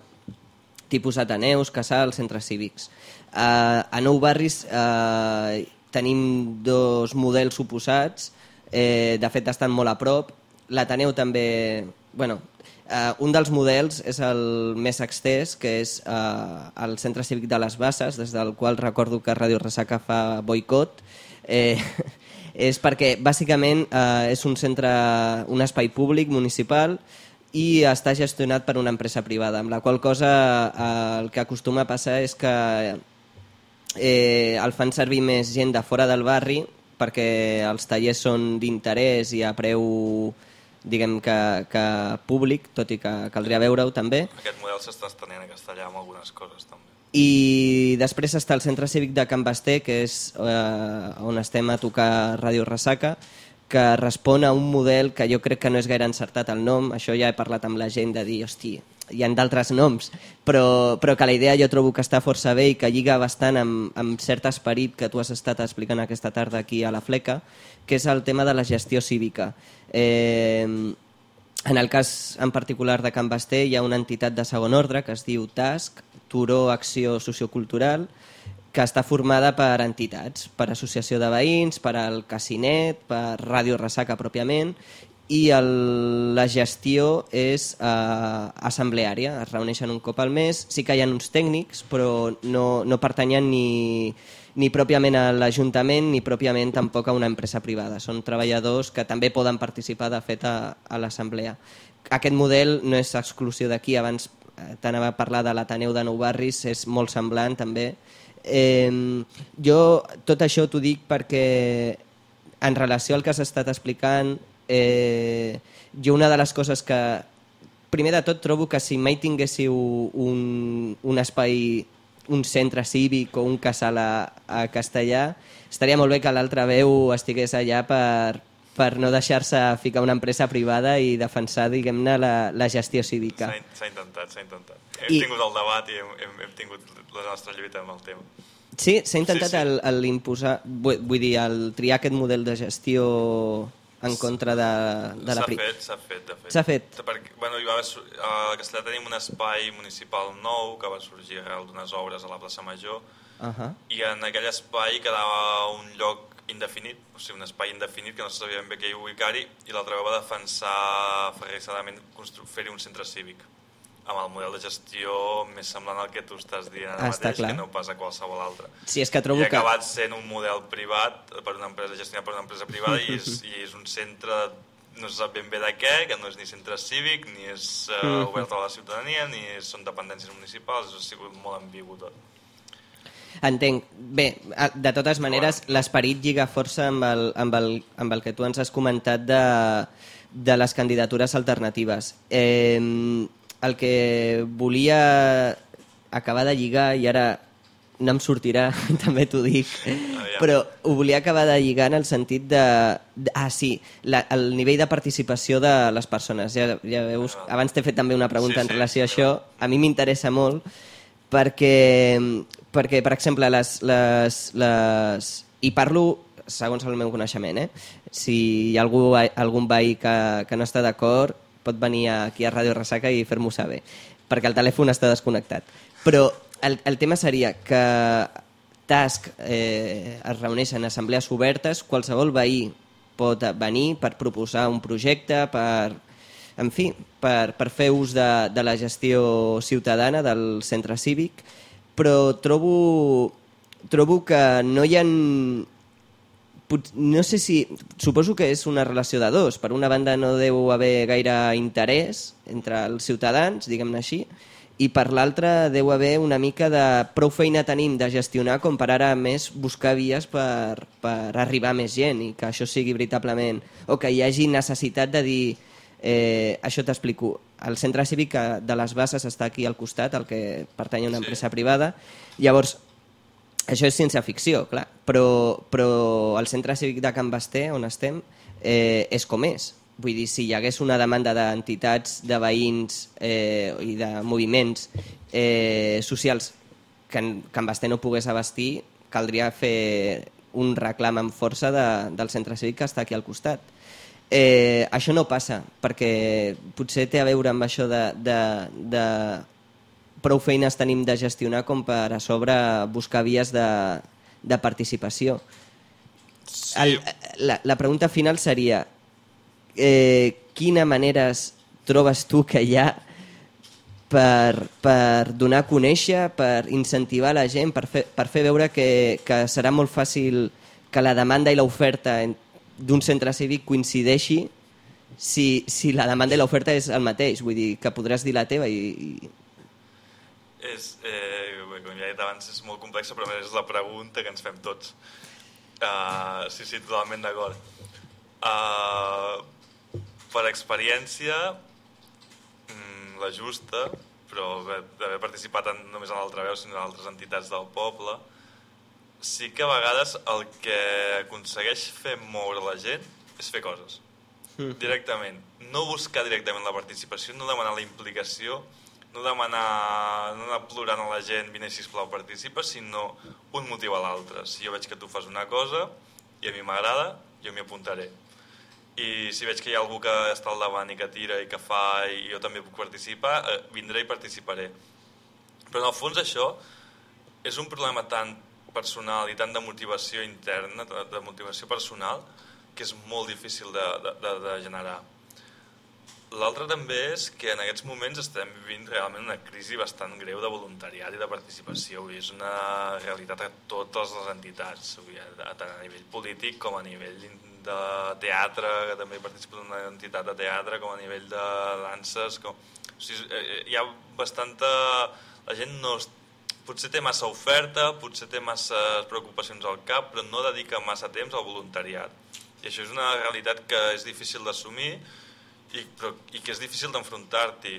tipus Ateneus, Casals, centres cívics. Eh, a Nou Barris eh, tenim dos models oposats, eh, de fet estan molt a prop. L'Ateneu també... Bueno, eh, un dels models és el més extès, que és eh, el Centre Cívic de les Basses, des del qual recordo que Ràdio Ressaca fa boicot. Eh, (laughs) és perquè bàsicament eh, és un centre, un espai públic municipal i està gestionat per una empresa privada, amb la qual cosa eh, el que acostuma a passar és que eh, el fan servir més gent de fora del barri perquè els tallers són d'interès i a preu diguem que, que públic, tot i que caldria veure-ho també. Aquest model s'està estenent a castellà amb algunes coses també. I després està el Centre Cívic de Can Basté, que és eh, on estem a tocar Ràdio Ressaca, que respon a un model que jo crec que no és gaire encertat el nom, això ja he parlat amb la gent de dir, hosti, hi han d'altres noms, però, però que la idea jo trobo que està força bé i que lliga bastant amb, amb cert esperit que tu has estat explicant aquesta tarda aquí a la Fleca, que és el tema de la gestió cívica. Eh, en el cas en particular de Can Basté hi ha una entitat de segon ordre que es diu TASC, Turó Acció Sociocultural, que està formada per entitats, per associació de veïns, per al Casinet, per Ràdio Ressaca pròpiament, i el, la gestió és eh, assembleària, es reuneixen un cop al mes, sí que hi ha uns tècnics, però no, no pertanyen ni, ni pròpiament a l'Ajuntament ni pròpiament tampoc a una empresa privada. Són treballadors que també poden participar, de fet, a, a l'assemblea. Aquest model no és exclusiu d'aquí, abans eh, t'anava a parlar de l'Ateneu de Nou Barris, és molt semblant també. Eh, jo tot això t'ho dic perquè en relació al que has estat explicant, eh, jo una de les coses que... Primer de tot trobo que si mai tinguéssiu un, un espai un centre cívic o un casal a, a castellà, estaria molt bé que l'altra veu estigués allà per, per no deixar-se ficar una empresa privada i defensar, diguem-ne, la, la gestió cívica. S'ha in- S'ha intentat, s'ha intentat. Hem I- tingut el debat i hem, hem, hem tingut la nostra lluita amb el tema. Sí, s'ha intentat Sí, sí. El, el imposar, vull, vull dir, el triar aquest model de gestió en contra de, de la... S'ha fet, s'ha fet, de fet. S'ha fet. Perquè, bueno, hi va haver, a Castellà tenim un espai municipal nou que va sorgir arrel d'unes obres a la plaça Major Uh -huh. i en aquell espai quedava un lloc indefinit, o sigui, un espai indefinit que no se sabia ben bé què hi ubicar-hi i l'altre vegada va defensar ferrissadament fer-hi un centre cívic amb el model de gestió més semblant al que tu estàs dient ara Ah, està mateix clar. que no pas a qualsevol altre. Sí, és que trobo I ha que... acabat sent un model privat per una empresa gestionat per una empresa privada i és, i és un centre no se sap ben bé de què, que no és ni centre cívic ni és uh, obert a la ciutadania ni és, són dependències municipals ha sigut molt ambigu tot Entenc. Bé, de totes maneres, l'esperit lliga força amb el, amb, el, amb el que tu ens has comentat de, de les candidatures alternatives. Eh, el que volia acabar de lligar, i ara no em sortirà, (laughs) també t'ho dic, però ho volia acabar de lligar en el sentit de... de ah, sí, la, el nivell de participació de les persones. Ja, ja veus, abans t'he fet també una pregunta Sí, en sí, relació a això. A mi m'interessa molt perquè, perquè per exemple, les, les, les... i parlo segons el meu coneixement, eh? si hi ha algú, algun veí que, que no està d'acord, pot venir aquí a Ràdio Ressaca i fer-m'ho saber, perquè el telèfon està desconnectat. Però el, el tema seria que TASC eh, es reuneixen en assemblees obertes, qualsevol veí pot venir per proposar un projecte, per, en fi, per, per fer ús de, de la gestió ciutadana del centre cívic, però trobo, trobo que no hi ha... pot- No sé si... Suposo que és una relació de dos. Per una banda no deu haver gaire interès entre els ciutadans, diguem-ne així, i per l'altra deu haver una mica de prou feina tenim de gestionar com per ara més buscar vies per, per arribar a més gent i que això sigui veritablement o que hi hagi necessitat de dir eh, això t'explico el centre cívic de les bases està aquí al costat el que pertany a una empresa privada llavors això és ciència-ficció, clar, però, però el centre cívic de Can Basté, on estem, eh, és com és. Vull dir, si hi hagués una demanda d'entitats, de veïns eh, i de moviments eh, socials que Can Basté no pogués abastir, caldria fer un reclam amb força de, del centre cívic que està aquí al costat. Eh, això no passa, perquè potser té a veure amb això de, de, de prou feines tenim de gestionar com per a sobre buscar vies de, de participació. Sí, El, la, la pregunta final seria eh, quina maneres trobes tu que hi ha per, per donar a conèixer, per incentivar la gent, per fer, per fer veure que, que serà molt fàcil que la demanda i l'oferta d'un centre cívic coincideixi si, si la demanda i l'oferta és el mateix. Vull dir, que podràs dir la teva i, i És, eh, com ja he dit abans, és molt complexa, però és la pregunta que ens fem tots. Uh, sí, sí, totalment d'acord. Uh, per experiència, mm, la justa, però d'haver participat en, només en l'altra veu, sinó en altres entitats del poble, sí que a vegades el que aconsegueix fer moure la gent és fer coses directament. No buscar directament la participació, no demanar la implicació, no demanar, no anar plorant a la gent, vine sisplau, participa, sinó un motiu a l'altre. Si jo veig que tu fas una cosa i a mi m'agrada, jo m'hi apuntaré. I si veig que hi ha algú que està al davant i que tira i que fa i jo també puc participar, eh, vindré i participaré. Però en el fons això és un problema tan personal i tant de motivació interna, de, de motivació personal, que és molt difícil de, de, de, de generar. L'altre també és que en aquests moments estem vivint realment una crisi bastant greu de voluntariat i de participació. Dir, és una realitat a totes les entitats, tant a nivell polític com a nivell de teatre, que també participo en una entitat de teatre, com a nivell de danses. Com... O sigui, eh, hi ha bastanta... La gent no... Potser té massa oferta, potser té massa preocupacions al cap, però no dedica massa temps al voluntariat. I això és una realitat que és difícil d'assumir i, però, i que és difícil d'enfrontar-t'hi.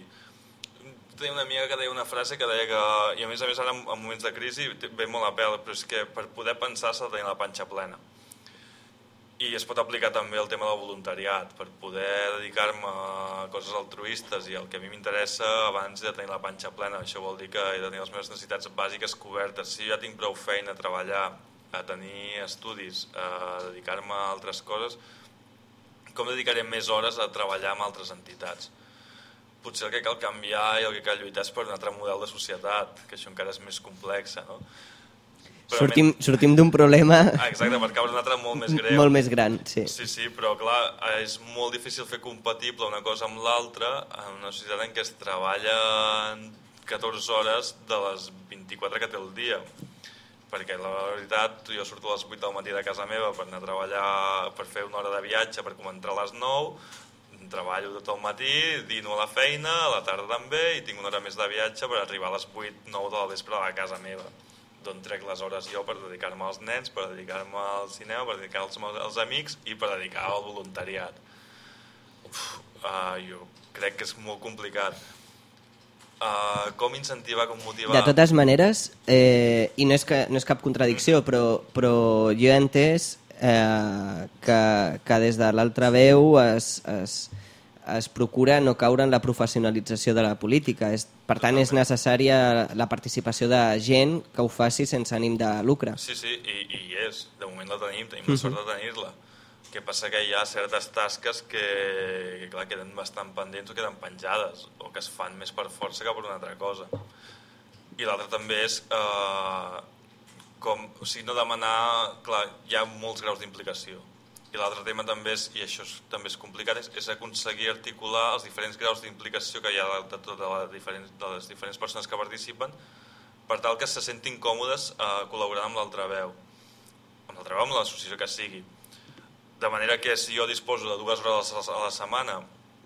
Tenia una amiga que deia una frase que deia que, i a més a més ara en, en moments de crisi ve molt a pèl, però és que per poder pensar s'ha de tenir la panxa plena. I es pot aplicar també el tema del voluntariat, per poder dedicar-me a coses altruistes i el que a mi m'interessa abans de tenir la panxa plena. Això vol dir que he de tenir les meves necessitats bàsiques cobertes. Si ja tinc prou feina a treballar, a tenir estudis, a dedicar-me a altres coses, com dedicaré més hores a treballar amb altres entitats? Potser el que cal canviar i el que cal lluitar és per un altre model de societat, que això encara és més complex, no? Però sortim, sortim d'un problema (laughs) exacte, per caure un altre molt més greu. molt més gran. Sí. Sí, sí, però clar, és molt difícil fer compatible una cosa amb l'altra en una societat en què es treballa 14 hores de les 24 que té el dia. Perquè la veritat, jo surto a les 8 del matí de casa meva per anar a treballar, per fer una hora de viatge, per començar a les 9, treballo tot el matí, dino a la feina, a la tarda també, i tinc una hora més de viatge per arribar a les 8, 9 de la vespre a la casa meva d'on trec les hores jo per dedicar-me als nens, per dedicar-me al cinema, per dedicar als, als amics i per dedicar al voluntariat. Uf, uh, jo crec que és molt complicat. Uh, com incentivar, com motivar... De totes maneres, eh, i no és, que, no és cap contradicció, però, però jo he entès eh, que, que des de l'altra veu es, es, es procura no caure en la professionalització de la política. És, per tant, és necessària la participació de gent que ho faci sense ànim de lucre. Sí, sí, i, i és. De moment la tenim, tenim la sort de tenir-la. Que passa que hi ha certes tasques que, que clar, queden bastant pendents o queden penjades, o que es fan més per força que per una altra cosa. I l'altre també és eh, com, o sigui, no demanar... Clar, hi ha molts graus d'implicació. I l'altre tema també és, i això és, també és complicat, és, és aconseguir articular els diferents graus d'implicació que hi ha de, tota la diferents, de les diferents persones que participen per tal que se sentin còmodes eh, col·laborant amb l'altra veu, amb l'altra veu, amb l'associació que sigui. De manera que si jo disposo de dues hores a la setmana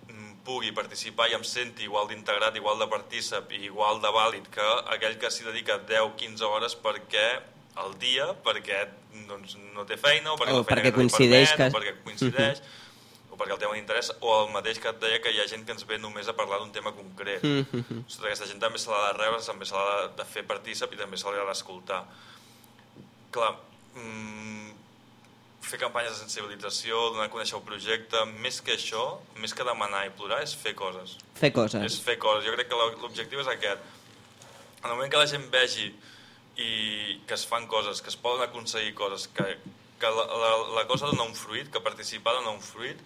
mm, pugui participar i em senti igual d'integrat, igual de partícip i igual de vàlid que aquell que s'hi dedica 10-15 hores perquè al dia, perquè doncs, no té feina o perquè, O perquè coincideix permet, que- o perquè coincideix o perquè el tema l'interessa, o el mateix que et deia que hi ha gent que ens ve només a parlar d'un tema concret. Mm -hmm. Aquesta gent també se l'ha de rebre, també se l'ha de, de fer partícip i també se l'ha d'escoltar. Clar, mm, fer campanyes de sensibilització, donar a conèixer el projecte, més que això, més que demanar i plorar, és fer coses. Fer És coses. fer coses. Jo crec que l'objectiu és aquest. En el moment que la gent vegi i que es fan coses, que es poden aconseguir coses, que, que la, la, la cosa dona un fruit, que participar dona un fruit,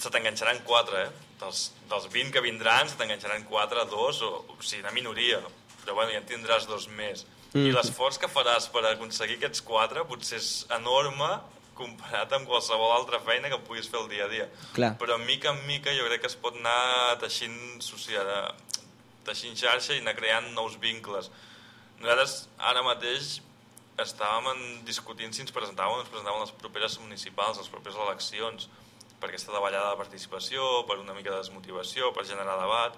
se t'enganxaran quatre, eh? Dels, dels 20 que vindran, se t'enganxaran quatre, dos, o, o sigui, una minoria. Però bueno, ja en tindràs dos més. Mm. I l'esforç que faràs per aconseguir aquests quatre potser és enorme comparat amb qualsevol altra feina que puguis fer el dia a dia. Clar. Però mica en mica jo crec que es pot anar teixint, societat, teixint xarxa i anar creant nous vincles. Nosaltres ara mateix estàvem en, discutint si ens presentàvem ens presentàvem les properes municipals, les properes eleccions, per aquesta davallada de participació, per una mica de desmotivació, per generar debat,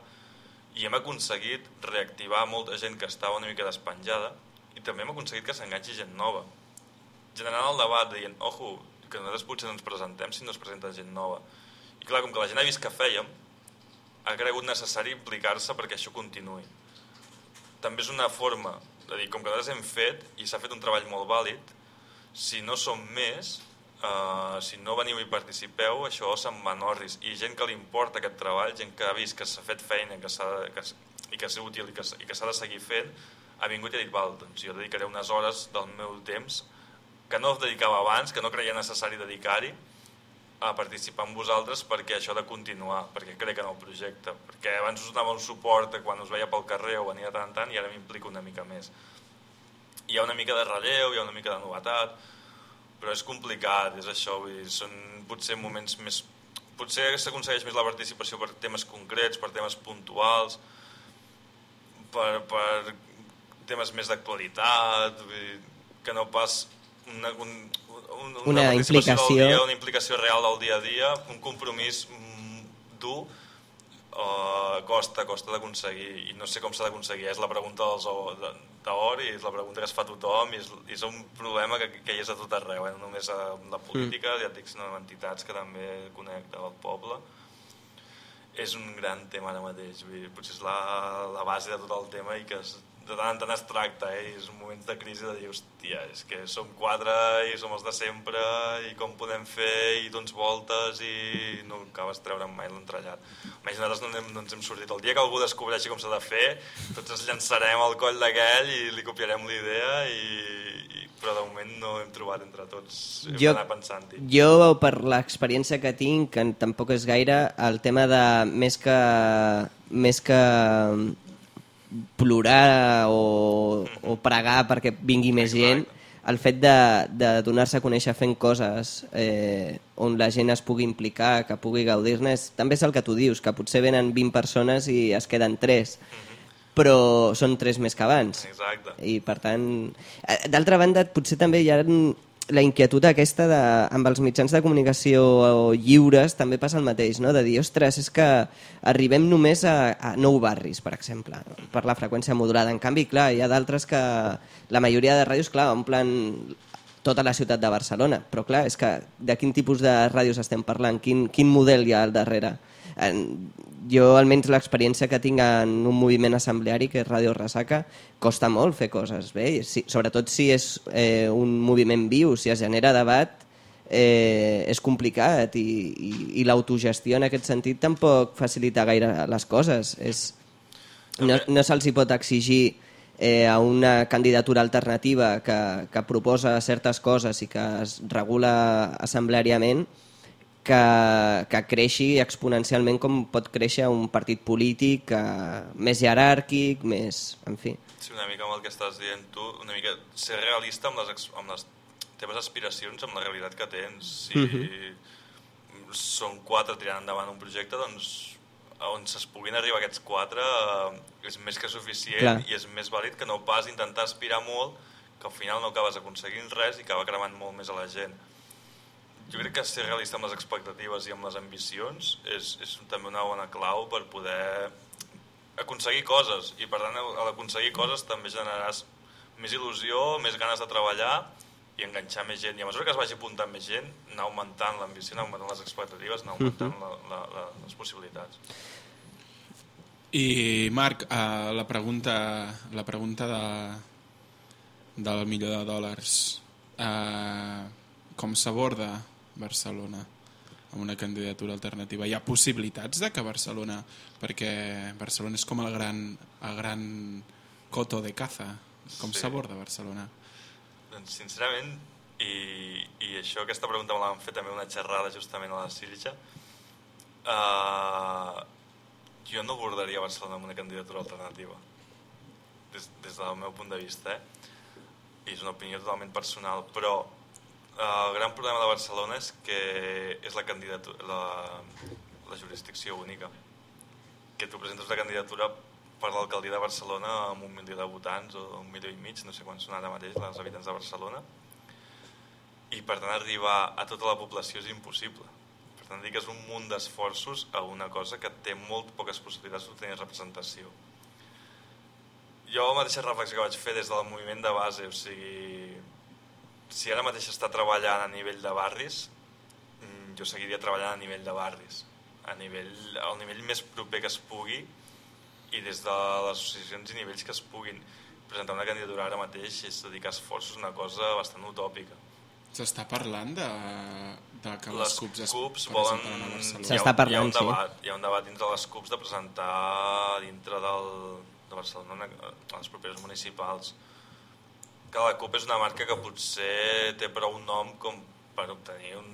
i hem aconseguit reactivar molta gent que estava una mica despenjada i també hem aconseguit que s'enganxi gent nova. Generant el debat, dient, ojo, que nosaltres potser no ens presentem si no es presenta gent nova. I clar, com que la gent ha vist que fèiem, ha cregut necessari implicar-se perquè això continuï també és una forma de dir, com que nosaltres hem fet i s'ha fet un treball molt vàlid, si no som més, eh, si no veniu i participeu, això se'n va en. I gent que li importa aquest treball, gent que ha vist que s'ha fet feina que que, i que és útil i que, que s'ha de seguir fent, ha vingut i ha dit, val, doncs jo dedicaré unes hores del meu temps que no dedicava abans, que no creia necessari dedicar-hi, a participar amb vosaltres perquè això ha de continuar, perquè crec en el projecte, perquè abans us donava un suport quan us veia pel carrer o venia tant tant i ara m'implico una mica més. Hi ha una mica de relleu, hi ha una mica de novetat, però és complicat, és això, vull dir, són potser moments més... Potser s'aconsegueix més la participació per temes concrets, per temes puntuals, per, per temes més d'actualitat, que no pas una, un, un, Una participació implicació. Dia, una implicació real del dia a dia, un compromís mm, dur, uh, costa, costa d'aconseguir, i no sé com s'ha d'aconseguir, és la pregunta dels d'or i és la pregunta que es fa tothom i és, i és un problema que, que hi és a tot arreu, eh? no només a la política, ja et dic, sinó en entitats que també connecta el poble és un gran tema ara mateix, potser és la, la base de tot el tema i que es, de tant en tant es tracta, eh? i és un moment de crisi de dir, hòstia, és que som quatre i som els de sempre i com podem fer i dones voltes i no acabes treure'n mai l'entrellat. Almenys nosaltres no, hem, no ens hem sortit. El dia que algú descobreixi com s'ha de fer, tots ens llançarem al coll d'aquell i li copiarem la idea i, i, però de moment no hem trobat entre tots, hem Jo- d'anar pensant-hi. Jo, per l'experiència que tinc, que tampoc és gaire, el tema de més que, més que plorar o, o pregar perquè vingui més gent, el fet de, de donar-se a conèixer fent coses eh, on la gent es pugui implicar, que pugui gaudir-ne, també és el que tu dius, que potser venen 20 persones i es queden 3, però són 3 més que abans. Exacte. I per tant... eh, D'altra banda, potser també hi ha la inquietud aquesta de, amb els mitjans de comunicació lliures també passa el mateix, no? de dir, ostres, és que arribem només a, a nou barris, per exemple, per la freqüència modulada. En canvi, clar, hi ha d'altres que la majoria de ràdios, clar, omplen tota la ciutat de Barcelona, però clar, és que de quin tipus de ràdios estem parlant, quin, quin model hi ha al darrere. En, jo, almenys l'experiència que tinc en un moviment assembleari, que és Ràdio Ressaca, costa molt fer coses bé, si, sobretot si és eh, un moviment viu, si es genera debat, eh, és complicat i, i, i l'autogestió en aquest sentit tampoc facilita gaire les coses. És, no, no se'ls hi pot exigir eh, a una candidatura alternativa que, que proposa certes coses i que es regula assembleàriament, que, que creixi exponencialment com pot créixer un partit polític eh, més jeràrquic, més... en fi. Sí, una mica amb el que estàs dient tu, una mica ser realista amb les, amb les teves aspiracions, amb la realitat que tens. Si són quatre tirant endavant un projecte, doncs on es puguin arribar aquests quatre eh, és més que suficient Clar. i és més vàlid que no pas intentar aspirar molt que al final no acabes aconseguint res i acaba cremant molt més a la gent. Jo crec que ser realista amb les expectatives i amb les ambicions és, és també una bona clau per poder aconseguir coses. I per tant a l'aconseguir coses també generaràs més il·lusió, més ganes de treballar i enganxar més gent. I a mesura que es vagi apuntant més gent anar augmentant l'ambició, anar augmentant les expectatives anar augmentant la, la, la, les possibilitats. I Marc, uh, la pregunta, la pregunta de, del milió de dòlars. Uh, com s'aborda Barcelona amb una candidatura alternativa? Hi ha possibilitats de que Barcelona, perquè Barcelona és com el gran, el gran coto de caza, com Sí. s'aborda Barcelona? Doncs sincerament, i, i això, aquesta pregunta me l'han fet també una xerrada justament a la Sirja, uh, jo no abordaria Barcelona amb una candidatura alternativa, des, des del meu punt de vista, eh? I és una opinió totalment personal, però el gran problema de Barcelona és que és la candidatura, la, la jurisdicció única. Que tu presentes una candidatura per l'alcaldia de Barcelona amb un milió de votants o un milió i mig, no sé quants són ara mateix els habitants de Barcelona, i per tant arribar a tota la població és impossible. Per tant, dediques un munt d'esforços a una cosa que té molt poques possibilitats d'obtenir representació. Jo la mateixa reflexió que vaig fer des del moviment de base, o sigui, si ara mateix està treballant a nivell de barris, mm, jo seguiria treballant a nivell de barris, a nivell, al nivell més proper que es pugui i des de les associacions i nivells que es puguin presentar una candidatura ara mateix és dedicar esforços a una cosa bastant utòpica. S'està parlant de, de que les, les CUPs es CUPs volen... S'està hi ha, parlant, hi ha un sí. debat, Hi ha un debat dintre les CUPs de presentar dintre del, de Barcelona a les properes municipals. Que la CUP és una marca que potser té prou nom com per obtenir un,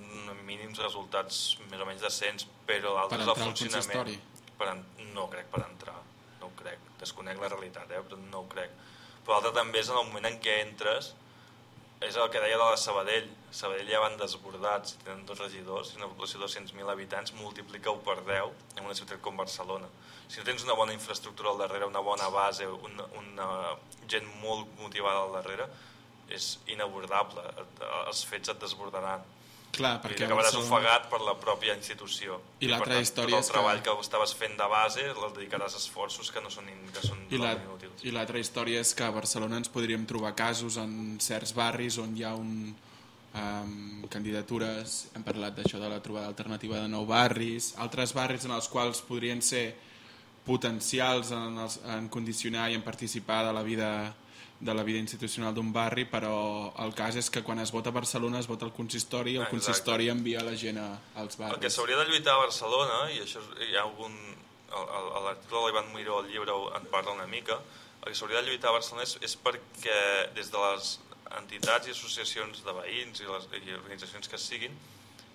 mínims resultats més o menys decents, però Per l'altre és el funcionament. Per en, no crec per entrar, no ho crec. Desconec la realitat, eh? però no ho crec. Però l'altre també és en el moment en què entres és el que deia de la Sabadell. Sabadell ja van desbordats, tenen dos regidors, i una població de 200.000 habitants, multiplica-ho per 10 en una ciutat com Barcelona. Si no tens una bona infraestructura al darrere, una bona base, una, una gent molt motivada al darrere, és inabordable. Els fets et desbordaran. Clar, Perquè perquè acabaràs Barcelona- ofegat per la pròpia institució. I l'altra per tant, història tot és el que- treball que... estaves fent de base el dedicaràs a esforços que no són, in, que són I la- inútils. I l'altra història és que a Barcelona ens podríem trobar casos en certs barris on hi ha un, um, candidatures, hem parlat d'això de la trobada alternativa de nou barris, altres barris en els quals podrien ser potencials en, els, en condicionar i en participar de la vida de la vida institucional d'un barri, però el cas és que quan es vota a Barcelona es vota al consistori i el Exacte. consistori envia la gent als El que barris. s'hauria de lluitar a Barcelona, i això hi ha algun... el- el- a L'article de l'Ivan Miró al llibre en parla una mica, el que s'hauria de lluitar a Barcelona és, és perquè des de les entitats i associacions de veïns i, les, i organitzacions que siguin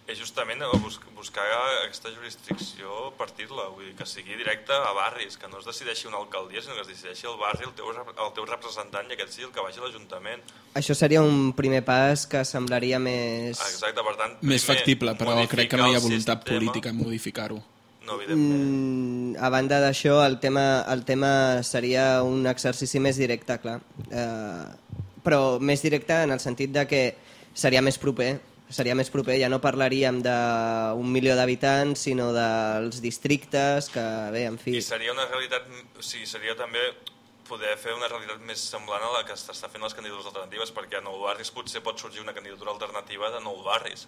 és justament bus buscar aquesta jurisdicció, partir-la, vull dir, que sigui directa a barris, que no es decideixi una alcaldia, sinó que es decideixi el barri, el teu, el teu representant, i aquest sigui el que vagi a l'Ajuntament. Això seria un primer pas que semblaria més... Exacte, per tant... Més factible, però crec que no hi ha voluntat sistema. política en modificar-ho. No. Mm, a banda d'això, el, tema, el tema seria un exercici més directe, clar. Eh, però més directe en el sentit de que seria més proper, seria més proper, ja no parlaríem d'un milió d'habitants, sinó dels districtes, que bé, en fi... I seria una realitat, o sigui, seria també poder fer una realitat més semblant a la que s'està fent les candidatures alternatives, perquè a Nou Barris potser pot sorgir una candidatura alternativa de Nou Barris.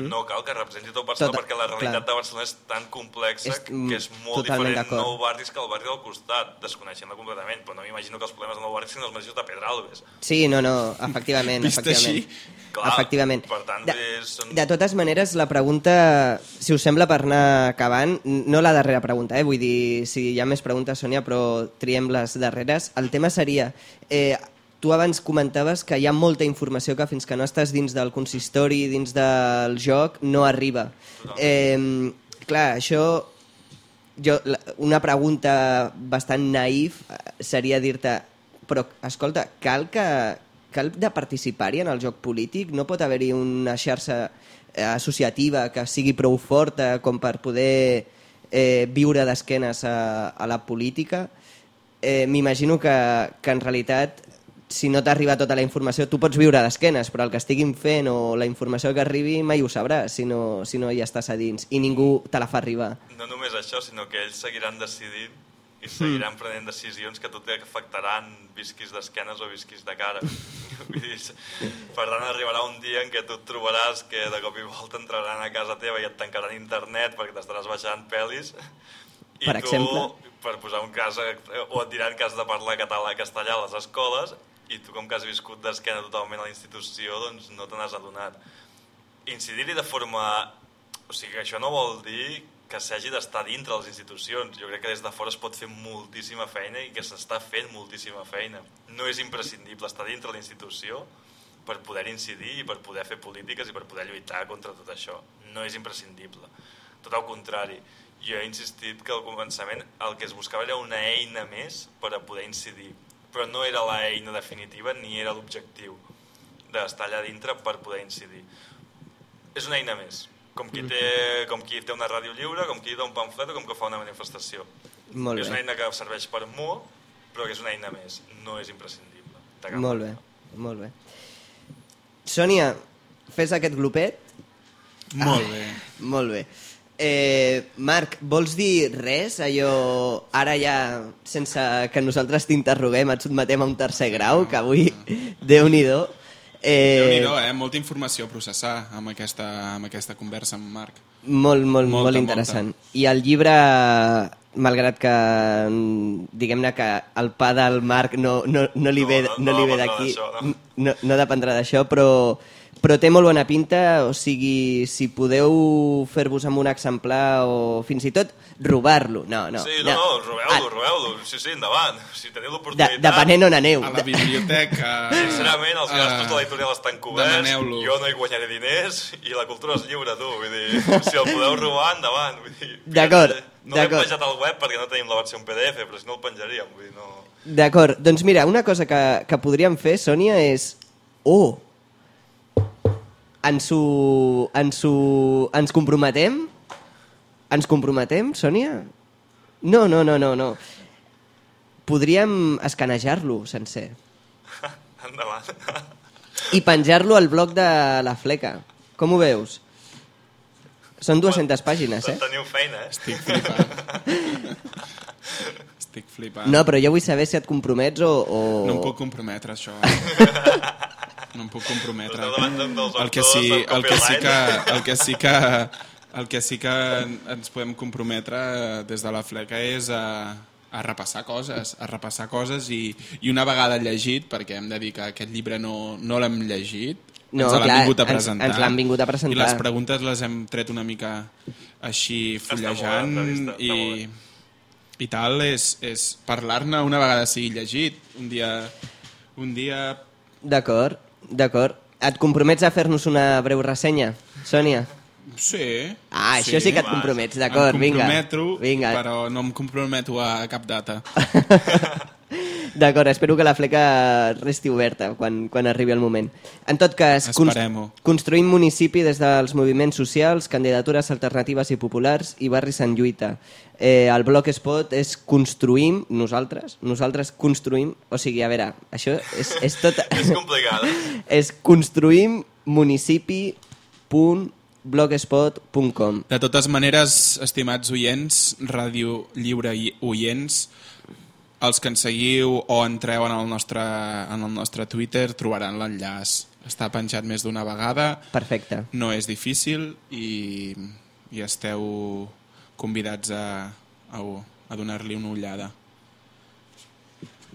No cal que representi tot Barcelona, Tota- perquè la realitat clar. de Barcelona és tan complexa És, que és molt diferent. Nou Barris que el barri del costat, desconeixent-la completament, però no m'imagino que els problemes de Nou Barris siguin els mateixos de Pedralbes. Sí, no, no, efectivament. Vist efectivament. així. Clar, efectivament. per tant, de, és- de totes maneres, la pregunta, si us sembla per anar acabant, no la darrera pregunta, eh? vull dir, si hi ha més preguntes, Sònia, però triem les darreres. El tema seria... Eh, tu abans comentaves que hi ha molta informació que fins que no estàs dins del consistori, dins del joc, no arriba. Eh, clar, això... Jo, una pregunta bastant naïf eh, seria dir-te però, escolta, cal que cal de participar-hi en el joc polític? No pot haver-hi una xarxa eh, associativa que sigui prou forta com per poder eh, viure d'esquenes a, a la política? Eh, M'imagino que, que en realitat si no t'arriba tota la informació, tu pots viure d'esquenes, però el que estiguin fent o la informació que arribi mai ho sabràs si no, si no hi estàs a dins i ningú te la fa arribar. No només això, sinó que ells seguiran decidint i seguiran prenent decisions que a tu t'afectaran visquis d'esquenes o visquis de cara. (laughs) Vull dir, per tant, arribarà un dia en què tu et trobaràs que de cop i volta entraran a casa teva i et tancaran internet perquè t'estaràs baixant pel·lis i Per tu, exemple? per posar un cas, eh, o et diran que has de parlar català castellà a les escoles i tu com que has viscut d'esquena totalment a la institució doncs no te n'has adonat incidir-hi de forma... O sigui, això no vol dir que s'hagi d'estar dintre les institucions. Jo crec que des de fora es pot fer moltíssima feina i que s'està fent moltíssima feina. No és imprescindible estar dintre la institució per poder incidir i per poder fer polítiques i per poder lluitar contra tot això. No és imprescindible. Tot el contrari. Jo he insistit que al començament el que es buscava era una eina més per a poder incidir, però no era la eina definitiva ni era l'objectiu d'estar allà dintre per poder incidir. És una eina més, com qui té, com qui té una ràdio lliure, com qui té un pamflet o com que fa una manifestació. Molt és una bé, eina que serveix per molt, però que és una eina més, no és imprescindible. molt bé, molt bé. Sònia, fes aquest glopet? Molt bé. (laughs) Molt bé. Eh, Marc, vols dir res? Allò, ara ja, sense que nosaltres t'interroguem, et sotmetem a un tercer grau, que avui, Déu-n'hi-do. Eh, Déu-n'hi-do, eh? Molta informació a processar amb aquesta, amb aquesta conversa amb Marc. Molt, molt, Molta, molt interessant. I el llibre, malgrat que mm, diguem-ne que el pa del Marc no, no, no li ve, no- no, no li ve d'aquí, no, no dependrà d'això, però, però té molt bona pinta, o sigui, si podeu fer-vos amb un exemplar o fins i tot robar-lo. No, no. sí, no, no, robeu-lo, Ah, robeu-lo. Sí, sí, endavant. Si teniu de, l'oportunitat... depenent on aneu. A la biblioteca... (laughs) Sincerament, els gastos de l'editorial estan coberts, jo no hi guanyaré diners i la cultura és lliure, tu. Vull dir, si el podeu robar, endavant. Vull dir, (laughs) D'acord, No l'hem penjat al web perquè no tenim la versió en PDF, però si no el penjaríem. Vull dir, no... D'acord, doncs mira, una cosa que, que podríem fer, Sònia, és... Oh! Ens ho... Ens ho... Ens comprometem? Ens comprometem, Sònia? No, no, no, no, no. Podríem escanejar-lo sencer (laughs) Endavant. i penjar-lo al blog de la fleca. Com ho veus? Són 200 pàgines, eh? Teniu feina, eh? Estic flipant. (laughs) Estic flipant. No, però jo vull saber si et compromets o... o... No em puc comprometre, això. (laughs) No em puc comprometre. Esteu davant d'un dels El que sí, el que sí que, el que sí que, el que sí que ens podem comprometre eh, des de la fleca és a, a repassar coses, a repassar coses i, i una vegada llegit, perquè hem de dir que aquest llibre no, no l'hem llegit, No, ens l'han vingut a ens- presentar. ens l'han vingut a presentar. I les preguntes les hem tret una mica així Està molt fullejant i, i tal, és, és parlar-ne una vegada sigui llegit. Un dia, un dia D'acord, d'acord. Et compromets a fer-nos una breu ressenya, Sònia? Sí. Ah, això sí que et compromets, d'acord, em vinga. comprometo, Vinga. però no em comprometo a cap data. (laughs) D'acord, espero que la fleca resti oberta quan, quan arribi el moment. En tot cas, Esperem-ho. construïm municipi des dels moviments socials, candidatures alternatives i populars i barris en lluita. Eh, el bloc Spot és construïm, nosaltres, nosaltres construïm, o sigui, a veure, això és, és tot... (laughs) És complicat. (laughs) és construïm municipi.blogspot.com De totes maneres, estimats oients, Ràdio Lliure i oients, els que ens seguiu o entreu en el nostre, en el nostre Twitter trobaran l'enllaç. Està penjat més d'una vegada, Perfecte. no és difícil i, i esteu convidats a, a, a donar-li una ullada.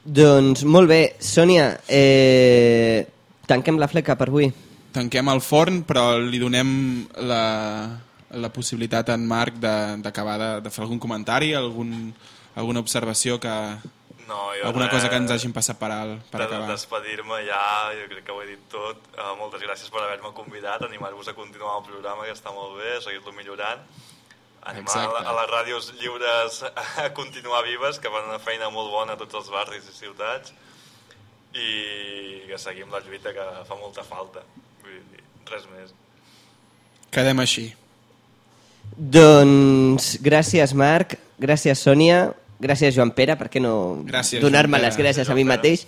Doncs molt bé, Sònia, eh, tanquem la fleca per avui. Tanquem el forn, però li donem la, la possibilitat a en Marc de- d'acabar de, de fer algun comentari, algun, alguna observació que... No, jo Alguna res, cosa que ens hagin passat per alt, per de- acabar. Despedir-me ja, jo crec que ho he dit tot. Uh, moltes gràcies per haver-me convidat, animar-vos a continuar el programa, que està molt bé, seguir-lo millorant. Animar a, Exacte. a les ràdios lliures a continuar vives, que fan una feina molt bona a tots els barris i ciutats, i que seguim la lluita que fa molta falta. Vull dir, res més. Quedem així. Doncs gràcies, Marc, gràcies, Sònia, gràcies, Joan Pere, per què no donar-me les gràcies a mi Pere. mateix.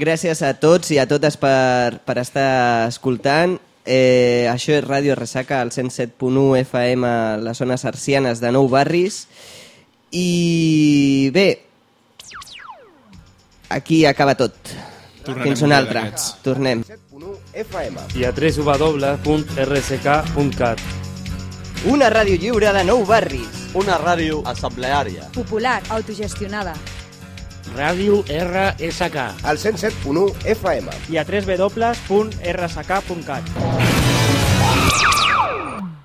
Gràcies a tots i a totes per, per estar escoltant. Eh, això és Ràdio Ressaca, al 107.1 FM, a les zones arcianes de Nou Barris. I bé, aquí acaba tot. Tornarem Fins un una altra. Tornem. FM. i a www.rsk.cat. Una ràdio lliure de Nou Barris. Una ràdio assembleària. Popular, autogestionada. Ràdio RSK. Al 107.1 FM. I a www.rsk.cat.